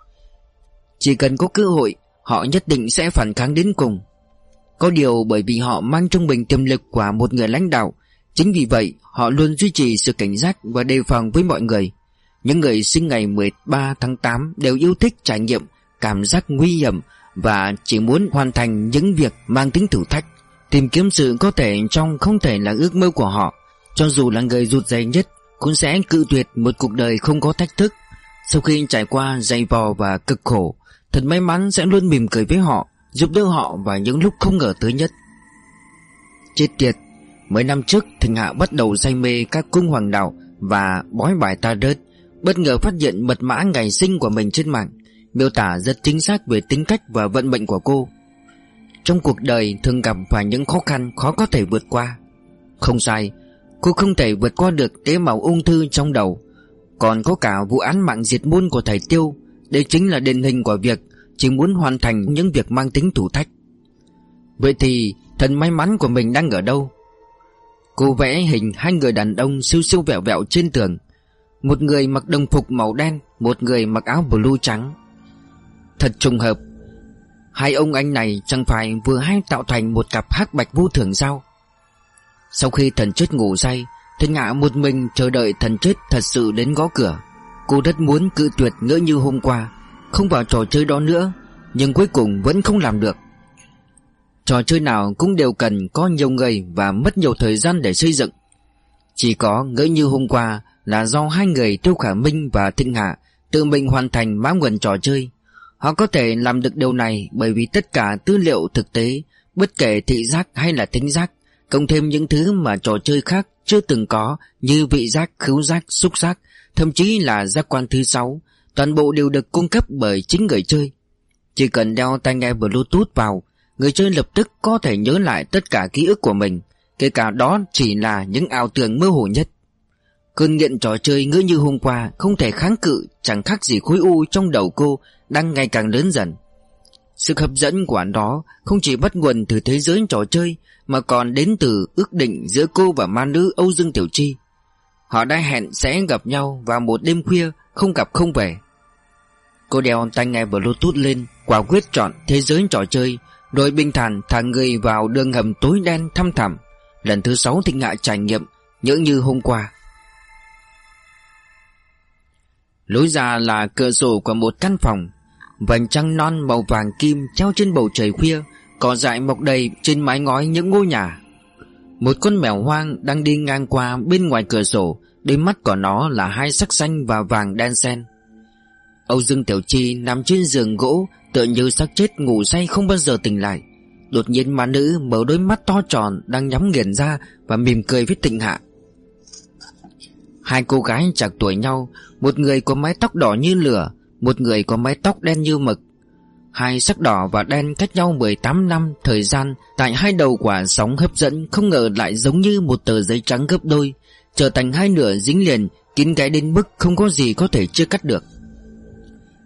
Chỉ cần có cơ hội, họ nhất định sẽ phản kháng đến cùng. Có điều bởi vì họ mang trong mình tiềm lực của một người lãnh đạo, chính vì vậy họ luôn duy trì sự cảnh giác và đề phòng với mọi người. Những người sinh ngày 13 tháng 8 đều yêu thích trải nghiệm cảm giác nguy hiểm và chỉ muốn hoàn thành những việc mang tính thử thách. Tìm kiếm sự có thể trong không thể là ước mơ của họ, cho dù là người rụt rè nhất cũng sẽ cự tuyệt một cuộc đời không có thách thức. Sau khi trải qua dày vò và cực khổ, thật may mắn sẽ luôn mỉm cười với họ, giúp đỡ họ vào những lúc không ngờ tới nhất. Chết tiệt, mấy năm trước Thịnh Hạ bắt đầu say mê các cung hoàng đạo và bói bài ta rớt, bất ngờ phát hiện mật mã ngày sinh của mình trên mạng miêu tả rất chính xác về tính cách và vận mệnh của cô. Trong cuộc đời thường gặp phải những khó khăn khó có thể vượt qua. Không sai, cô không thể vượt qua được tế bào ung thư trong đầu. Còn có cả vụ án mạng diệt môn của thầy Tiêu, đây chính là điển hình của việc chỉ muốn hoàn thành những việc mang tính thử thách. Vậy thì thần may mắn của mình đang ở đâu? Cô vẽ hình hai người đàn ông siêu siêu vẹo vẹo trên tường Một người mặc đồng phục màu đen Một người mặc áo blue trắng Thật trùng hợp. Hai ông anh này chẳng phải vừa hay tạo thành một cặp hắc bạch vô thường sao? Sau khi thần chết ngủ say, Thiên ngạ một mình chờ đợi thần chết thật sự đến gõ cửa. Cô rất muốn cự tuyệt ngỡ như hôm qua, Không vào trò chơi đó nữa, Nhưng cuối cùng vẫn không làm được. Trò chơi nào cũng đều cần có nhiều người và mất nhiều thời gian để xây dựng. Chỉ có ngỡ như hôm qua là do hai người Tiêu Khả Minh và Thịnh Hạ tự mình hoàn thành mã nguồn trò chơi Họ có thể làm được điều này bởi vì tất cả tư liệu thực tế, bất kể thị giác hay là thính giác, cộng thêm những thứ mà trò chơi khác chưa từng có như vị giác, khứu giác, xúc giác, thậm chí là giác quan thứ sáu, toàn bộ đều được cung cấp bởi chính người chơi. Chỉ cần đeo tai nghe Bluetooth vào, người chơi lập tức có thể nhớ lại tất cả ký ức của mình, kể cả đó chỉ là những ảo tưởng mơ hồ nhất. Cơn nghiện trò chơi ngỡ như hôm qua không thể kháng cự chẳng khác gì khối u trong đầu cô đang ngày càng lớn dần. Sự hấp dẫn của đó không chỉ bắt nguồn từ thế giới trò chơi, mà còn đến từ ước định giữa cô và ma nữ Âu Dương Tiểu Chi. Họ đã hẹn sẽ gặp nhau vào một đêm khuya, không gặp không về. Cô đeo tai nghe Bluetooth lên, quả quyết chọn thế giới trò chơi, rồi bình thản thả người vào đường hầm tối đen thăm thẳm. Lần thứ sáu thịnh ngại trải nghiệm, nhỡ như hôm qua. Lối ra là cửa sổ của một căn phòng Vành trăng non màu vàng kim treo trên bầu trời khuya, Cỏ dại mọc đầy trên mái ngói những ngôi nhà. Một con mèo hoang đang đi ngang qua bên ngoài cửa sổ, Đôi mắt của nó là hai sắc xanh và vàng đen xen Âu Dương Tiểu Chi nằm trên giường gỗ, Tựa như xác chết ngủ say không bao giờ tỉnh lại. Đột nhiên mà nữ mở đôi mắt to tròn Đang nhắm nghiền ra Và mỉm cười với tịnh hạ. Hai cô gái chạc tuổi nhau, Một người có mái tóc đỏ như lửa một người có mái tóc đen như mực, Hai sắc đỏ và đen cách nhau 18 năm thời gian, Tại hai đầu quả sóng hấp dẫn Không ngờ lại giống như một tờ giấy trắng gấp đôi, Trở thành hai nửa dính liền, Kín cái đến mức không có gì có thể chưa cắt được.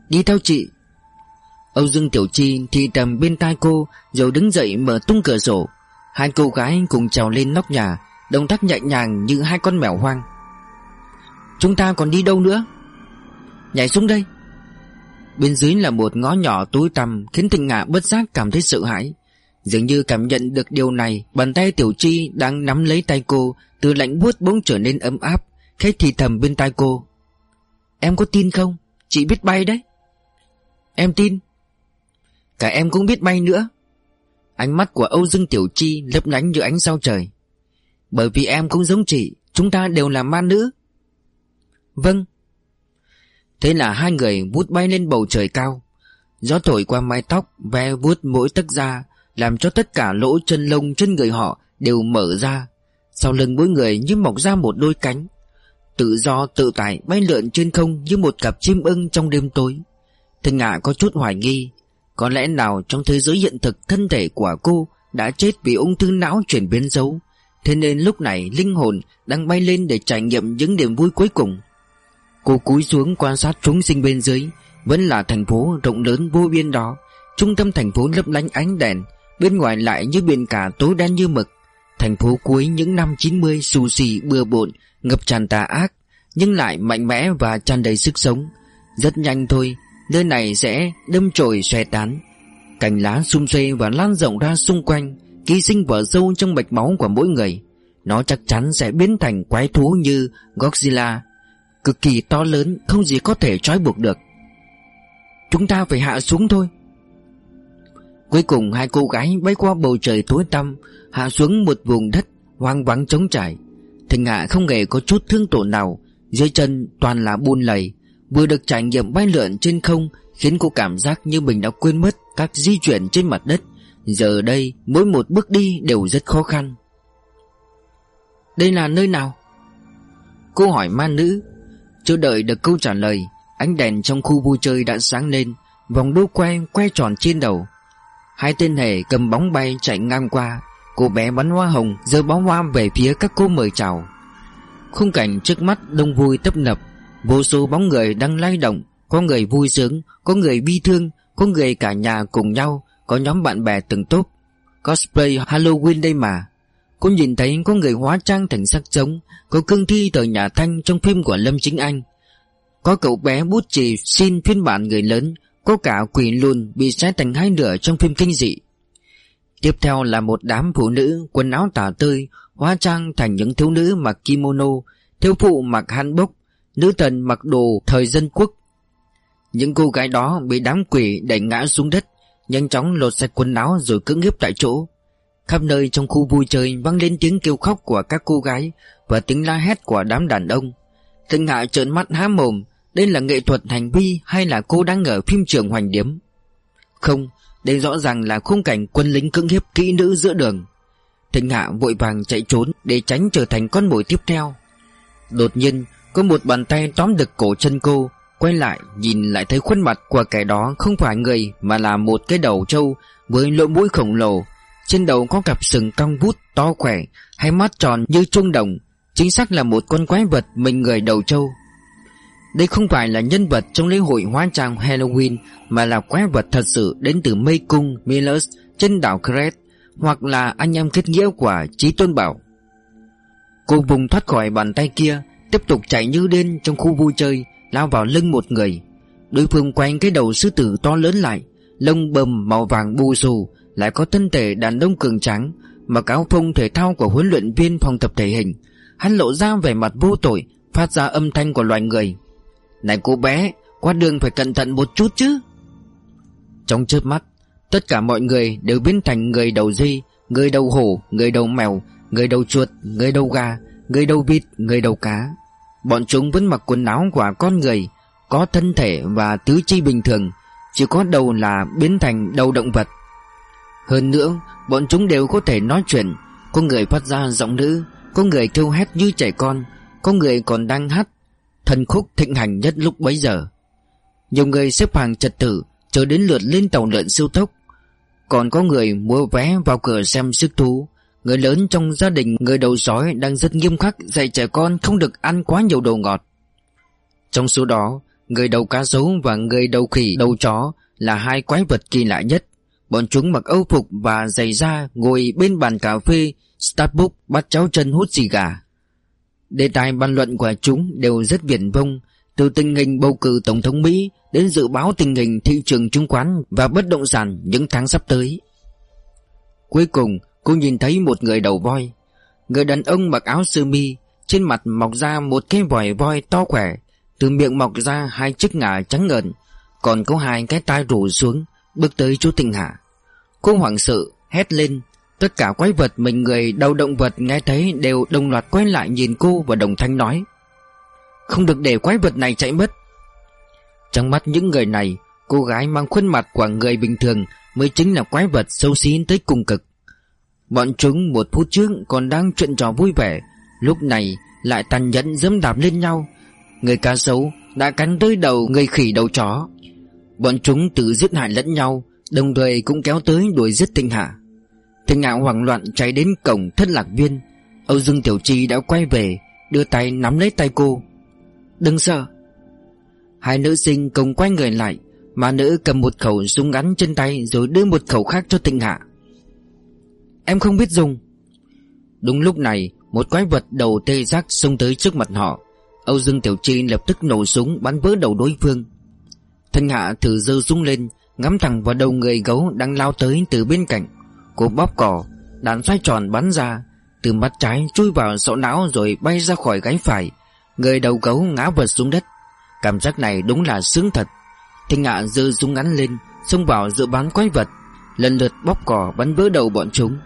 Đi theo chị. Âu Dương Tiểu Chi thì tầm bên tai cô, Rồi đứng dậy mở tung cửa sổ. Hai cô gái cùng trèo lên nóc nhà, Động tác nhẹ nhàng như hai con mèo hoang. Chúng ta còn đi đâu nữa? Nhảy xuống đây. Bên dưới là một ngõ nhỏ tối tăm, Khiến tình ngạ bất giác cảm thấy sợ hãi. Dường như cảm nhận được điều này, Bàn tay Tiểu Chi đang nắm lấy tay cô, Từ lạnh buốt bỗng trở nên ấm áp Khách thì thầm bên tai cô. Em có tin không? Chị biết bay đấy. Em tin. Cả em cũng biết bay nữa. Ánh mắt của Âu Dương Tiểu Chi lấp lánh như ánh sao trời. Bởi vì em cũng giống chị, Chúng ta đều là ma nữ. Vâng. Thế là hai người vút bay lên bầu trời cao. Gió thổi qua mái tóc, Ve vuốt mỗi tấc da, Làm cho tất cả lỗ chân lông trên người họ Đều mở ra. Sau lưng mỗi người như mọc ra một đôi cánh. Tự do, tự tại bay lượn trên không Như một cặp chim ưng trong đêm tối. Thanh Ngạ có chút hoài nghi, Có lẽ nào trong thế giới hiện thực Thân thể của cô đã chết vì ung thư não chuyển biến xấu, Thế nên lúc này linh hồn đang bay lên để trải nghiệm những niềm vui cuối cùng. Cô cúi xuống quan sát chúng sinh bên dưới. Vẫn là thành phố rộng lớn vô biên đó. Trung tâm thành phố lấp lánh ánh đèn. Bên ngoài lại như biển cả tối đen như mực. Thành phố cuối những năm 90 xù xì bừa bộn, Ngập tràn tà ác, Nhưng lại mạnh mẽ và tràn đầy sức sống. Rất nhanh thôi, Nơi này sẽ đâm chồi xòe tán. Cành lá sum xuê và lan rộng ra xung quanh, Ký sinh vỡ sâu trong mạch máu của mỗi người. Nó chắc chắn sẽ biến thành quái thú như Godzilla. Cực kỳ to lớn, Không gì có thể trói buộc được. Chúng ta phải hạ xuống thôi. Cuối cùng, hai cô gái bay qua bầu trời tối tăm, Hạ xuống một vùng đất hoang vắng trống trải. Thình hạ không hề có chút thương tổn nào, Dưới chân toàn là buôn lầy, Vừa được trải nghiệm bay lượn trên không Khiến cô cảm giác như mình đã quên mất Các di chuyển trên mặt đất. Giờ đây, mỗi một bước đi đều rất khó khăn. Đây là nơi nào? Cô hỏi ma nữ chưa đợi được câu trả lời, Ánh đèn trong khu vui chơi đã sáng lên, Vòng đu quay quay tròn trên đầu. Hai tên hề cầm bóng bay chạy ngang qua, Cô bé bắn hoa hồng, giơ bóng hoa về phía các cô mời chào. Khung cảnh trước mắt đông vui tấp nập, Vô số bóng người đang lay động, Có người vui sướng, Có người bi thương, Có người cả nhà cùng nhau, Có nhóm bạn bè từng tốt. Cosplay Halloween đây mà. Cô nhìn thấy có người hóa trang thành sắc trống, Có cương thi từ nhà Thanh trong phim của Lâm Chính Anh. Có cậu bé bút chì xin phiên bản người lớn, Có cả quỷ luôn bị xé thành hai nửa trong phim kinh dị. Tiếp theo là một đám phụ nữ quần áo tả tươi Hóa trang thành những thiếu nữ mặc kimono, Thiếu phụ mặc hanbok, Nữ thần mặc đồ thời dân quốc. Những cô gái đó bị đám quỷ đẩy ngã xuống đất, Nhanh chóng lột sạch quần áo rồi cưỡng hiếp tại chỗ. Khắp nơi trong khu vui chơi vang lên tiếng kêu khóc của các cô gái Và tiếng la hét của đám đàn ông. Thịnh Hạ trợn mắt há mồm Đây là nghệ thuật hành vi hay là cô đang ở phim trường hoành điếm? Không, đây rõ ràng là khung cảnh quân lính cưỡng hiếp kỹ nữ giữa đường. Thịnh Hạ vội vàng chạy trốn để tránh trở thành con mồi tiếp theo. Đột nhiên có một bàn tay tóm được cổ chân cô Quay lại nhìn lại thấy khuôn mặt của kẻ đó không phải người Mà là một cái đầu trâu với lỗ mũi khổng lồ trên đầu có cặp sừng cong vút to khỏe, Hai mắt tròn như trung đồng. Chính xác là một con quái vật mình người đầu trâu. Đây không phải là nhân vật trong lễ hội hóa trang Halloween, Mà là quái vật thật sự đến từ mê cung Millers trên đảo Crete, Hoặc là anh em kết nghĩa của Chí Tôn Bảo. Cô vùng thoát khỏi bàn tay kia, Tiếp tục chạy như điên trong khu vui chơi, Lao vào lưng một người. Đối phương quanh cái đầu sư tử to lớn lại, Lông bầm màu vàng bù xù lại có thân thể đàn ông cường tráng Mặc áo phông thể thao của huấn luyện viên phòng tập thể hình. Hắn lộ ra vẻ mặt vô tội Phát ra âm thanh của loài người. Này cô bé Qua đường phải cẩn thận một chút chứ. Trong chớp mắt Tất cả mọi người đều biến thành người đầu dây Người đầu hổ, người đầu mèo Người đầu chuột, người đầu gà Người đầu vịt, người đầu cá. Bọn chúng vẫn mặc quần áo của con người Có thân thể và tứ chi bình thường Chỉ có đầu là biến thành đầu động vật. Hơn nữa Bọn chúng đều có thể nói chuyện. Có người phát ra giọng nữ Có người kêu hét như trẻ con Có người còn đang hát. Thần khúc thịnh hành nhất lúc bấy giờ. Nhiều người xếp hàng trật tự Chờ đến lượt lên tàu lượn siêu tốc. Còn có người mua vé vào cửa xem sức thú. Người lớn trong gia đình người đầu sói đang rất nghiêm khắc dạy trẻ con không được ăn quá nhiều đồ ngọt. Trong số đó, người đầu cá sấu và người đầu khỉ đầu chó là hai quái vật kỳ lạ nhất. Bọn chúng mặc âu phục và giày da ngồi bên bàn cà phê Starbucks bắt cháu chân hút xì gà. Đề tài bàn luận của chúng đều rất viển vông, từ tình hình bầu cử Tổng thống Mỹ đến dự báo tình hình thị trường chứng khoán và bất động sản những tháng sắp tới. Cuối cùng, Cô nhìn thấy một người đầu voi Người đàn ông mặc áo sơ mi Trên mặt mọc ra một cái vòi voi to khỏe Từ miệng mọc ra hai chiếc ngà trắng ngợn Còn có hai cái tai rủ xuống Bước tới chú Tình Hạ, Cô hoảng sợ, hét lên. Tất cả quái vật mình người đầu động vật nghe thấy Đều đồng loạt quay lại nhìn cô và đồng thanh nói, Không được để quái vật này chạy mất. Trong mắt những người này, Cô gái mang khuôn mặt của người bình thường Mới chính là quái vật sâu xí tới cùng cực. Bọn chúng một phút trước còn đang chuyện trò vui vẻ, Lúc này lại tàn nhẫn dẫm đạp lên nhau. Người cá sấu đã cắn tới đầu người khỉ đầu chó. Bọn chúng tự giết hại lẫn nhau, Đồng thời cũng kéo tới đuổi giết tinh hạ. Tinh hạ hoảng loạn chạy đến cổng thất lạc viên. Âu Dương Tiểu Chi đã quay về, Đưa tay nắm lấy tay cô. Đừng sợ. Hai nữ sinh cùng quay người lại, Mà nữ cầm một khẩu súng ngắn trên tay Rồi đưa một khẩu khác cho tinh hạ. Em không biết dùng. Đúng lúc này, Một quái vật đầu tê giác xông tới trước mặt họ. Âu Dương Tiểu Chi lập tức nổ súng bắn vỡ đầu đối phương. Thanh Hạ thử giơ súng lên, Ngắm thẳng vào đầu người gấu đang lao tới từ bên cạnh. Cô bóp cỏ Đạn xoay tròn bắn ra, Từ mắt trái chui vào sọ não rồi bay ra khỏi gáy phải. Người đầu gấu ngã vật xuống đất. Cảm giác này đúng là sướng thật. Thanh Hạ giơ súng ngắn lên, Xông vào giữa bán quái vật, Lần lượt bóp cỏ bắn vỡ đầu bọn chúng.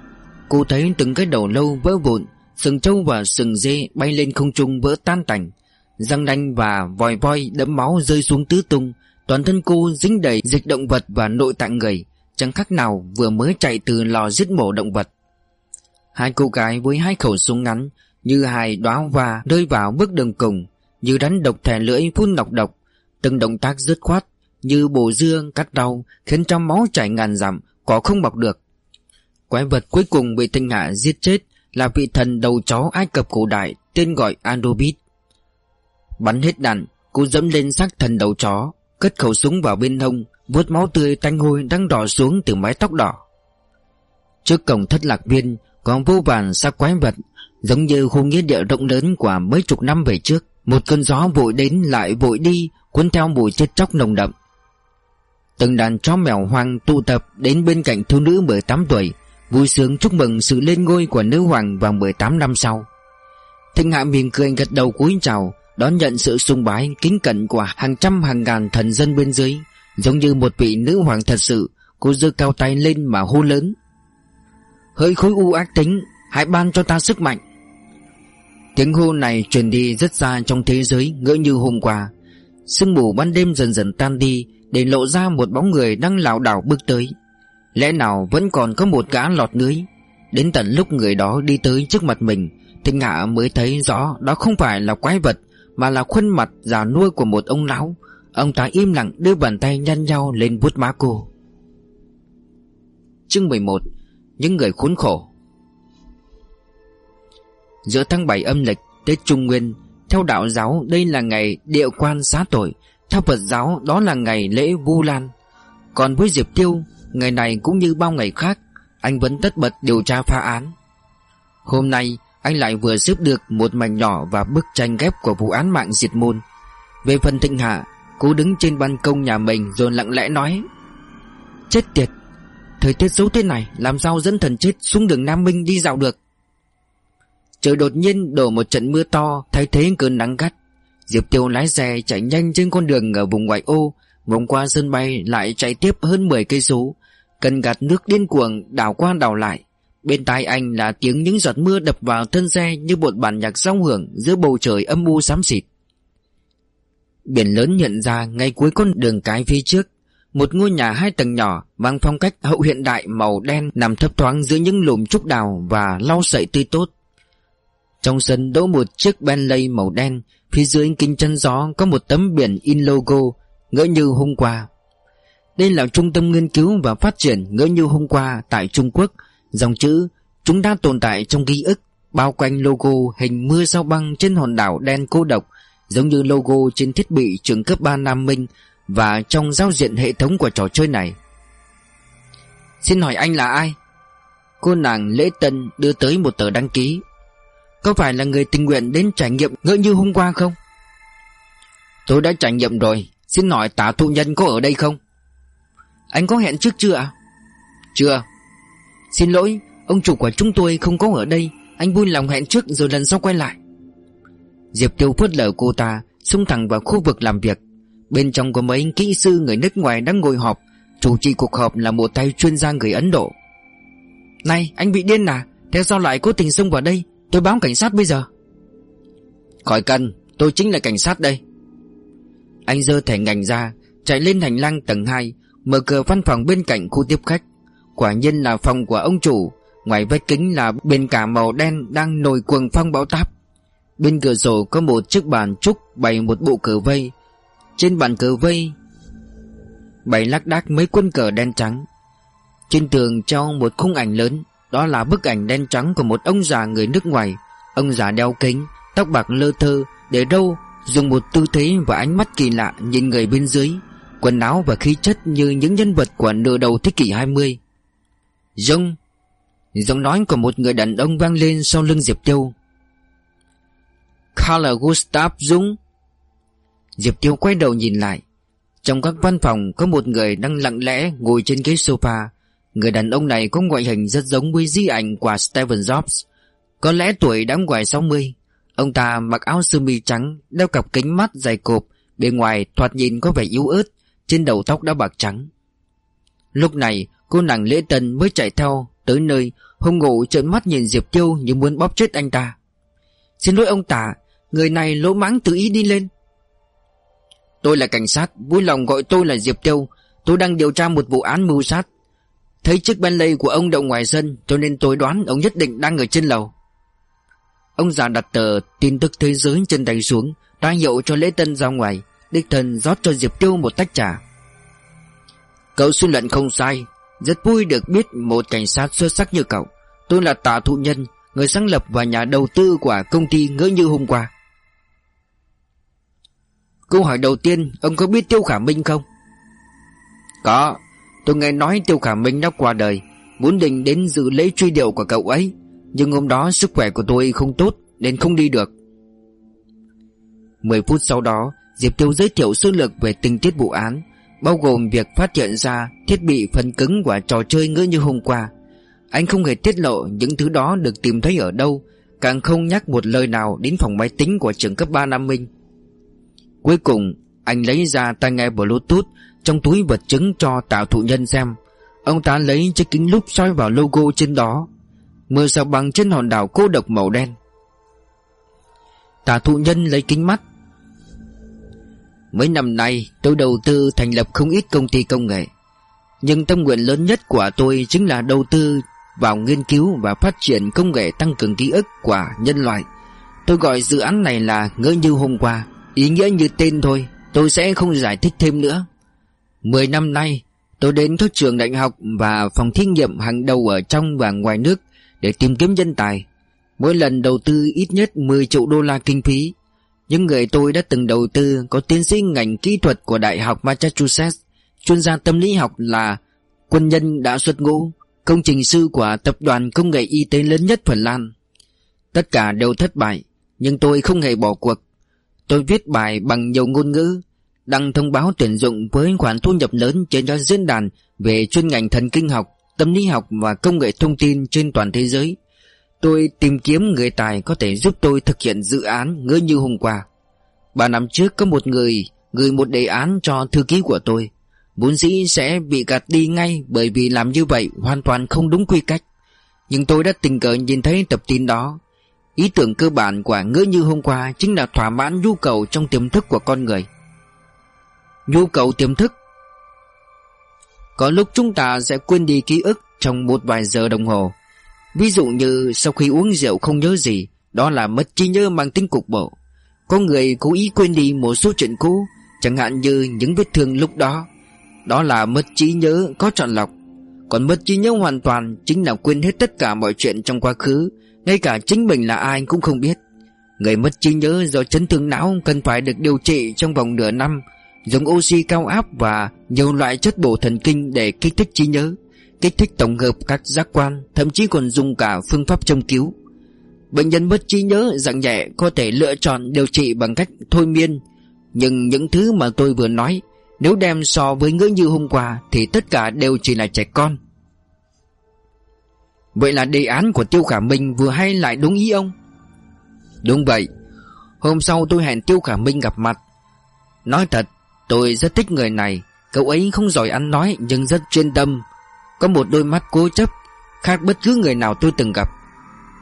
Cô thấy từng cái đầu lâu vỡ vụn, Sừng trâu và sừng dê bay lên không trung vỡ tan tành. Răng đanh và vòi voi đẫm máu rơi xuống tứ tung Toàn thân cô dính đầy dịch động vật và nội tạng người Chẳng khác nào vừa mới chạy từ lò giết mổ động vật. Hai cô gái với hai khẩu súng ngắn Như hai đóa hoa rơi vào bước đường cùng Như rắn độc thẻ lưỡi phun nọc độc Từng động tác dứt khoát Như bổ dương cắt đau Khiến trong máu chảy ngàn dặm Có không bọc được. Quái vật cuối cùng bị tinh Hạ giết chết là vị thần đầu chó Ai Cập cổ đại tên gọi Androbit. Bắn hết đạn, cô dẫm lên xác thần đầu chó, cất khẩu súng vào bên hông, vuốt máu tươi tanh hôi đang đỏ xuống từ mái tóc đỏ. Trước cổng thất lạc viên còn vô vàn xác quái vật, giống như khu nghĩa địa rộng lớn của mấy chục năm về trước. Một cơn gió vội đến lại vội đi, cuốn theo mùi chết chóc nồng đậm. Từng đàn chó mèo hoang tụ tập đến bên cạnh thiếu nữ 18 tuổi, Vui sướng chúc mừng sự lên ngôi của nữ hoàng vào 18 năm sau Thịnh hạ mỉm cười gật đầu cúi chào Đón nhận sự sung bái, kính cẩn của hàng trăm hàng ngàn thần dân bên dưới, Giống như một vị nữ hoàng thật sự, Cô giơ cao tay lên mà hô lớn. Hỡi khối u ác tính, Hãy ban cho ta sức mạnh. Tiếng hô này truyền đi rất xa trong thế giới ngỡ như hôm qua. Sương mù ban đêm dần dần tan đi Để lộ ra một bóng người đang lảo đảo bước tới. Lẽ nào vẫn còn có một gã lọt lưới? Đến tận lúc người đó đi tới trước mặt mình Thịnh Hạ mới thấy rõ đó không phải là quái vật mà là khuôn mặt già nuôi của một ông lão. Ông ta im lặng đưa bàn tay nhăn nhau lên vuốt má cô. Chương 11 Những người khốn khổ. Giữa tháng 7 âm lịch, Tết Trung Nguyên, Theo đạo giáo, đây là ngày địa quan xá tội. Theo Phật giáo, đó là ngày lễ Vu Lan. Còn với Diệp Tiêu, Ngày này cũng như bao ngày khác, Anh vẫn tất bật điều tra phá án. Hôm nay anh lại vừa giúp được một mảnh nhỏ và bức tranh ghép của vụ án mạng diệt môn. Về phần thịnh hạ, Cô đứng trên ban công nhà mình rồi lặng lẽ nói, Chết tiệt, Thời tiết xấu thế này, Làm sao dẫn thần chết xuống đường Nam Minh đi dạo được? Trời đột nhiên đổ một trận mưa to, Thay thế cơn nắng gắt. Diệp Tiêu lái xe chạy nhanh trên con đường ở vùng ngoại ô, Vòng qua sân bay lại chạy tiếp hơn 10 cây số, Cần gạt nước điên cuồng đảo qua đảo lại. Bên tai anh là tiếng những giọt mưa đập vào thân xe Như một bản nhạc song hưởng giữa bầu trời âm u xám xịt. Biển lớn nhận ra ngay cuối con đường cái phía trước, Một ngôi nhà hai tầng nhỏ Mang phong cách hậu hiện đại màu đen Nằm thấp thoáng giữa những lùm trúc đào Và lau sậy tươi tốt. Trong sân đỗ một chiếc Bentley màu đen, Phía dưới kính chân gió Có một tấm biển in logo, Ngỡ như hôm qua Đây là trung tâm nghiên cứu và phát triển Ngỡ như hôm qua tại Trung Quốc Dòng chữ Chúng đã tồn tại trong ký ức Bao quanh logo hình mưa sao băng trên hòn đảo đen cô độc, Giống như logo trên thiết bị trường cấp 3 Nam Minh Và trong giao diện hệ thống của trò chơi này Xin hỏi anh là ai? Cô nàng lễ tân đưa tới một tờ đăng ký Có phải là người tình nguyện đến trải nghiệm ngỡ như hôm qua không? Tôi đã trải nghiệm rồi Xin hỏi tả thụ nhân có ở đây không? Anh có hẹn trước chưa ạ? Chưa Xin lỗi, Ông chủ của chúng tôi không có ở đây. Anh vui lòng hẹn trước rồi lần sau quay lại. Diệp Tiêu phớt lờ cô ta, Xông thẳng vào khu vực làm việc. Bên trong có mấy kỹ sư người nước ngoài đang ngồi họp. Chủ trì cuộc họp là một tay chuyên gia người Ấn Độ. Này, anh bị điên à? Theo sao lại cố tình xông vào đây? Tôi báo cảnh sát bây giờ. Khỏi cần, Tôi chính là cảnh sát đây. Anh dơ thẻ ngành ra, Chạy lên hành lang tầng 2 Mở cửa văn phòng bên cạnh khu tiếp khách. Quả nhiên là phòng của ông chủ, Ngoài vách kính là bên cả màu đen Đang nổi cuồng phong bão táp. Bên cửa sổ có một chiếc bàn trúc Bày một bộ cờ vây. Trên bàn cờ vây, Bày lác đác mấy quân cờ đen trắng. Trên tường treo một khung ảnh lớn, Đó là bức ảnh đen trắng của một ông già người nước ngoài. Ông già đeo kính, Tóc bạc lơ thơ, Để đâu Dùng một tư thế và ánh mắt kỳ lạ Nhìn người bên dưới, Quần áo và khí chất như những nhân vật của nửa đầu thế kỷ 20 Dông Giọng nói của một người đàn ông vang lên sau lưng Diệp Tiêu. Carl Gustav Dung Diệp Tiêu quay đầu nhìn lại. Trong các văn phòng, có một người đang lặng lẽ ngồi trên ghế sofa. Người đàn ông này có ngoại hình rất giống với di ảnh của Steven Jobs. Có lẽ tuổi đã ngoài 60 Ông ta mặc áo sơ mi trắng, Đeo cặp kính mắt dài cộp, Bề ngoài thoạt nhìn có vẻ yếu ớt, Trên đầu tóc đã bạc trắng. Lúc này cô nàng lễ tân mới chạy theo Tới nơi, hung ngộ trợn mắt nhìn Diệp Tiêu như muốn bóp chết anh ta. Xin lỗi ông tả Người này lỗ mãng tự ý đi lên. Tôi là cảnh sát, Vui lòng gọi tôi là Diệp Tiêu. Tôi đang điều tra một vụ án mưu sát. Thấy chiếc Bentley của ông đậu ngoài sân, Cho nên tôi đoán ông nhất định đang ở trên lầu. Ông già đặt tờ tin tức thế giới trên tay xuống, ra hiệu cho lễ tân ra ngoài, Đích thân rót cho Diệp Tiêu một tách trà. Cậu suy luận không sai rất vui được biết một cảnh sát xuất sắc như cậu. Tôi là tạ thụ nhân, Người sáng lập và nhà đầu tư của công ty ngỡ như hôm qua. Câu hỏi đầu tiên, Ông có biết Tiêu Khả Minh không? Có. Tôi nghe nói Tiêu Khả Minh đã qua đời, Muốn định đến dự lễ truy điệu của cậu ấy. Nhưng hôm đó sức khỏe của tôi không tốt, Nên không đi được. 10 phút sau đó, Diệp Tiêu giới thiệu sơ lược về tình tiết vụ án. Bao gồm việc phát hiện ra Thiết bị phần cứng của trò chơi ngỡ như hôm qua. Anh không hề tiết lộ Những thứ đó được tìm thấy ở đâu, Càng không nhắc một lời nào Đến phòng máy tính của trường cấp 3 Nam Minh. Cuối cùng, Anh lấy ra tai nghe bluetooth Trong túi vật chứng cho tạo thụ nhân xem. Ông ta lấy chiếc kính lúp soi vào logo trên đó Mưa sao bằng trên hòn đảo cô độc màu đen. Tả thụ nhân lấy kính mắt Mấy năm nay, tôi đầu tư thành lập không ít công ty công nghệ. Nhưng tâm nguyện lớn nhất của tôi chính là đầu tư vào nghiên cứu và phát triển công nghệ tăng cường ký ức của nhân loại. Tôi gọi dự án này là ngỡ như hôm qua. Ý nghĩa như tên thôi, Tôi sẽ không giải thích thêm nữa. Mười năm nay, Tôi đến các trường đại học và phòng thí nghiệm hàng đầu ở trong và ngoài nước Để tìm kiếm nhân tài. Mỗi lần đầu tư ít nhất 10 triệu đô la kinh phí những người tôi đã từng đầu tư Có tiến sĩ ngành kỹ thuật của Đại học Massachusetts. Chuyên gia tâm lý học là Quân nhân đã xuất ngũ Công trình sư của tập đoàn công nghệ y tế lớn nhất Phần Lan. Tất cả đều thất bại Nhưng tôi không hề bỏ cuộc. Tôi viết bài bằng nhiều ngôn ngữ Đăng thông báo tuyển dụng với khoản thu nhập lớn trên các diễn đàn về chuyên ngành thần kinh học, tâm lý học và công nghệ thông tin trên toàn thế giới. Tôi tìm kiếm người tài có thể giúp tôi thực hiện dự án ngỡ như hôm qua. Ba năm trước có một người gửi một đề án cho thư ký của tôi. Vốn dĩ sẽ bị gạt đi ngay bởi vì làm như vậy hoàn toàn không đúng quy cách. Nhưng tôi đã tình cờ nhìn thấy tập tin đó Ý tưởng cơ bản của ngỡ như hôm qua Chính là thỏa mãn nhu cầu trong tiềm thức của con người Nhu cầu tiềm thức Có lúc chúng ta sẽ quên đi ký ức trong một vài giờ đồng hồ Ví dụ như sau khi uống rượu không nhớ gì, Đó là mất trí nhớ mang tính cục bộ. Có người cố ý quên đi một số chuyện cũ, Chẳng hạn như những vết thương lúc đó. Đó là mất trí nhớ có chọn lọc. Còn mất trí nhớ hoàn toàn Chính là quên hết tất cả mọi chuyện trong quá khứ, Ngay cả chính mình là ai cũng không biết. Người mất trí nhớ do chấn thương não Cần phải được điều trị trong vòng nửa năm, Dùng oxy cao áp và nhiều loại chất bổ thần kinh để kích thích trí nhớ. Kích thích tổng hợp các giác quan, Thậm chí còn dùng cả phương pháp châm cứu. Bệnh nhân mất trí nhớ, dạng nhẹ, Có thể lựa chọn điều trị bằng cách thôi miên. Nhưng những thứ mà tôi vừa nói, Nếu đem so với ngỡ như hôm qua, Thì tất cả đều chỉ là trẻ con. Vậy là đề án của Tiêu Khả Minh vừa hay lại đúng ý ông? Đúng vậy. Hôm sau tôi hẹn Tiêu Khả Minh gặp mặt. Nói thật, Tôi rất thích người này. Cậu ấy không giỏi ăn nói, nhưng rất chuyên tâm. Có một đôi mắt cố chấp, Khác bất cứ người nào tôi từng gặp.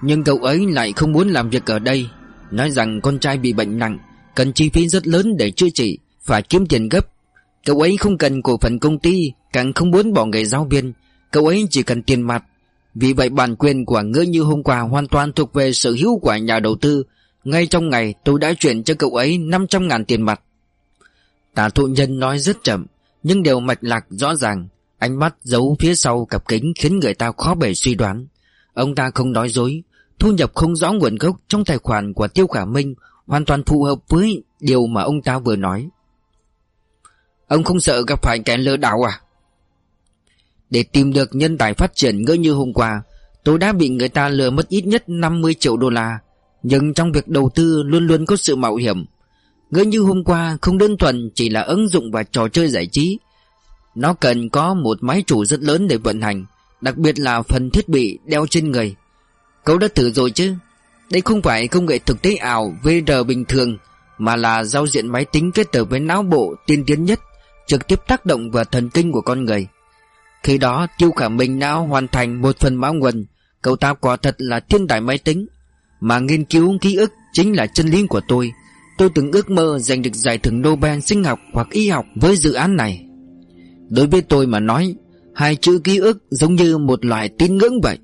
Nhưng cậu ấy lại không muốn làm việc ở đây. Nói rằng con trai bị bệnh nặng, Cần chi phí rất lớn để chữa trị, Phải kiếm tiền gấp. Cậu ấy không cần cổ phần công ty, Càng không muốn bỏ nghề giáo viên. Cậu ấy chỉ cần tiền mặt. Vì vậy bản quyền của ngỡ như hôm qua Hoàn toàn thuộc về sở hữu của nhà đầu tư. Ngay trong ngày, tôi đã chuyển cho cậu ấy 500 ngàn tiền mặt. Tả thụ nhân nói rất chậm, Nhưng đều mạch lạc rõ ràng. Ánh mắt giấu phía sau cặp kính Khiến người ta khó bề suy đoán. Ông ta không nói dối, Thu nhập không rõ nguồn gốc trong tài khoản của Tiêu Khả Minh Hoàn toàn phù hợp với điều mà ông ta vừa nói. Ông không sợ gặp phải kẻ lừa đảo à? Để tìm được nhân tài phát triển ngỡ như hôm qua, Tôi đã bị người ta lừa mất ít nhất 50 triệu đô la. Nhưng trong việc đầu tư luôn luôn có sự mạo hiểm. Ngỡ như hôm qua không đơn thuần chỉ là ứng dụng và trò chơi giải trí nó cần có một máy chủ rất lớn để vận hành, Đặc biệt là phần thiết bị đeo trên người. Cậu đã thử rồi chứ? Đây không phải công nghệ thực tế ảo VR bình thường, Mà là giao diện máy tính kết hợp với não bộ tiên tiến nhất, Trực tiếp tác động vào thần kinh của con người. Khi đó, Tiêu Khả Minh đã hoàn thành một phần máu nguồn. Cậu ta quả thật là thiên tài máy tính. Mà nghiên cứu ký ức chính là chân lý của tôi. Tôi từng ước mơ giành được giải thưởng Nobel sinh học hoặc y học với dự án này. Đối với tôi mà nói, Hai chữ ký ức giống như một loại tín ngưỡng vậy.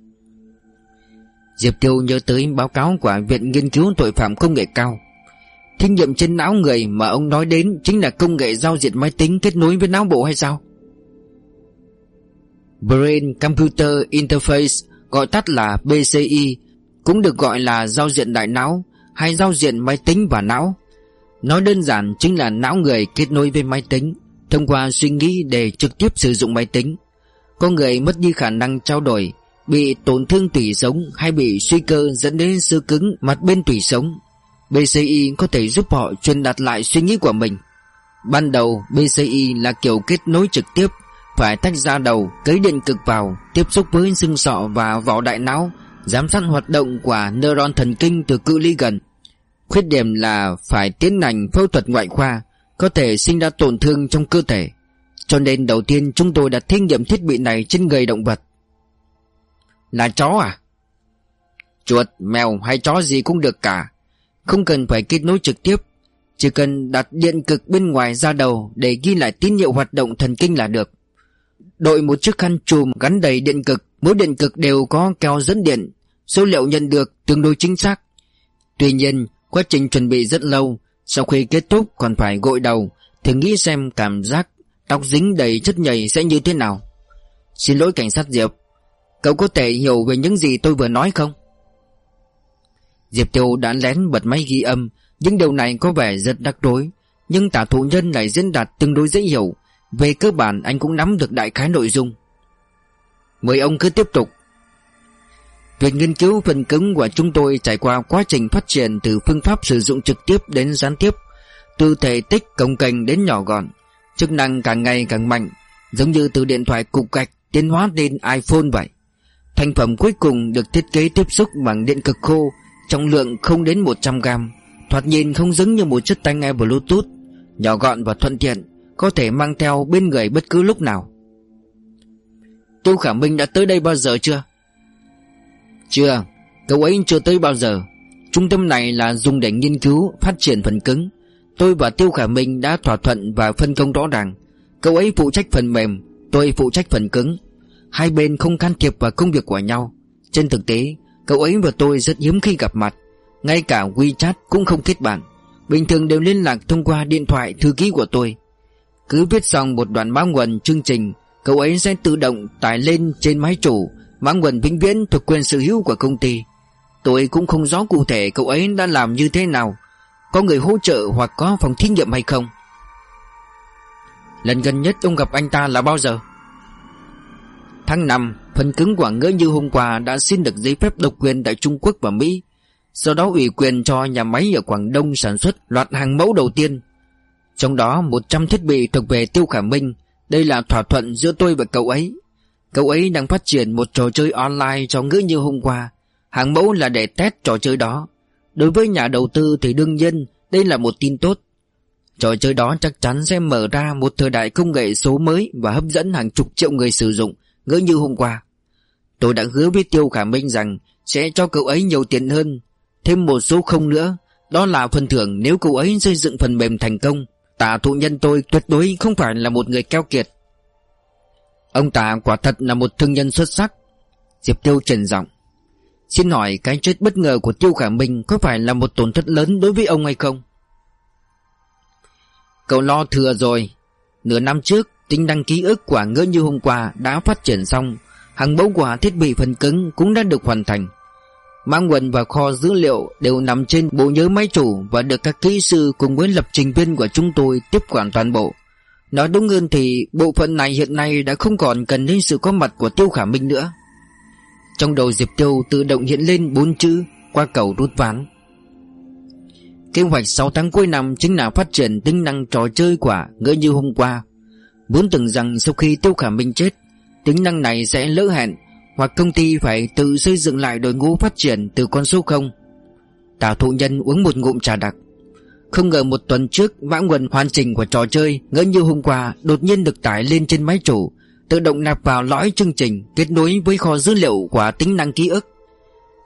Diệp Tiêu nhớ tới báo cáo của Viện Nghiên cứu Tội phạm Công nghệ Cao. Thí nghiệm trên não người mà ông nói đến Chính là công nghệ giao diện máy tính kết nối với não bộ hay sao? Brain Computer Interface, Gọi tắt là BCI Cũng được gọi là giao diện đại não Hay giao diện máy tính và não. Nói đơn giản chính là não người kết nối với máy tính. Thông qua suy nghĩ để trực tiếp sử dụng máy tính Con người mất đi khả năng trao đổi Bị tổn thương tủy sống hay bị suy cơ dẫn đến sơ cứng mặt bên tủy sống BCI có thể giúp họ truyền đạt lại suy nghĩ của mình. Ban đầu BCI là kiểu kết nối trực tiếp Phải tách ra đầu, cấy điện cực vào Tiếp xúc với xương sọ và vỏ đại não Giám sát hoạt động của neuron thần kinh từ cự ly gần. Khuyết điểm là phải tiến hành phẫu thuật ngoại khoa có thể sinh ra tổn thương trong cơ thể. Cho nên đầu tiên chúng tôi đã thí nghiệm thiết bị này trên người động vật. Là chó à? Chuột, mèo hay chó gì cũng được cả. Không cần phải kết nối trực tiếp. Chỉ cần đặt điện cực bên ngoài ra đầu Để ghi lại tín hiệu hoạt động thần kinh là được. Đội một chiếc khăn chùm gắn đầy điện cực. Mỗi điện cực đều có keo dẫn điện. Số liệu nhận được tương đối chính xác. Tuy nhiên Quá trình chuẩn bị rất lâu. Sau khi kết thúc còn phải gội đầu, Thử nghĩ xem cảm giác Tóc dính đầy chất nhầy sẽ như thế nào. Xin lỗi cảnh sát Diệp, Cậu có thể hiểu về những gì tôi vừa nói không? Diệp Tiêu đã lén bật máy ghi âm, những điều này có vẻ rất đắc rối, Nhưng tả thủ nhân lại diễn đạt tương đối dễ hiểu, Về cơ bản anh cũng nắm được đại khái nội dung. Mời ông cứ tiếp tục. Việc nghiên cứu phần cứng của chúng tôi trải qua quá trình phát triển từ phương pháp sử dụng trực tiếp đến gián tiếp, từ thể tích công cành đến nhỏ gọn, chức năng càng ngày càng mạnh, giống như từ điện thoại cục gạch tiến hóa đến iPhone vậy. Thành phẩm cuối cùng được thiết kế tiếp xúc bằng điện cực khô, trọng lượng không đến 100 gram, thoạt nhìn không giống như một chiếc tai nghe Bluetooth, nhỏ gọn và thuận tiện, có thể mang theo bên người bất cứ lúc nào. Tiêu Khả Minh đã tới đây bao giờ chưa? Chưa, Cậu ấy chưa tới bao giờ. Trung tâm này là dùng để nghiên cứu, Phát triển phần cứng. Tôi và Tiêu Khả Minh đã thỏa thuận và phân công rõ ràng. Cậu ấy phụ trách phần mềm, Tôi phụ trách phần cứng. Hai bên không can thiệp vào công việc của nhau. Trên thực tế, Cậu ấy và tôi rất hiếm khi gặp mặt. Ngay cả WeChat cũng không kết bạn. Bình thường đều liên lạc thông qua điện thoại thư ký của tôi. Cứ viết xong một đoạn báo nguồn chương trình, Cậu ấy sẽ tự động tải lên trên máy chủ Mã nguồn vĩnh viễn thuộc quyền sở hữu của công ty. Tôi cũng không rõ cụ thể cậu ấy đã làm như thế nào. Có người hỗ trợ hoặc có phòng thí nghiệm hay không? Lần gần nhất ông gặp anh ta là bao giờ? Tháng 5, phần cứng quả ngỡ như hôm qua đã xin được giấy phép độc quyền tại Trung Quốc và Mỹ. Sau đó ủy quyền cho nhà máy ở Quảng Đông sản xuất loạt hàng mẫu đầu tiên. Trong đó 100 thiết bị thuộc về Tiêu Khả Minh. Đây là thỏa thuận giữa tôi và cậu ấy. Cậu ấy đang phát triển một trò chơi online cho ngữ như hôm qua. Hàng mẫu là để test trò chơi đó. Đối với nhà đầu tư thì đương nhiên đây là một tin tốt. Trò chơi đó chắc chắn sẽ mở ra một thời đại công nghệ số mới Và hấp dẫn hàng chục triệu người sử dụng Ngỡ như hôm qua. Tôi đã hứa với Tiêu Khả Minh rằng Sẽ cho cậu ấy nhiều tiền hơn. Thêm một số không nữa, Đó là phần thưởng nếu cậu ấy xây dựng phần mềm thành công. Tả thụ nhân tôi tuyệt đối không phải là một người keo kiệt. Ông ta quả thật là một thương nhân xuất sắc. Diệp Tiêu trần giọng. Xin hỏi cái chết bất ngờ của Tiêu Khả Minh Có phải là một tổn thất lớn đối với ông hay không? Cậu lo thừa rồi. Nửa năm trước, Tính đăng ký ức quả ngỡ như hôm qua Đã phát triển xong. Hàng mẫu quả thiết bị phần cứng cũng đã được hoàn thành. Mang nguồn và kho dữ liệu Đều nằm trên bộ nhớ máy chủ Và được các kỹ sư cùng với lập trình viên của chúng tôi Tiếp quản toàn bộ. Nói đúng hơn thì bộ phận này hiện nay Đã không còn cần đến sự có mặt của Tiêu Khả Minh nữa. Trong đầu Diệp Tiêu tự động hiện lên bốn chữ, Qua cầu rút ván. Kế hoạch 6 tháng cuối năm chính là phát triển tính năng trò chơi quả ngỡ như hôm qua. Vốn tưởng rằng sau khi Tiêu Khả Minh chết, Tính năng này sẽ lỡ hẹn, Hoặc công ty phải tự xây dựng lại đội ngũ phát triển từ con số 0 Tào thụ nhân uống một ngụm trà đặc. Không ngờ một tuần trước mã nguồn hoàn chỉnh của trò chơi, ngỡ như hôm qua, đột nhiên được tải lên trên máy chủ, Tự động nạp vào lõi chương trình, kết nối với kho dữ liệu của tính năng ký ức.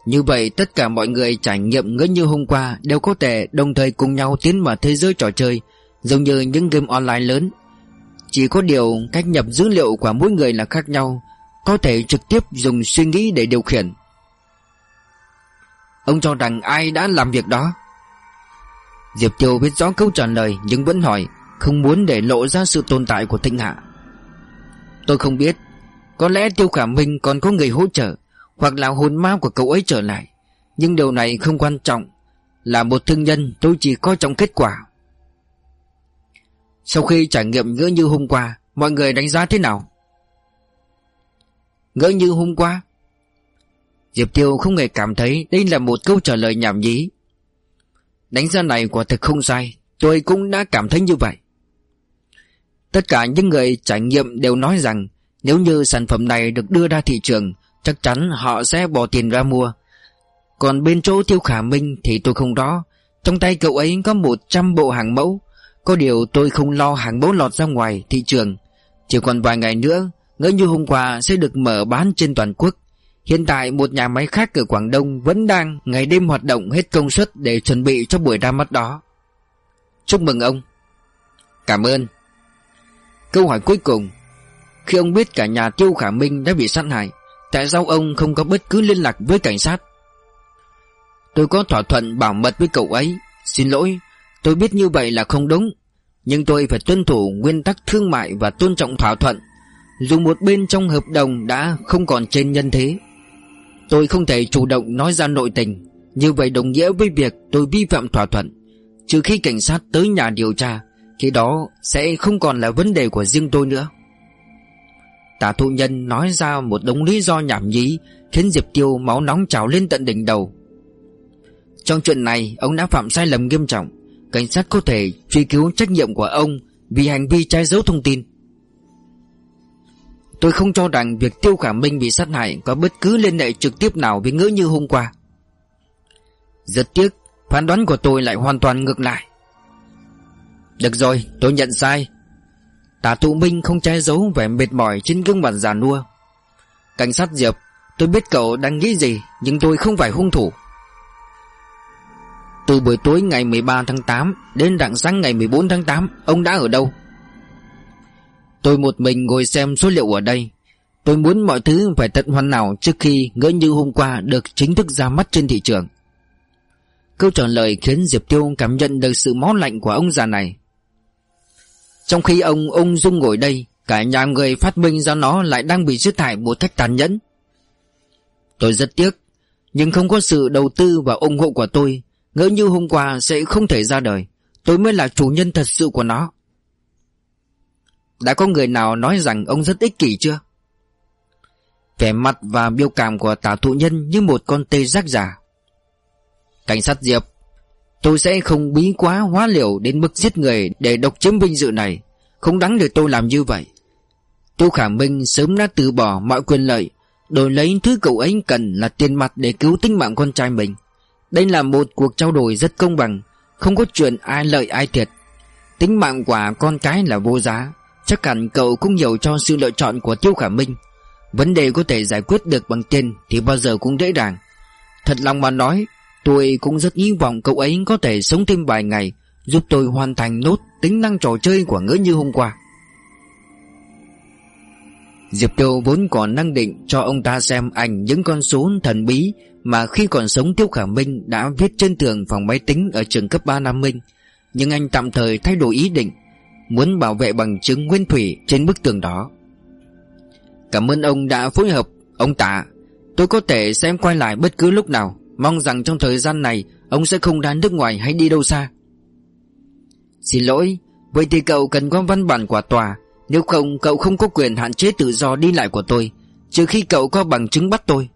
Như vậy, tất cả mọi người trải nghiệm ngỡ như hôm qua đều có thể đồng thời cùng nhau tiến vào thế giới trò chơi, Giống như những game online lớn. Chỉ có điều cách nhập dữ liệu của mỗi người là khác nhau, Có thể trực tiếp dùng suy nghĩ để điều khiển. Ông cho rằng ai đã làm việc đó? Diệp Tiêu biết rõ câu trả lời, nhưng vẫn hỏi, Không muốn để lộ ra sự tồn tại của Thịnh Hạ. Tôi không biết, Có lẽ Tiêu Khả Minh còn có người hỗ trợ, hoặc là hồn ma của cậu ấy trở lại. Nhưng điều này không quan trọng, Là một thương nhân, tôi chỉ coi trọng kết quả. Sau khi trải nghiệm ngỡ như hôm qua, Mọi người đánh giá thế nào? Ngỡ như hôm qua? Diệp Tiêu không hề cảm thấy Đây là một câu trả lời nhảm nhí. Đánh giá này quả thực không sai. Tôi cũng đã cảm thấy như vậy. Tất cả những người trải nghiệm đều nói rằng, Nếu như sản phẩm này được đưa ra thị trường, Chắc chắn họ sẽ bỏ tiền ra mua. Còn bên chỗ Tiêu Khả Minh Thì tôi không rõ. Trong tay cậu ấy có 100 bộ hàng mẫu. Có điều tôi không lo hàng mẫu lọt ra ngoài thị trường. Chỉ còn vài ngày nữa, Ngỡ như hôm qua sẽ được mở bán trên toàn quốc. Hiện tại một nhà máy khác ở Quảng Đông Vẫn đang ngày đêm hoạt động hết công suất Để chuẩn bị cho buổi ra mắt đó. Chúc mừng ông. Cảm ơn. Câu hỏi cuối cùng. Khi ông biết cả nhà Tiêu Khả Minh đã bị sát hại, Tại sao ông không có bất cứ liên lạc với cảnh sát? Tôi có thỏa thuận bảo mật với cậu ấy. Xin lỗi, Tôi biết như vậy là không đúng. Nhưng tôi phải tuân thủ nguyên tắc thương mại và tôn trọng thỏa thuận. Dù một bên trong hợp đồng đã không còn trên nhân thế Tôi không thể chủ động nói ra nội tình. Như vậy đồng nghĩa với việc tôi vi phạm thỏa thuận. Trừ khi cảnh sát tới nhà điều tra, Khi đó sẽ không còn là vấn đề của riêng tôi nữa. Tả thụ nhân nói ra một đống lý do nhảm nhí, Khiến Diệp Tiêu máu nóng trào lên tận đỉnh đầu. Trong chuyện này, ông đã phạm sai lầm nghiêm trọng. Cảnh sát có thể truy cứu trách nhiệm của ông Vì hành vi trái dấu thông tin. Tôi không cho rằng việc Tiêu Khả Minh bị sát hại Có bất cứ liên hệ trực tiếp nào với ngữ như hôm qua. Rất tiếc, Phán đoán của tôi lại hoàn toàn ngược lại. Được rồi, tôi nhận sai. Tả thụ minh không che giấu vẻ mệt mỏi trên gương mặt già nua. Cảnh sát Diệp, Tôi biết cậu đang nghĩ gì, Nhưng tôi không phải hung thủ. Từ buổi tối ngày 13 tháng 8 Đến rạng sáng ngày 14 tháng 8 Ông đã ở đâu? Tôi một mình ngồi xem số liệu ở đây. Tôi muốn mọi thứ phải tận hoàn hảo Trước khi ngỡ như hôm qua Được chính thức ra mắt trên thị trường. Câu trả lời khiến Diệp Tiêu cảm nhận được sự máu lạnh của ông già này. Trong khi ông ung dung ngồi đây, Cả nhà người phát minh ra nó lại đang bị giết hại một cách tàn nhẫn. Tôi rất tiếc, Nhưng không có sự đầu tư và ủng hộ của tôi Ngỡ như hôm qua sẽ không thể ra đời. Tôi mới là chủ nhân thật sự của nó. Đã có người nào nói rằng ông rất ích kỷ chưa? Vẻ mặt và biểu cảm của tả thụ nhân như một con tê giác giả. Cảnh sát Diệp, Tôi sẽ không bí quá hóa liều đến mức giết người để độc chiếm vinh dự này. Không đáng để tôi làm như vậy. Tô Khả Minh sớm đã từ bỏ mọi quyền lợi, Đổi lấy thứ cậu ấy cần là tiền mặt để cứu tính mạng con trai mình. Đây là một cuộc trao đổi rất công bằng, Không có chuyện ai lợi ai thiệt. Tính mạng của con cái là vô giá. Chắc hẳn cậu cũng hiểu cho sự lựa chọn của Tiêu Khả Minh. Vấn đề có thể giải quyết được bằng tiền Thì bao giờ cũng dễ dàng. Thật lòng mà nói, Tôi cũng rất hy vọng cậu ấy có thể sống thêm vài ngày, Giúp tôi hoàn thành nốt tính năng trò chơi của ngỡ như hôm qua. Diệp Tiêu vốn còn năng định cho ông ta xem ảnh những con số thần bí Mà khi còn sống Tiêu Khả Minh đã viết trên tường phòng máy tính ở trường cấp 3 Nam Minh. Nhưng anh tạm thời thay đổi ý định Muốn bảo vệ bằng chứng nguyên thủy trên bức tường đó. Cảm ơn ông đã phối hợp, Ông Tạ. Tôi có thể xem quay lại bất cứ lúc nào, Mong rằng trong thời gian này, Ông sẽ không ra nước ngoài hay đi đâu xa. Xin lỗi, Vậy thì cậu cần có văn bản của tòa. Nếu không, cậu không có quyền hạn chế tự do đi lại của tôi, Trừ khi cậu có bằng chứng bắt tôi.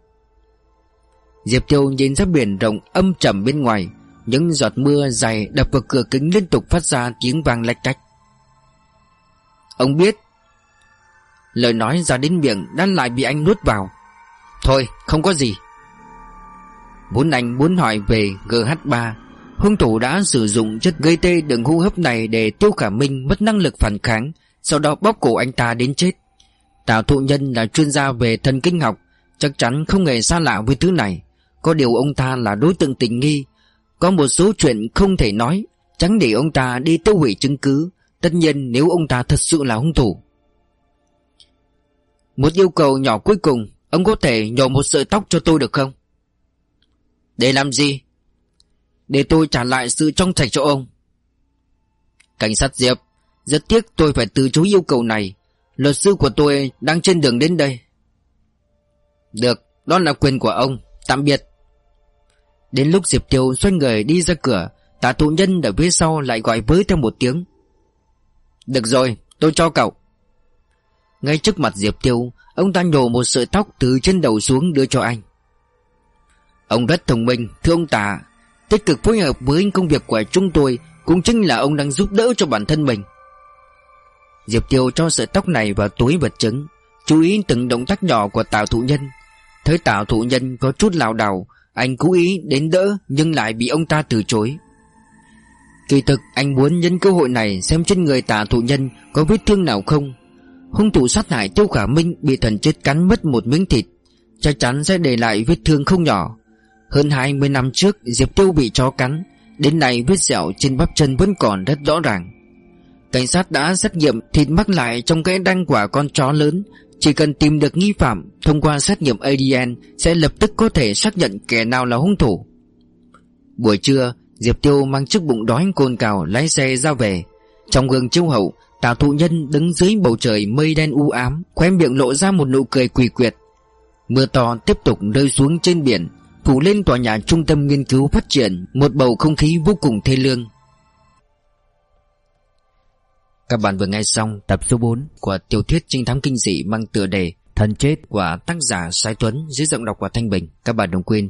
Diệp Tiêu nhìn ra biển rộng âm trầm bên ngoài, Những giọt mưa dày đập vào cửa kính liên tục phát ra tiếng vang lách cách. Ông biết. Lời nói ra đến miệng đã lại bị anh nuốt vào. Thôi, không có gì. Vốn anh muốn hỏi về GH3 Hung thủ đã sử dụng chất gây tê đường hô hấp này Để tiêu khả minh mất năng lực phản kháng, Sau đó bóp cổ anh ta đến chết. Tào thụ nhân là chuyên gia về thần kinh học, Chắc chắn không hề xa lạ với thứ này. Có điều ông ta là đối tượng tình nghi. Có một số chuyện không thể nói, Tránh để ông ta đi tiêu hủy chứng cứ. Tất nhiên nếu ông ta thật sự là hung thủ Một yêu cầu nhỏ cuối cùng Ông có thể nhổ một sợi tóc cho tôi được không để làm gì? Để tôi trả lại sự trong sạch cho ông. Cảnh sát Diệp, rất tiếc tôi phải từ chối yêu cầu này. Luật sư của tôi đang trên đường đến đây. Được, đó là quyền của ông. Tạm biệt. Đến lúc Diệp Tiêu xoay người đi ra cửa, Tà tụ nhân ở phía sau lại gọi với theo một tiếng. Được rồi, tôi cho cậu. Ngay trước mặt Diệp Tiêu, ông ta nhổ một sợi tóc từ trên đầu xuống đưa cho anh. Ông rất thông minh, thưa ông ta Tích cực phối hợp với công việc của chúng tôi Cũng chính là ông đang giúp đỡ cho bản thân mình Diệp Tiêu cho sợi tóc này vào túi vật chứng Chú ý từng động tác nhỏ của Tào Thụ Nhân Thấy Tào Thụ Nhân có chút lảo đảo Anh cố ý đến đỡ Nhưng lại bị ông ta từ chối Kỳ thực, anh muốn nhân cơ hội này Xem trên người tà Thụ Nhân Có vết thương nào không. Hung thủ sát hại Tiêu Khả Minh Bị thần chết cắn mất một miếng thịt, Chắc chắn sẽ để lại vết thương không nhỏ. Hơn 20 năm trước, Diệp Tiêu bị chó cắn, Đến nay vết sẹo trên bắp chân vẫn còn rất rõ ràng. Cảnh sát đã xét nghiệm thịt mắc lại trong cái đăng quả con chó lớn, Chỉ cần tìm được nghi phạm Thông qua xét nghiệm ADN Sẽ lập tức có thể xác nhận kẻ nào là hung thủ. Buổi trưa Diệp Tiêu mang chiếc bụng đói cồn cào lái xe ra về Trong gương chiếu hậu Tào thụ nhân đứng dưới bầu trời mây đen u ám, Khóe miệng lộ ra một nụ cười quỳ quyệt Mưa to tiếp tục rơi xuống trên biển, phủ lên tòa nhà trung tâm nghiên cứu phát triển, một bầu không khí vô cùng thê lương. Các bạn vừa nghe xong tập số 4 của tiểu thuyết trinh thám kinh dị mang tựa đề Thần chết của tác giả Sai Tuấn dưới giọng đọc của Thanh Bình. Các bạn đừng quên